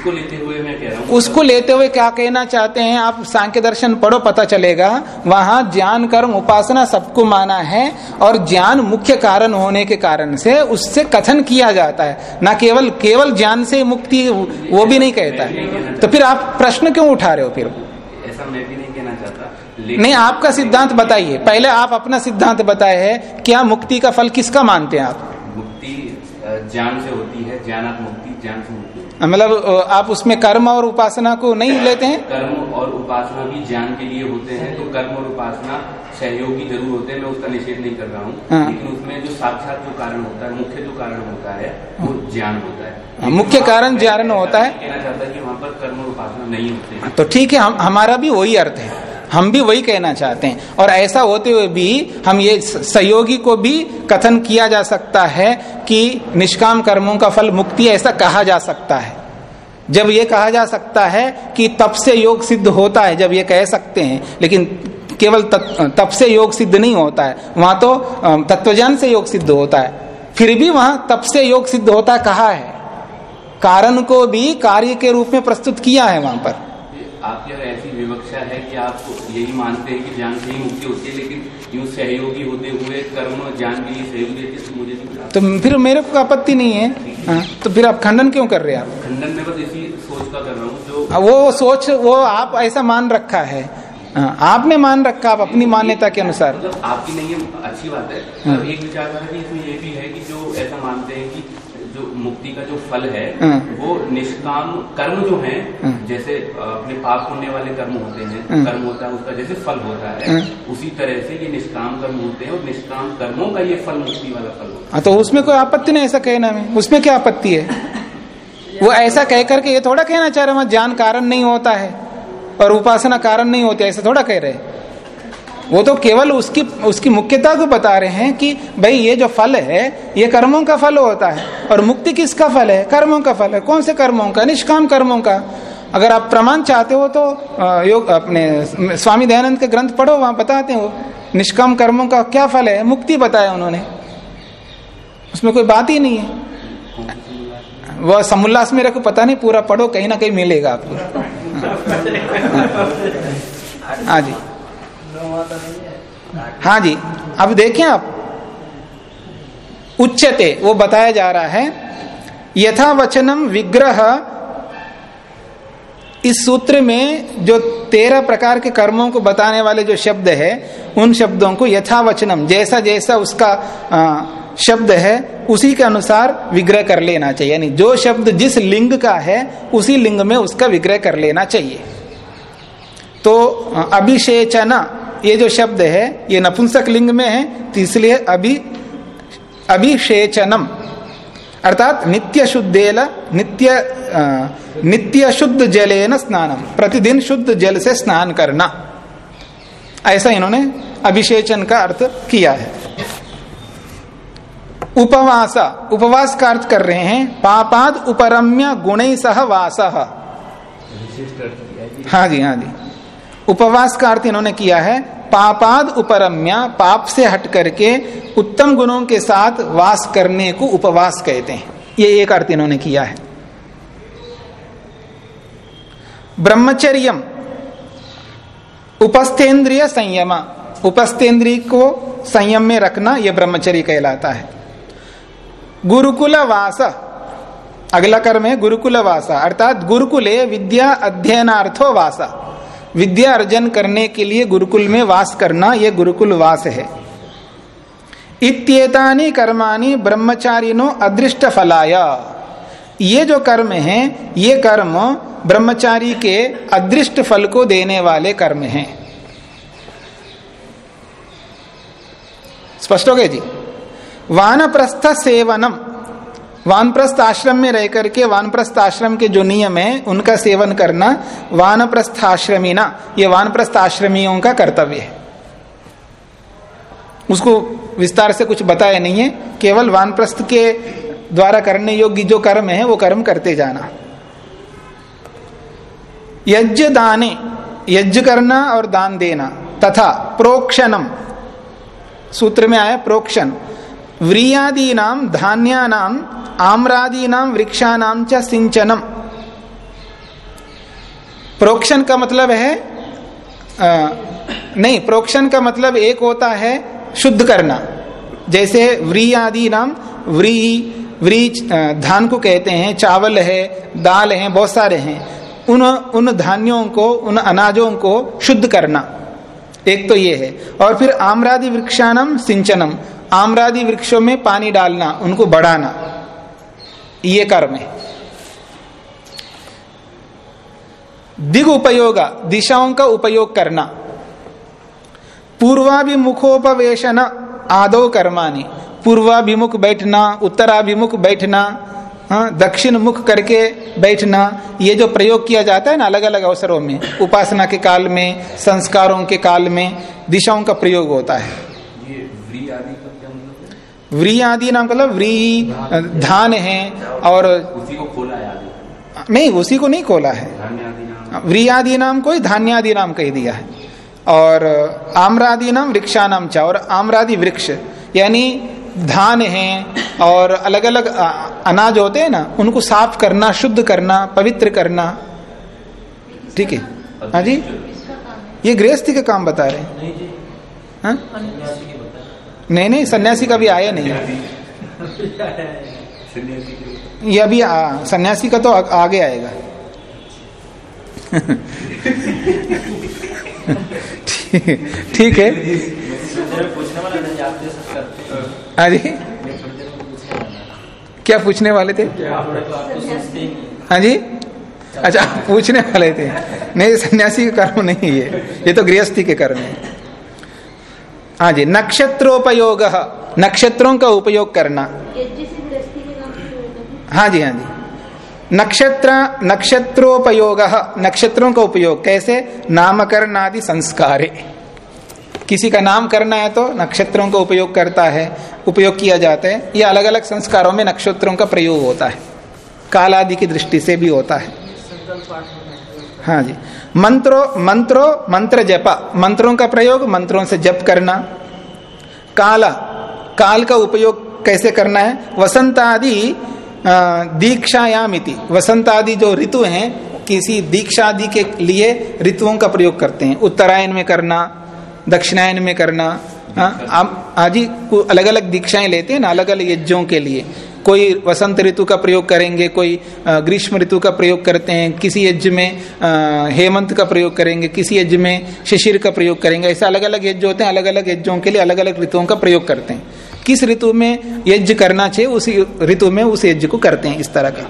उसको लेते हुए मैं कह रहा हूँ उसको लेते हुए क्या कहना चाहते हैं? आप सांख्य दर्शन पढ़ो पता चलेगा। वहाँ ज्ञान कर्म उपासना सबको माना है और ज्ञान मुख्य कारण होने के कारण से उससे कथन किया जाता है। ना केवल केवल ज्ञान से मुक्ति वो भी नहीं कहता। है तो फिर आप प्रश्न क्यों उठा रहे हो फिर? ऐसा मैं भी नहीं कहना चाहता नहीं आपका सिद्धांत बताइए। पहले आप अपना सिद्धांत बताए है क्या मुक्ति का फल किसका मानते हैं आप? मुक्ति ज्ञान से होती है ज्ञानात मुक्ति ज्ञान से मुक्ति। मतलब आप उसमें कर्म और उपासना को नहीं लेते हैं? कर्म और उपासना भी ज्ञान के लिए होते हैं तो कर्म और उपासना सहयोगी ज़रूर होते हैं मैं उसका निषेध नहीं कर रहा हूँ। हाँ। लेकिन उसमें जो साक्षात जो कारण होता है मुख्य जो कारण होता है वो ज्ञान होता है। हाँ, मुख्य कारण ज्ञान होता है। कहना चाहता है कि वहाँ पर कर्म और उपासना नहीं होते तो ठीक है हम हमारा भी वही अर्थ है। हम भी वही कहना चाहते हैं। और ऐसा होते हुए भी हम ये सहयोगी को भी कथन किया जा सकता है कि निष्काम कर्मों का फल मुक्ति ऐसा कहा जा सकता है। जब ये कहा जा सकता है कि तप से योग सिद्ध होता है, जब ये कह सकते हैं, लेकिन केवल तप से योग सिद्ध नहीं होता है, वहाँ तो तत्वज्ञान से योग सिद्ध होता है। फिर भी वहाँ तप से योग सिद्ध होता कहा है? कारण को भी कार्य के रूप में प्रस्तुत किया है वहाँ पर। आपकी अगर ऐसी विवक्षा है कि आप यही मानते हैं कि ज्ञान से ही मुक्ति होती है लेकिन यूँ सहयोगी होते हुए कर्म ज्ञान के लिए सहयोगी देते तो मुझे तो फिर मेरे को आपत्ति नहीं है। हाँ, तो फिर आप खंडन क्यों कर रहे हैं आप? खंडन में बस इसी सोच का कर रहा हूँ जो हाँ, वो सोच वो आप ऐसा मान रखा है। हाँ, आपने मान रखा आप अपनी मान्यता के अनुसार। मतलब आपकी नहीं है अच्छी बात है। हाँ। एक विचारधारा इसमें ये भी है कि जो ऐसा मानते हैं कि जो मुक्ति का जो फल है हाँ। वो निष्काम कर्म जो है हाँ। जैसे अपने पाप पुण्य वाले कर्म होते हैं हाँ। कर्म होता है उसका जैसे फल होता है हाँ। उसी तरह से ये निष्काम कर्म होते हैं और निष्काम कर्मों का ये फल मुक्ति वाला फल होता हाँ, तो उसमें कोई आपत्ति नहीं ऐसा कहना में उसमें क्या आपत्ति है वो ऐसा कह करके ये थोड़ा कहना चाह रहे वहाँ ज्ञान कारण नहीं होता है और उपासना कारण नहीं होती ऐसा थोड़ा कह रहे हैं वो तो केवल उसकी उसकी मुख्यता को बता रहे हैं कि भाई ये जो फल है, ये कर्मों का फल होता है। और मुक्ति किसका फल है? कर्मों का फल है। कौन से कर्मों का? निष्काम कर्मों का। अगर आप प्रमाण चाहते हो तो योग, अपने स्वामी दयानंद के ग्रंथ पढ़ो, वहाँ बताते हो। निष्काम कर्मों का क्या फल है? मुक्ति बताया उन्होंने। उसमें कोई बात ही नहीं है। वह समुल्लास मेरे को पता नहीं, पूरा पढ़ो, कहीं ना कहीं मिलेगा आपको। हाँ जी। हाँ जी अब देखें आप। उच्चते वो बताया जा रहा है यथा वचनम विग्रह। इस सूत्र में जो तेरह प्रकार के कर्मों को बताने वाले जो शब्द है उन शब्दों को यथावचनम जैसा जैसा उसका आ, शब्द है उसी के अनुसार विग्रह कर लेना चाहिए। यानी जो शब्द जिस लिंग का है उसी लिंग में उसका विग्रह कर लेना चाहिए। तो अभिषेचना ये जो शब्द है ये नपुंसक लिंग में है तो इसलिए अभि अभिषेचनम। अर्थात नित्य शुद्धेल नित्य आ, नित्य शुद्ध जलेन स्नानम। प्रतिदिन शुद्ध जल से स्नान करना। ऐसा इन्होंने अभिषेचन का अर्थ किया है। उपवास उपवास का अर्थ कर रहे हैं पापाद उपरम्य गुण सह वास। हाँ जी हाँ जी। उपवास का अर्थ इन्होंने किया है, पापाद उपरम्य, पाप से हट करके उत्तम गुणों के साथ वास करने को उपवास कहते हैं। ये एक अर्थ इन्होंने किया है। ब्रह्मचर्यम, उपस्थेंद्रिय संयम, उपस्थेंद्रिय को संयम में रखना यह ब्रह्मचर्य कहलाता है। गुरुकुल वास अगला कर्म है गुरुकुल वासा अर्थात गुरुकुले विद्या अध्ययनार्थो वासा। विद्या अर्जन करने के लिए गुरुकुल में वास करना यह गुरुकुल वास है। इत्येतानि कर्माणि ब्रह्मचारिनो अदृष्ट फलाय। ये जो कर्म हैं, ये कर्म ब्रह्मचारी के अदृष्ट फल को देने वाले कर्म हैं। स्पष्ट हो गए जी? वानप्रस्थ सेवनम। वानप्रस्थ आश्रम में रह करके, वानप्रस्थ आश्रम के जो नियम है, उनका सेवन करना वानप्रस्थ आश्रमीना ये वानप्रस्थ आश्रमियों का कर्तव्य है। उसको विस्तार से कुछ बताया नहीं है, केवल वानप्रस्थ के द्वारा करने योग्य जो कर्म है, वो कर्म करते जाना। यज्ञ दाने, यज्ञ करना और दान देना, तथा प्रोक्षणम, सूत्र में आया प्रोक्षण। व्रियादीनाम धान्यानाम आम्रादीनाम वृक्षानाम च सिंचनम प्रोक्षण का मतलब है आ, नहीं प्रोक्षण का मतलब एक होता है शुद्ध करना। जैसे व्री आदि नाम व्री व्री धान को कहते हैं चावल है दाल है बहुत सारे हैं। उन उन धान्यों को उन अनाजों को शुद्ध करना। एक तो ये है। और फिर आम्रादि वृक्षानम सिंचनम। आम्रादि वृक्षों में पानी डालना, उनको बढ़ाना, ये कर्म है। दिग उपयोग, दिशाओं का उपयोग करना। पूर्वाभिमुखोपवेशन, आदो कर्मानी पूर्वाभिमुख बैठना, उत्तराभिमुख बैठना हाँ दक्षिण मुख करके बैठना, ये जो प्रयोग किया जाता है ना अलग अलग अवसरों में, उपासना के काल में, संस्कारों के काल में, दिशाओं का प्रयोग होता है ये व्री आदि का क्या मतलब है? व्री आदि नाम मतलब व्री धान है और उसी को खोला है नहीं उसी को नहीं खोला है। व्री आदि नाम को धान्यादि नाम कह दिया है। और आम्रादि नाम वृक्षा नाम चा और आम्रादि वृक्ष यानी धान है और अलग अलग अनाज होते हैं ना उनको साफ़ करना शुद्ध करना पवित्र करना। ठीक है? हाँ जी? ये गृहस्थी का काम बता रहे हैं। नहीं नहीं सन्यासी का भी आया नहीं। ये अभी सन्यासी का तो आ, आगे आएगा। ठीक है। था। क्या पूछने वाले थे? हाँ जी। अच्छा पूछने वाले थे। नहीं सन्यासी का कर्म नहीं है। ये तो गृहस्थी के कर्म है। हाँ जी, नक्षत्रोपयोग, नक्षत्रों का उपयोग करना। है। हाँ जी हाँ जी। नक्षत्र, नक्षत्रोपयोग, नक्षत्रों का उपयोग कैसे? नामकरण आदि संस्कारे। किसी का नाम करना है तो नक्षत्रों का उपयोग करता है, उपयोग किया जाता है। ये अलग अलग संस्कारों में नक्षत्रों का प्रयोग होता है। काल आदि की दृष्टि से भी होता है। हाँ जी। मंत्रो मंत्रो मंत्र जपा। मंत्रों का प्रयोग मंत्रों से जप करना। काला काल का उपयोग कैसे करना है? वसंत आदि अ, दीक्षायामिति। वसंत आदि जो ऋतु हैं किसी दीक्षा आदि के लिए ऋतुओं का प्रयोग करते हैं। उत्तरायण में करना दक्षिणायन में करना हाँ, आप अलग अलग दीक्षाएँ लेते हैं ना अलग अलग यज्ञों के लिए। कोई वसंत ऋतु का प्रयोग करेंगे कोई ग्रीष्म ऋतु का प्रयोग करते हैं किसी यज्ञ में हेमंत का प्रयोग करेंगे किसी यज्ञ में शिशिर का प्रयोग करेंगे ऐसे अलग अलग यज्ञ होते हैं अलग अलग यज्ञों के लिए अलग अलग ऋतुओं का प्रयोग करते हैं। किस ऋतु में यज्ञ करना चाहिए उसी ऋतु में उस यज्ञ को करते हैं इस तरह का।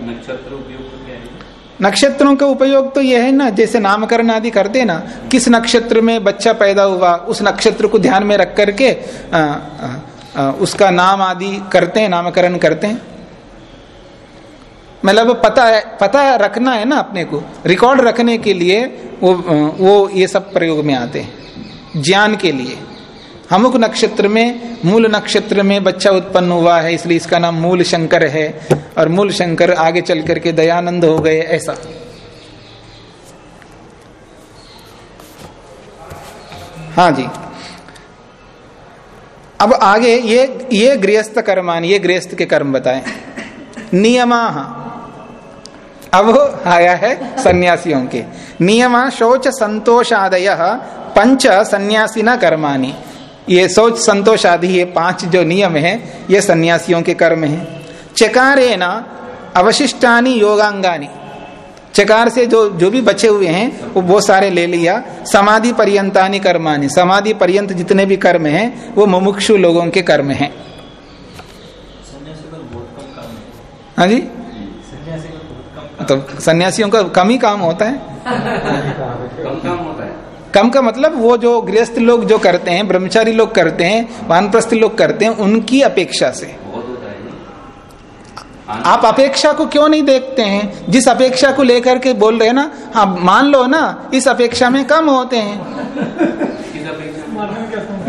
नक्षत्र का उपयोग तो यह है ना जैसे नामकरण आदि करते हैं ना किस नक्षत्र में बच्चा पैदा हुआ उस नक्षत्र को ध्यान में रख करके आ, आ, उसका नाम आदि करते हैं नामकरण करते हैं। मतलब पता है पता है, रखना है ना अपने को। रिकॉर्ड रखने के लिए वो वो ये सब प्रयोग में आते हैं। ज्ञान के लिए। अमुक नक्षत्र में मूल नक्षत्र में बच्चा उत्पन्न हुआ है इसलिए इसका नाम मूल शंकर है और मूल शंकर आगे चल करके दयानंद हो गए ऐसा। हाँ जी। अब आगे ये ये गृहस्थ कर्मान ये गृहस्थ के कर्म बताएँ। नियमा। अब आया है सन्यासियों के। नियमा शौच संतोष आदय पंच सन्यासी न कर्माणी। ये शौच संतोष आदि ये पाँच जो नियम है, ये सन्यासियों के कर्म है। चकारे न अवशिष्टानी योगांगानी। चकार से जो जो भी बचे हुए हैं वो बहुत सारे ले लिया। समाधि पर्यंतानी कर्मानी समाधि पर्यंत जितने भी कर्म हैं वो मुमुक्षु लोगों के कर्म हैं। है। जी? तो सन्यासियों का कम ही काम होता है। कम काम होता है। कम का मतलब वो जो गृहस्थ लोग जो करते हैं ब्रह्मचारी लोग करते हैं वानप्रस्थ लोग करते हैं उनकी अपेक्षा से। आप अपेक्षा को क्यों नहीं देखते हैं? जिस अपेक्षा को लेकर के बोल रहे हैं ना हाँ मान लो ना, इस अपेक्षा में कम होते हैं।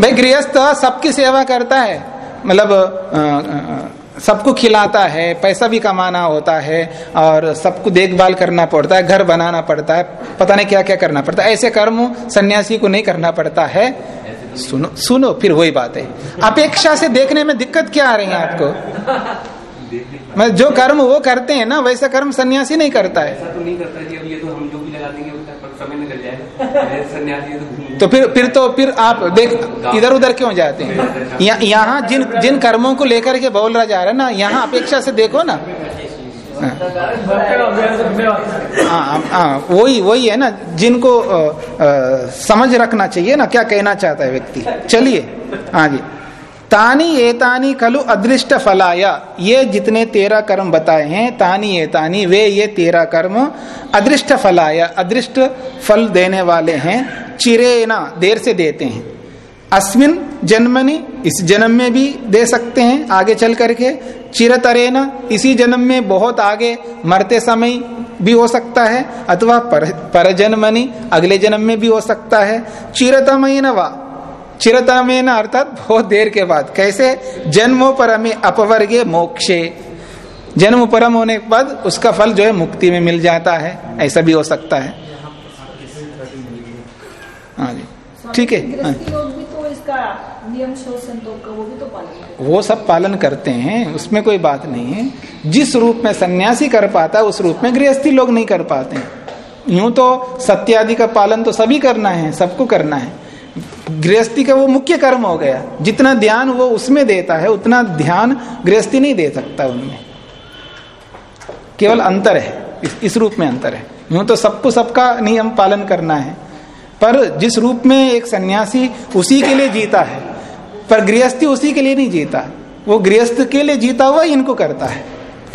भाई, गृहस्थ सबकी सेवा करता है। मतलब सबको खिलाता है, पैसा भी कमाना होता है, और सबको देखभाल करना पड़ता है, घर बनाना पड़ता है, पता नहीं क्या क्या करना पड़ता है। ऐसे कर्म सन्यासी को नहीं करना पड़ता है। सुनो सुनो, फिर वही बात है। अपेक्षा से देखने में दिक्कत क्या आ रही है आपको? मैं जो कर्म वो करते हैं ना वैसा कर्म सन्यासी नहीं करता है। ऐसा तो नहीं करता जी अब ये तो हम जो भी लगा देंगे उतना पर सन्यासी तो तो फिर फिर तो फिर आप देख इधर उधर क्यों जाते हैं? यहाँ जिन जिन कर्मों को लेकर के बोल रहा जा रहा है ना यहाँ अपेक्षा से देखो ना। हाँ हाँ वही वही है ना जिनको अ, अ, समझ रखना चाहिए ना क्या कहना चाहता है व्यक्ति? चलिए हाँ जी। तानी एतानी खलु अदृष्ट फलाया ये जितने तेरह कर्म बताए हैं तानी एतानी वे ये तेरह कर्म अदृष्ट फलाया अदृष्ट फल देने वाले हैं चिरेना देर से देते हैं। अस्मिन जन्मनि इस जन्म में भी दे सकते हैं आगे चल करके। चिरतरेना इसी जन्म में बहुत आगे मरते समय भी हो सकता है अथवा पर, पर जन्मनि अगले जन्म में भी हो सकता है। चिरतमयन वा चिरतमेन अर्थात बहुत देर के बाद। कैसे? जन्मों पर हमें अपवर्गे मोक्षे। जन्म परम होने के बाद उसका फल जो है मुक्ति में मिल जाता है। ऐसा भी हो सकता है। हाँ जी। ठीक है। हाँ। तो तो करते वो सब पालन करते हैं उसमें कोई बात नहीं है। जिस रूप में सन्यासी कर पाता है उस रूप में गृहस्थी लोग नहीं कर पाते हैं। यूँ तो सत्य आदि का पालन तो सभी करना है सबको करना है। गृहस्थी का वो मुख्य कर्म हो गया। जितना ध्यान वो उसमें देता है उतना ध्यान गृहस्थी नहीं दे सकता उनमें। केवल अंतर है इस, इस रूप में अंतर है। यूँ तो सबको सबका नियम पालन करना है। पर जिस रूप में एक सन्यासी उसी के लिए जीता है पर गृहस्थी उसी के लिए नहीं जीता वो गृहस्थ के लिए जीता हुआ इनको करता है।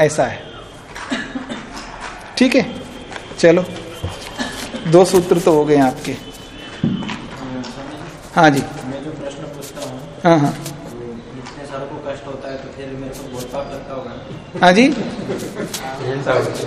ऐसा है। ठीक है? चलो। दो सूत्र तो हो गए आपके। हाँ जी। मैं जो प्रश्न पूछता हूँ हाँ हाँ। तो इतने सारों को कष्ट होता है तो। हाँ जी।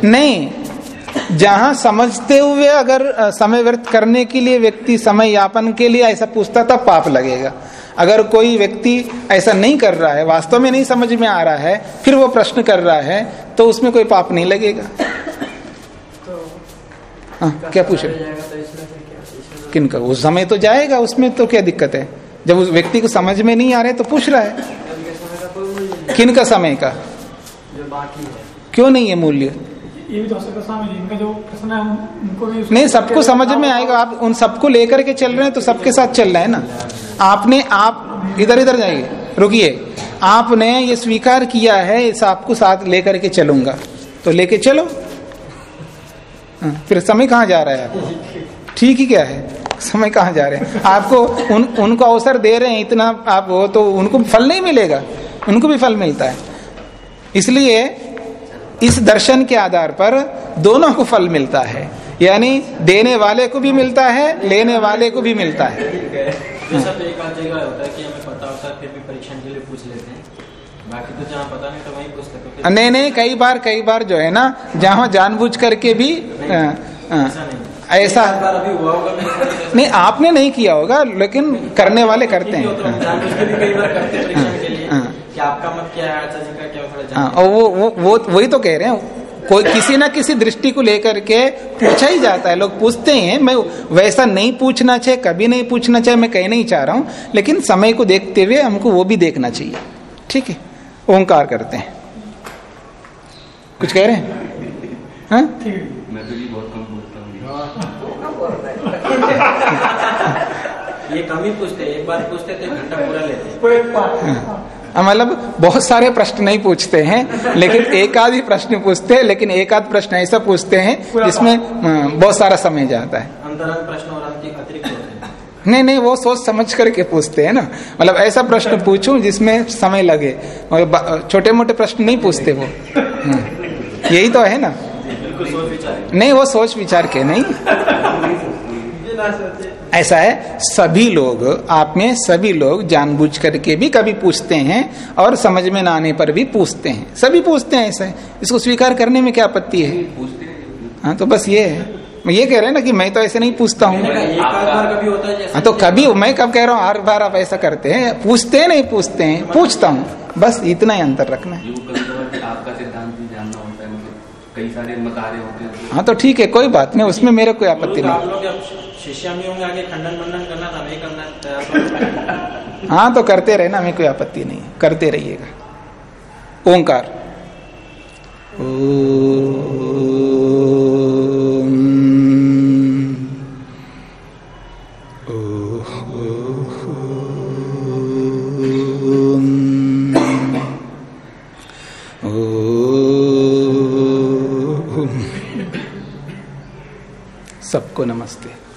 नहीं जहाँ समझते हुए अगर समय व्यर्थ करने के लिए व्यक्ति समय यापन के लिए ऐसा पूछता तब पाप लगेगा। अगर कोई व्यक्ति ऐसा नहीं कर रहा है वास्तव में नहीं समझ में आ रहा है फिर वो प्रश्न कर रहा है तो उसमें कोई पाप नहीं लगेगा। तो, हाँ क्या पूछ? रहे किनका उस समय तो जाएगा उसमें तो क्या दिक्कत है? जब उस व्यक्ति को समझ में नहीं आ रहे तो पूछ रहा है। किन का समय का? क्यों नहीं है मूल्य? तो नहीं सबको समझ में आएगा। आप उन सबको लेकर के चल रहे हैं तो सबके साथ चल रहे हैं ना? आपने आप इधर इधर जाइए रुकिए। आपने ये स्वीकार किया है इस आपको साथ लेकर के चलूँगा। तो लेके चलो। हाँ, फिर समय कहाँ जा रहा है आपको? ठीक ही क्या है? समय कहाँ जा रहे हैं? आपको उन उनको अवसर दे रहे हैं इतना आप वो तो उनको फल नहीं मिलेगा। उनको भी फल मिलता है। इसलिए इस दर्शन के आधार पर दोनों को फल मिलता है। यानी देने वाले को भी मिलता है लेने वाले को भी मिलता है। है है हैं। तो नहीं तो नहीं नहीं कई बार कई बार जो है ना जहाँ जानबूझ करके भी नहीं ऐसा एक बार अभी हुआ होगा ऐसा। नहीं आपने नहीं किया होगा लेकिन करने वाले करते है, तो हैं। हैं परीक्षण के लिए हाँ। आपका मत क्या है है, हाँ और वो वो वो वही तो कह रहे हैं। कोई किसी ना किसी दृष्टि को लेकर के पूछा ही जाता है। लोग पूछते हैं मैं वैसा नहीं पूछना चाहिए कभी नहीं पूछना चाहिए मैं कहीं नहीं चाह रहा हूँ। लेकिन समय को देखते हुए हमको वो भी देखना चाहिए। ठीक है? ओंकार करते हैं। कुछ कह रहे हैं? हाँ? मैं तो बहुत हूँ ये कम ही पूछते एक बार पूछते थे घंटा पूरा लेते हाँ, मतलब बहुत सारे प्रश्न नहीं पूछते हैं लेकिन एक आध ही प्रश्न पूछते हैं लेकिन एक आध प्रश्न ऐसा पूछते हैं जिसमें हाँ, बहुत सारा समय जाता है। अंतरंग प्रश्न और अतिरिक्त होते हैं नहीं नहीं वो सोच समझ करके पूछते हैं ना। मतलब ऐसा प्रश्न पूछूँ जिसमें समय लगे और छोटे मोटे प्रश्न नहीं पूछते वो। हाँ, यही तो है ना। बिल्कुल सोच विचार नहीं वो सोच विचार के नहीं। ऐसा है सभी लोग आप में सभी लोग जानबूझ करके भी कभी पूछते हैं और समझ में ना आने पर भी पूछते हैं। सभी पूछते हैं ऐसा है। इसको स्वीकार करने में क्या आपत्ति है? हाँ तो बस ये है। मैं ये कह रहे हैं ना कि मैं तो ऐसे नहीं पूछता हूँ। है जैसे तो कभी मैं कब कह रहा हूँ हर बार आप ऐसा करते हैं पूछते हैं नहीं पूछते हैं पूछता हूँ। बस इतना ही अंतर रखना है। ये वो कभी कभार आपका सिद्धांत भी जानना होता है मतलब कई सारे मत होते हैं। तो हाँ तो ठीक है कोई बात नहीं उसमें मेरे कोई आपत्ति नहीं। शिष्या में होंगे आगे खंडन करना था करना हाँ तो करते रहे ना हमें कोई आपत्ति नहीं करते रहिएगा। ओंकार। सबको नमस्ते।